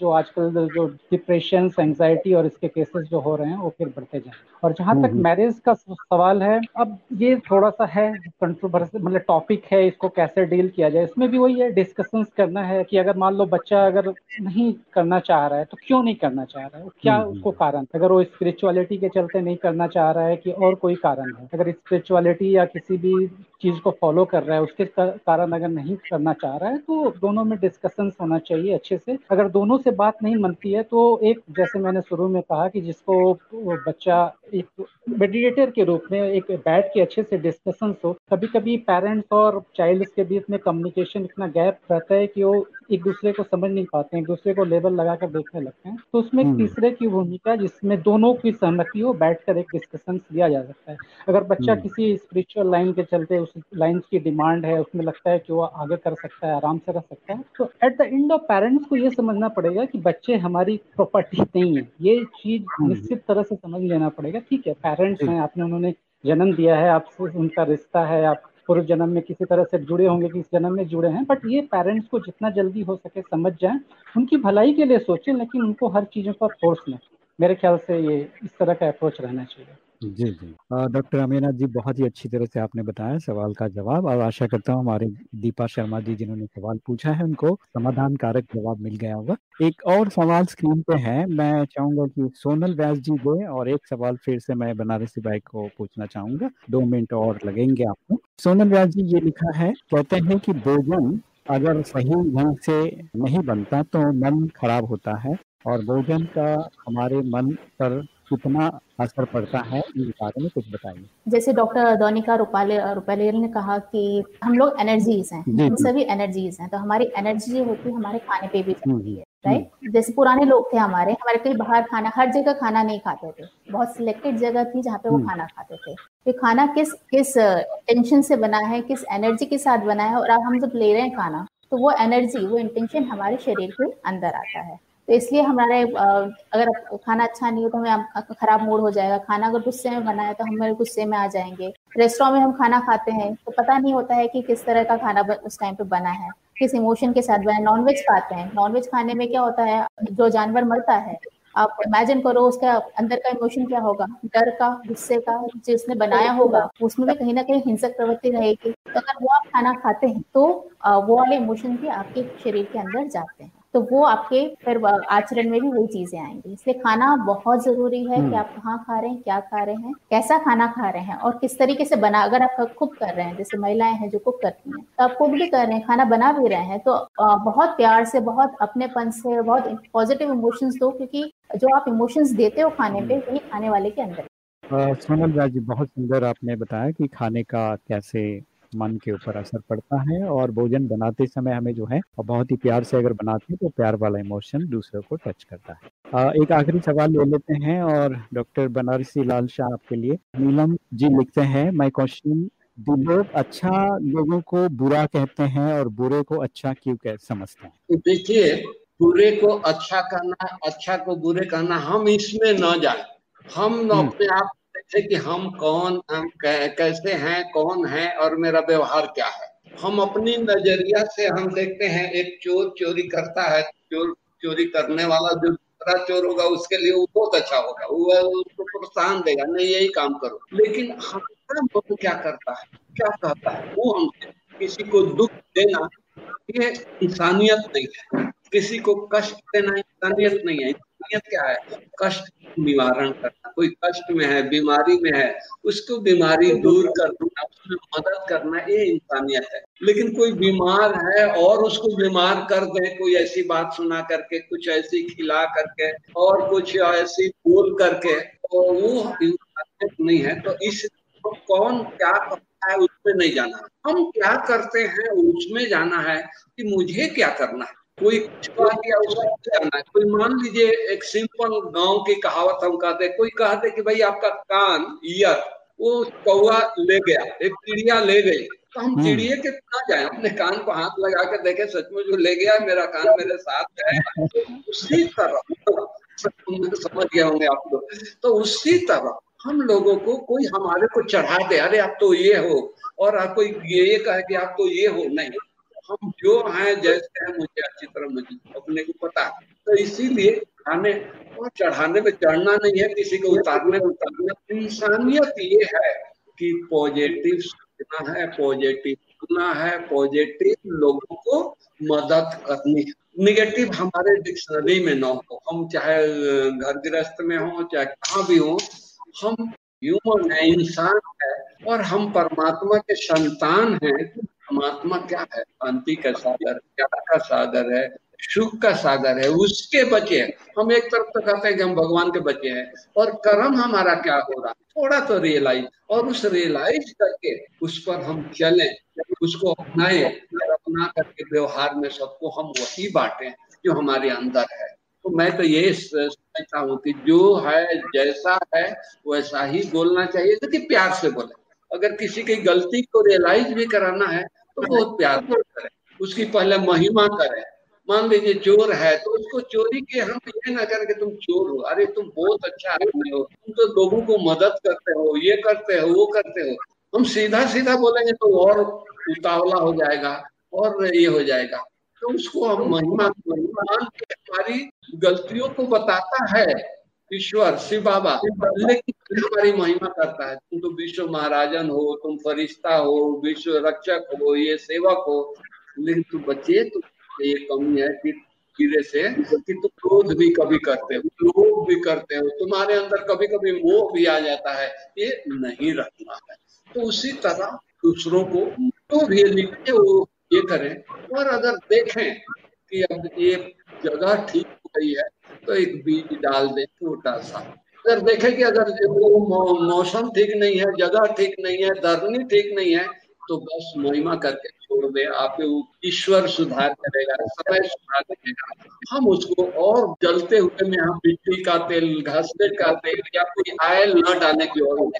जो आजकल जो डिप्रेशन एंजाइटी और इसके केसेस जो हो रहे हैं वो फिर बढ़ते जाए और जहाँ तक मैरिज का सवाल है अब ये थोड़ा सा है कंट्रोवर्सी मतलब टॉपिक है इसको कैसे डील किया जाए इसमें भी वही है डिस्कशन करना है कि अगर मान लो बच्चा अगर नहीं करना चाह रहा है तो क्यों नहीं करना चाह रहा है? क्या उसको कारण अगर वो स्पिरिचुअलिटी के चलते नहीं करना चाह रहा है कि और कोई कारण है? अगर स्पिरिचुअलिटी या किसी भी चीज़ को फॉलो कर रहा है, उसके कारण अगर नहीं करना चाह रहा है तो दोनों में डिस्कशन होना चाहिए अच्छे से। अगर दोनों से बात नहीं मनती है तो एक, जैसे मैंने शुरू में कहा कि जिसको बच्चा एक मेडिटेटर के रूप में, एक बैठ के अच्छे से डिस्कशन हो कभी कभी पेरेंट्स और चाइल्ड के बीच में कम्युनिकेशन इतना गैप रहता है कि वो एक दूसरे को समझ नहीं पाते हैं एक दूसरे को लेबल लगाकर देखने लगते हैं तो उसमें एक
हम्म।
तीसरे की भूमिका जिसमें दोनों की सहमति हो बैठकर एक डिस्कशन लिया जा सकता है अगर बच्चा
हम्म।
किसी स्पिरिचुअल लाइन के चलते उस लाइन की डिमांड है उसमें लगता है कि वो आगे कर सकता है आराम से रह सकता है तो at the end of parents को ये समझना पड़ेगा कि बच्चे हमारी प्रॉपर्टी नहीं है ये चीज़
हम्म।
निश्चित तरह से समझ लेना पड़ेगा ठीक है पेरेंट्स हैं आपने उन्होंने जन्म दिया है आपसे उनका रिश्ता है आप पूर्व जन्म में किसी तरह से जुड़े होंगे कि इस जन्म में जुड़े हैं बट ये पेरेंट्स को जितना जल्दी हो सके समझ जाएँ, उनकी भलाई के लिए सोचें, लेकिन उनको हर चीज़ों पर फोर्स लें। मेरे ख्याल से ये इस तरह का अप्रोच रहना चाहिए।
जी जी। डॉक्टर अमीना जी, बहुत ही अच्छी तरह से आपने बताया सवाल का जवाब और आशा करता हूँ हमारे दीपा शर्मा जी, जिन्होंने सवाल पूछा है, उनको समाधान कारक जवाब मिल गया होगा। एक और सवाल स्क्रीन पे है, मैं चाहूँगा कि सोनल व्यास जी दे और एक सवाल फिर से मैं बनारसी भाई को पूछना चाहूँगा, दो मिनट और लगेंगे आपको। सोनल व्यास जी, ये लिखा है, कहते हैं कि भोजन अगर सही ढंग से नहीं बनता तो मन खराब होता है और भोजन का हमारे मन पर कितना असर पड़ता है इस बारे में कुछ बताइए।
जैसे डॉक्टर दोनिका रूपाले रुपालेर ने कहा कि हम लोग एनर्जीज हैं हम सभी एनर्जीज हैं तो हमारी एनर्जी होती है हमारे खाने पे भी
हम्म,
जाती है राइट जैसे पुराने लोग थे हमारे हमारे कहीं बाहर खाना हर जगह खाना नहीं खाते थे। बहुत सिलेक्टेड जगह थी जहाँ पे वो
हम्म।
खाना खाते थे। तो खाना किस किस टेंशन से बना है किस एनर्जी के साथ बना है और अब हम जब ले रहे हैं खाना तो वो एनर्जी वो इंटेंशन हमारे शरीर के अंदर आता है। तो इसलिए हमारे अगर खाना अच्छा नहीं हो तो हमें खराब मूड हो जाएगा। खाना अगर गुस्से में बना है तो हमारे गुस्से में आ जाएँगे। रेस्टोरेंट में हम खाना खाते हैं तो पता नहीं होता है कि किस तरह का खाना उस टाइम पे बना है, किस इमोशन के साथ बना नॉनवेज खाते हैं। नॉनवेज खाने में क्या होता है, जो जानवर मरता है, आप इमेजिन करो उसका अंदर का इमोशन क्या होगा? डर का, गुस्से का जिसने बनाया होगा, उसमें भी कहीं ना कहीं हिंसक प्रवृत्ति रहेगी। तो अगर वो आप खाना खाते हैं तो वो वाले इमोशन भी आपके शरीर के अंदर जाते हैं। तो वो आपके फिर आचरण में भी वही चीज़ें आएँगी। इसलिए खाना बहुत ज़रूरी है कि आप कहाँ खा रहे हैं क्या खा रहे हैं कैसा खाना खा रहे हैं और किस तरीके से बना अगर आप कुक कर रहे हैं जैसे महिलाएँ हैं जो कुक करती हैं तो आप कुक भी कर रहे हैं खाना बना भी रहे हैं तो बहुत प्यार से बहुत अपनेपन से बहुत पॉजिटिव इमोशंस दो क्योंकि जो आप इमोशंस देते हो खाने पे वही खाने वाले के अंदर।
सोनल व्यास जी बहुत सुंदर आपने बताया कि खाने का कैसे मन के ऊपर असर पड़ता है और भोजन बनाते समय हमें जो है बहुत ही प्यार से अगर बनाते हैं तो प्यार वाला इमोशन दूसरे को टच करता है। अ, एक आखिरी सवाल ले लेते हैं और डॉक्टर बनारसी लाल शाह आपके लिए। नीलम जी लिखते हैं माई क्वेश्चन लोग अच्छा लोगों को बुरा कहते हैं और बुरे को अच्छा क्यों कह समझते हैं?
तो देखिए बुरे को अच्छा करना अच्छा को बुरे कहना हम इसमें न जाए। हम अपने आप देखें कि हम कौन, हम कैसे हैं, कौन है और मेरा व्यवहार क्या है। हम अपनी नज़रिया से हम देखते हैं, एक चोर चोरी करता है, चोर चोरी करने वाला जो दूसरा चोर होगा, उसके लिए वो बहुत अच्छा होगा। वो उसको प्रोत्साहन देगा, नहीं, यही काम करो। लेकिन हमारा मन क्या करता है? क्या कहता है? वो हम किसी को दुख देना ये इंसानियत नहीं है। किसी को कष्ट देना इंसानियत नहीं है। इंसानियत क्या है? कष्ट निवारण करना। कोई कष्ट में है, बीमारी में है, उसको बीमारी दूर करना, उसमें मदद करना, ये इंसानियत है। लेकिन कोई बीमार है और उसको बीमार कर दे, कोई ऐसी बात सुना करके, कुछ ऐसी खिला करके, और कुछ ऐसी बोल करके तो वो इंसानियत नहीं है। तो इस तो कौन क्या करता है उसमें नहीं जाना। हम क्या करते हैं, उसमें जाना है कि मुझे क्या करना है। कोई कुछ उसको है कोई मान लीजिए एक सिंपल गाँव की कहावत हम कहते हैं कोई कहते कि भाई आपका कान ईयर वो कौआ ले गया एक चिड़िया ले गई। तो हम चिड़िए के ना जाए अपने कान को हाथ लगा के देखे सचमुच ले गया मेरा कान मेरे साथ है। उसी तरह समझ गए होंगे आप लोग। तो उसी तरह हम लोगों को कोई हमारे को चढ़ा दे अरे आप तो ये हो और आप कोई ये कहे कि आप तो ये हो नहीं। हम जो हैं जैसे हैं, मुझे अच्छी तरह मुझे अपने को पता तो इसीलिए खाने और चढ़ाने में चढ़ना नहीं है, किसी को उतारने में उतारना इंसानियत ये है कि पॉजिटिव सोचना है पॉजिटिव सुनना है पॉजिटिव लोगों को मदद करनी है। निगेटिव हमारे डिक्शनरी में ना हो। हम चाहे घर गृहस्थ में हो, चाहे कहाँ भी हो, हम ह्यूमन है, इंसान है और हम परमात्मा के संतान हैं। परमात्मा क्या है? शांति का सागर, प्यार का सागर है, सुख का सागर है, उसके बचे हम एक तरफ़ तो कहते हैं कि हम भगवान के बचे हैं, और कर्म हमारा क्या हो रहा है? थोड़ा तो रियलाइज़ और उस रियलाइज़ करके उस पर हम चलें, उसको अपनाए अपना करके व्यवहार में सबको हम वही बांटे जो हमारे अंदर है। तो मैं तो ये समझता हूँ कि जो है, जैसा है, वैसा ही बोलना चाहिए। लेकिन प्यार से बोले। अगर किसी की गलती को रियलाइज़ भी कराना है तो बहुत प्यार करें। उसकी पहले महिमा करें। मान लीजिए चोर है तो उसको चोरी के हम ये ना करें कि तुम चोर हो। अरे, तुम बहुत अच्छा आदमी हो। तुम तो लोगों को मदद करते हो, ये करते हो, वो करते हो। हम सीधा सीधा बोलेंगे तो और उतावला हो जाएगा, और ये हो जाएगा। तो उसको हम महिमा महिमा हमारी गलतियों को बताता है। ईश्वर शिव बाबा लेकिन हमारी महिमा करता है तुम तो विश्व महाराजन हो तुम फरिश्ता हो विश्व रक्षक हो ये सेवक हो लेकिन तुम बच्चे तुम ये कमी है कि कीड़े से कि तुम क्रोध भी कभी करते हो लोभ भी करते हो तुम्हारे अंदर कभी कभी मोह भी आ जाता है ये नहीं रखना है। तो उसी तरह दूसरों को तो भी लिखे वो ये करें और अगर देखें कि अब ये जगह ठीक हो गई है तो एक बीज डाल दें छोटा सा। अगर देखें कि अगर वो मौसम ठीक नहीं है जगह ठीक नहीं है धरनी ठीक नहीं है तो बस महिमा करके छोड़ दे। आप ईश्वर सुधार करेगा समय सुधार करेगा। हम उसको और जलते हुए में हम मिट्टी का तेल घसने का तेल या कोई आयल न डालने की ओर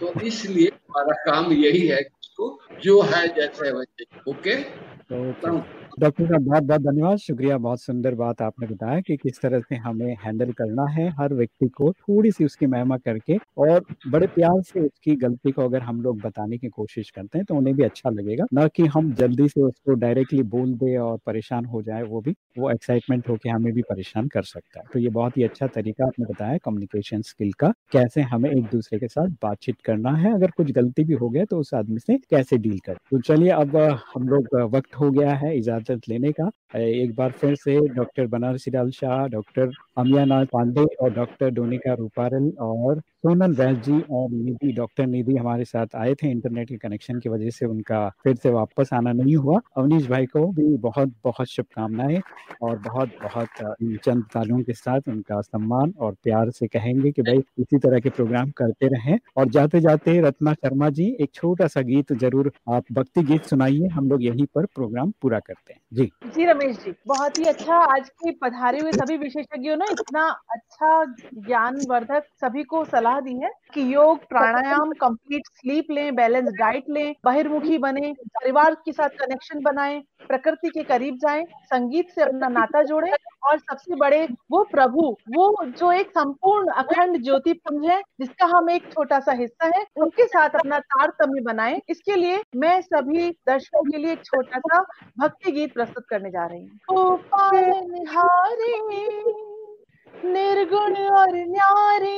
तो इसलिए हमारा काम यही है उसको जो है जैसे वैसे ओके?
तो डॉक्टर साहब बहुत बहुत धन्यवाद। शुक्रिया, बहुत सुंदर बात आपने बताया कि किस तरह से हमें हैंडल करना है हर व्यक्ति को थोड़ी सी उसकी महिमा करके और बड़े प्यार से उसकी गलती को अगर हम लोग बताने की कोशिश करते हैं तो उन्हें भी अच्छा लगेगा। ना कि हम जल्दी से उसको डायरेक्टली बोल दे और परेशान हो जाए, वो भी, वो एक्साइटमेंट होकर हमें भी परेशान कर सकता है। तो ये बहुत ही अच्छा तरीका आपने बताया कम्युनिकेशन स्किल का, कैसे हमें एक दूसरे के साथ बातचीत करना है, अगर कुछ गलती भी हो गया तो उस आदमी से कैसे डील कर। तो चलिए, अब हम लोग वक्त हो गया है, इजाज़त इजाज़त लेने का। एक बार फिर से डॉक्टर बनारसी लाल शाह, डॉक्टर अमियानाथ पांडे और डॉक्टर डोनिका रूपारल और सोनल वैस जी और निधि डॉक्टर निधि हमारे साथ आए थे इंटरनेट के कनेक्शन की वजह से उनका फिर से वापस आना नहीं हुआ। अवनीश भाई को भी बहुत बहुत शुभकामनाएँ और बहुत बहुत इन चंद तालों के साथ उनका सम्मान और प्यार से कहेंगे कि भाई इसी तरह के प्रोग्राम करते रहें। और जाते जाते रत्ना शर्मा जी, एक छोटा सा गीत ज़रूर आप भक्ति गीत सुनाइए। हम लोग यहीं पर प्रोग्राम पूरा करते हैं। जी।
जी रमेश जी, बहुत ही अच्छा आज के पधारे हुए सभी विशेषज्ञों ने इतना अच्छा ज्ञानवर्धक सभी को सलाह दी है कि योग, प्राणायाम कंप्लीट स्लीप लें बैलेंस डाइट लें, बहिर्मुखी बने, परिवार के साथ कनेक्शन बनाएँ, प्रकृति के करीब जाएँ, संगीत से अपना नाता जोड़ें और सबसे बड़े वो प्रभु, वो जो एक संपूर्ण अखंड ज्योति पुंज है, जिसका हम एक छोटा सा हिस्सा है, उनके साथ अपना तारतम्य बनाएँ। इसके लिए मैं सभी दर्शकों के लिए एक छोटा सा भक्ति गीत प्रस्तुत करने जा रही हूँ। निर्गुण और न्यारी।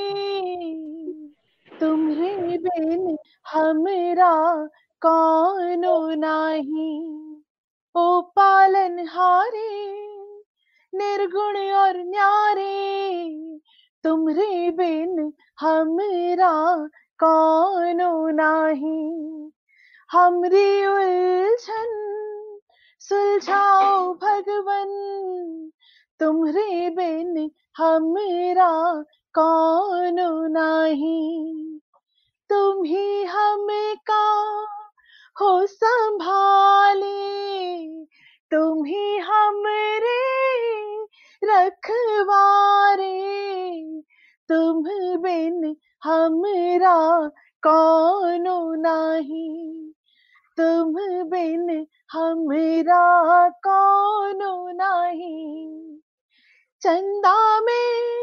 तुम्हारे बिन हमरा कानो नाही। ओ पालन हारे निर्गुण और न्यारे तुम्हारे बिन हमरा कानो नाही। हमरी उलझन, सुलझाओ भगवन तुम्हारे बिन हमरा कौन नाही। तुम ही हमें का हो संभाले? तुम ही हमरे रखवारे? तुम बिन हमरा कौन नाही? तुम बिन हमरा कौन नहीं? चंदा में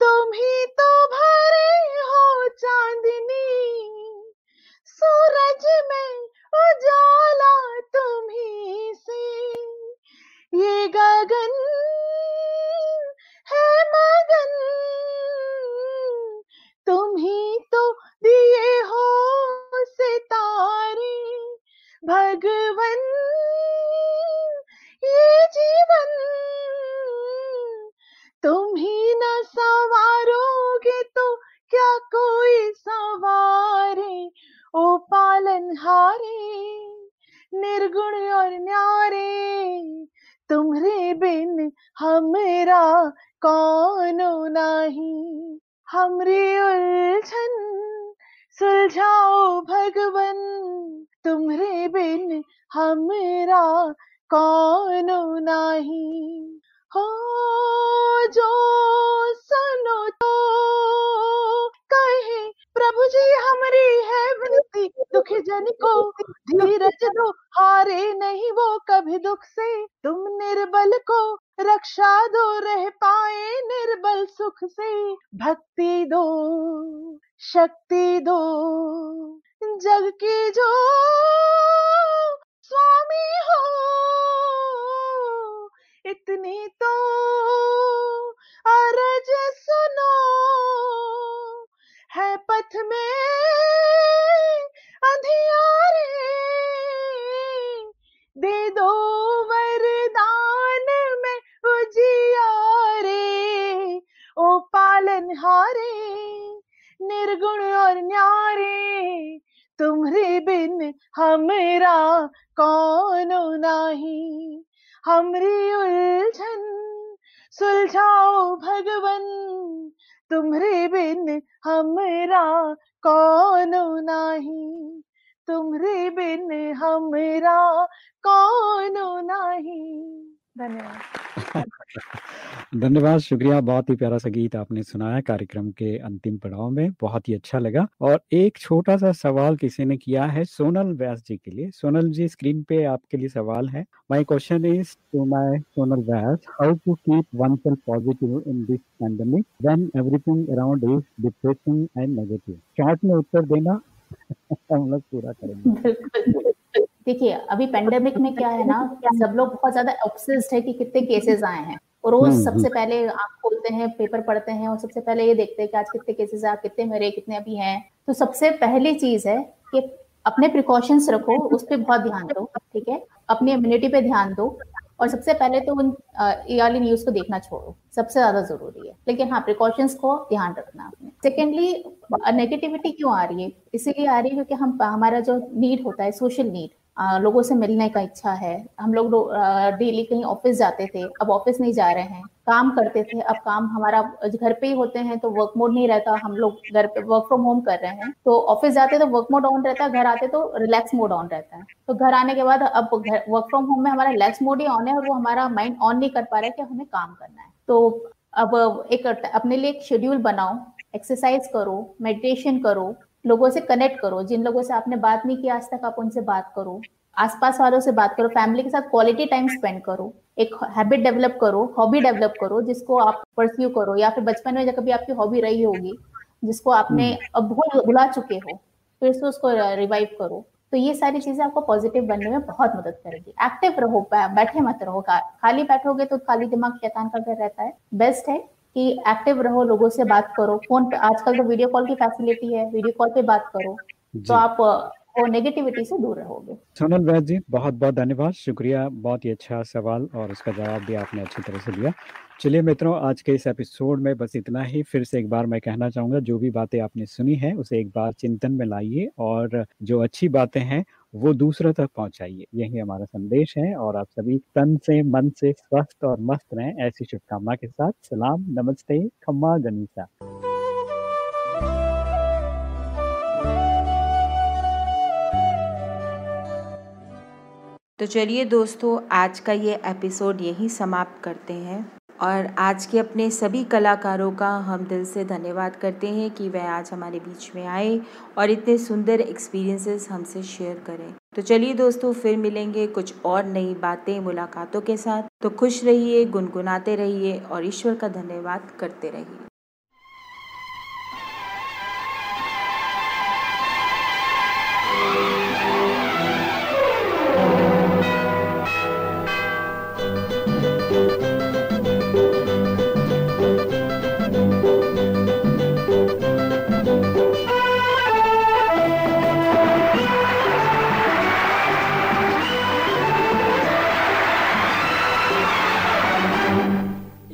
तुम ही तो भरे हो चांदनी। सूरज में उजाला तुम ही से। ये गगन है मगन। तुम ही तो दिए हो सितारे। भगवन, ये जीवन सवारोगे तो क्या कोई सवारे ओ पालन हारे, निर्गुण और न्यारे, तुम्हारे बिन हमरा कौनो नहीं। हमरे उलझन, सुलझाओ भगवन, तुम्हारे बिन हमरा कौन नहीं। हो जो सुनो तो। कहे प्रभु जी हमारी है विनती दुख जन को धीरज दो। हारे नहीं वो कभी दुख से। तुम निर्बल को रक्षा दो, रह पाए निर्बल सुख से। भक्ति दो, शक्ति दो। जग की जो स्वामी हो इतनी तो अरज सुनो। है पथ में अंधियारे। दे दो वरदान में उजियारे ओ पालनहारे निर्गुण और न्यारे। तुम्हारे बिन हमरा कौन नहीं? हमरी उलझन, सुलझाओ भगवन। तुम्हरे बिन हमरा कौन नाही। तुम्हरे बिन हमरा कौन नाही। धन्यवाद।
धन्यवाद, शुक्रिया। बहुत ही प्यारा सा गीत आपने सुनाया कार्यक्रम के अंतिम पड़ाव में। बहुत ही अच्छा लगा। और एक छोटा सा सवाल किसी ने किया है सोनल व्यास जी के लिए। सोनल जी, स्क्रीन पे आपके लिए सवाल है। My question is to my Sonal Vyas how to keep one positive in this pandemic when everything around is depressing and negative short में उत्तर देना, हम लोग पूरा करेंगे।
देखिए अभी पेंडेमिक में क्या है ना सब लोग बहुत ज़्यादा ऑब्सेस्ड है कि कितने केसेस आए हैं। और रोज
हम्म,
सबसे
हम्म।
पहले आप खोलते हैं पेपर पढ़ते हैं और सबसे पहले ये देखते हैं कि आज कितने केसेस आए कितने मरे कितने अभी हैं। तो सबसे पहली चीज़ है कि अपने प्रिकॉशंस रखो उस पर बहुत ध्यान दो ठीक है? अपनी इम्यूनिटी पे ध्यान दो और सबसे पहले तो उन ये वाली न्यूज़ को देखना छोड़ो सबसे ज़्यादा ज़रूरी है। लेकिन हाँ प्रिकॉशंस को ध्यान रखना आपने सेकेंडली नेगेटिविटी क्यों आ रही है? इसीलिए आ रही है क्योंकि हम हमारा जो नीड होता है सोशल नीड लोगों से मिलने का इच्छा है। हम लोग डेली कहीं ऑफ़िस जाते थे, अब ऑफ़िस नहीं जा रहे हैं। काम करते थे, अब काम हमारा घर पे ही होते हैं तो वर्क मोड नहीं रहता, हम लोग घर पे वर्क फ्रॉम होम कर रहे हैं। तो ऑफ़िस जाते तो वर्क मोड ऑन रहता है घर आते तो रिलैक्स मोड ऑन रहता है। तो घर आने के बाद अब वर्क फ्रॉम होम में हमारा रिलैक्स मोड ही ऑन है, और वो हमारा माइंड ऑन नहीं कर पा रहा है कि हमें काम करना है। तो अब एक, अपने लिए एक शेड्यूल बनाओ एक्सरसाइज करो मेडिटेशन करो लोगों से कनेक्ट करो जिन लोगों से आपने बात नहीं की आज तक आप उनसे बात करो। आसपास वालों से बात करो फैमिली के साथ क्वालिटी टाइम स्पेंड करो। एक हैबिट डेवलप करो हॉबी डेवलप करो जिसको आप परस्यू करो या फिर बचपन में जब कभी आपकी हॉबी रही होगी जिसको आपने अब भूल भुला चुके हो फिर से उसको रिवाइव करो। तो ये सारी चीज़ें आपको पॉजिटिव बनने में बहुत मदद करेगी। एक्टिव रहो बैठे मत रहो खाली बैठोगे तो खाली दिमाग शैतान का घर रहता है। बेस्ट है। कि एक्टिव रहो लोगों से बात करो। फ़ोन पे आजकल तो वीडियो कॉल की फैसिलिटी है वीडियो कॉल पे बात करो। तो आप वो नेगेटिविटी से दूर रहोगे।
सोनल वैद जी बहुत बहुत धन्यवाद। शुक्रिया बहुत ही अच्छा सवाल और उसका जवाब भी आपने अच्छी तरह से दिया। चलिए मित्रों आज के इस एपिसोड में बस इतना ही। फिर से एक बार मैं कहना चाहूँगा जो भी बातें आपने सुनी हैं उसे एक बार चिंतन में लाइए और जो अच्छी बातें हैं वो दूसरों तक पहुंचाइए। यही हमारा संदेश है और आप सभी तन से, मन से स्वस्थ और मस्त रहें। ऐसी शुभकामना के साथ। सलाम, नमस्ते, खम्मा, गनीसा।
तो चलिए दोस्तों, आज का ये एपिसोड यहीं समाप्त करते हैं। और आज के अपने सभी कलाकारों का हम दिल से धन्यवाद करते हैं कि वह आज हमारे बीच में आए और इतने सुंदर एक्सपीरियंसेस हमसे शेयर करें। तो चलिए दोस्तों, फिर मिलेंगे कुछ और नई बातें मुलाकातों के साथ। तो खुश रहिए, गुनगुनाते रहिए और ईश्वर का धन्यवाद करते रहिए।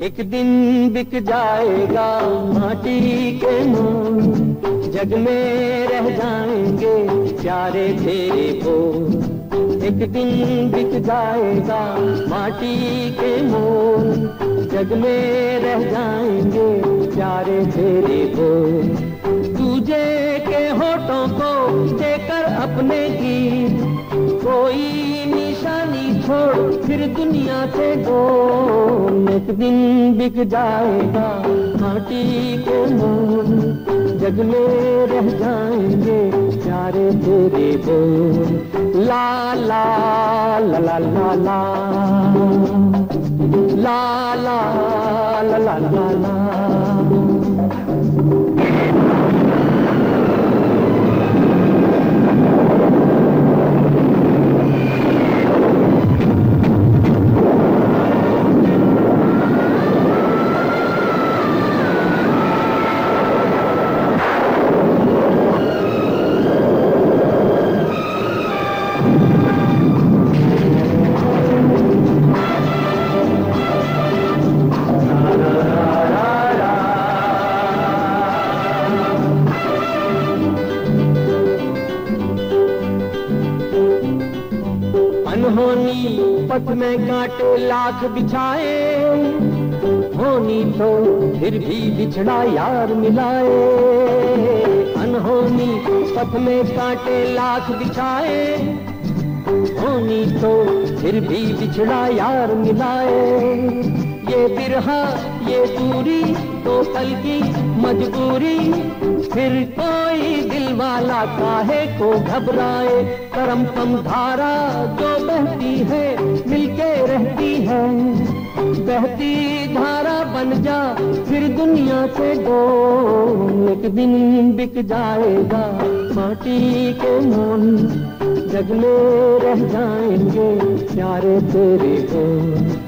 एक दिन बिक जाएगा माटी के मोल जग में रह जाएँगे प्यारे तेरे बोल एक दिन बिक जाएगा माटी के मोल जग में रह जाएँगे प्यारे तेरे बोल तुझे के होठों को देकर अपने गीत कोई छोड़, फिर दुनिया से गो एक दिन बिक जाएगा, माटी के मोल जग में रह जाएँगे प्यारे तेरे बोल। ला ला ला ला ला। ला ला ला ला ला ला। पथ में कांटे लाख बिछाए, होनी तो फिर भी बिछड़ा यार मिलाए। अनहोनी पथ में कांटे लाख बिछाए, होनी तो फिर भी बिछड़ा यार मिलाए। ये बिरहा, ये दूरी तो कल की मजबूरी। फिर कोई दिल वाला काहे को घबराए। करम कम धारा जो बहती है, मिलके रहती है। बहती धारा बन जा, फिर दुनिया से दो एक दिन बिक जाएगा माटी के मोल जग में रह जाएँगे प्यारे तेरे को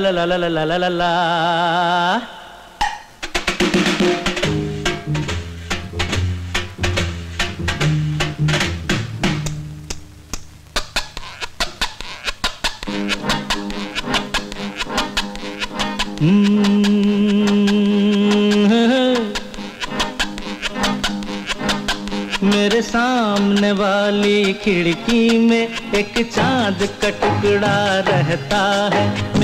la la la la la la la la la मेरे सामने वाली खिड़की में एक चाँद का टुकड़ा रहता है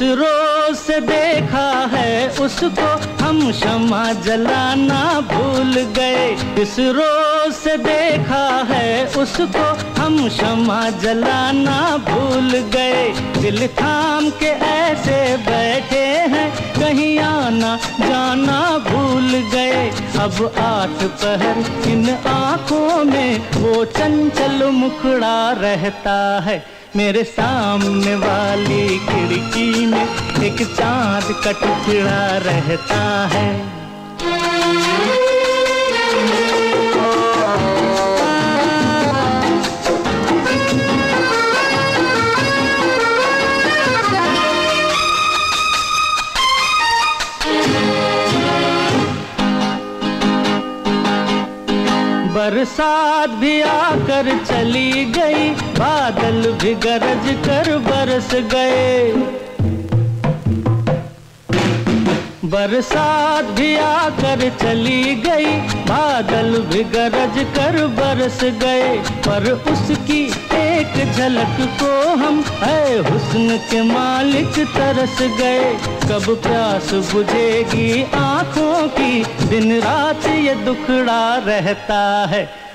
जिस रोज से देखा है उसको हम क्षमा जलाना भूल गए। जिस रोज से देखा है उसको हम क्षमा जलाना भूल गए। दिल थाम के ऐसे बैठे हैं, कहीं आना जाना भूल गए। अब आठ पहर इन आँखों में वो चंचल मुखड़ा रहता है। मेरे सामने वाली खिड़की में एक चाँद का टुकड़ा रहता है। बरसात भी आकर चली गई बादल भी गरज कर बरस गए। बरसात भी आकर चली गई, बादल भी गरज कर बरस गए। पर उसकी एक झलक को हम है हुस्न के मालिक तरस गए। कब प्यास बुझेगी आँखों की, दिन रात ये दुखड़ा रहता है।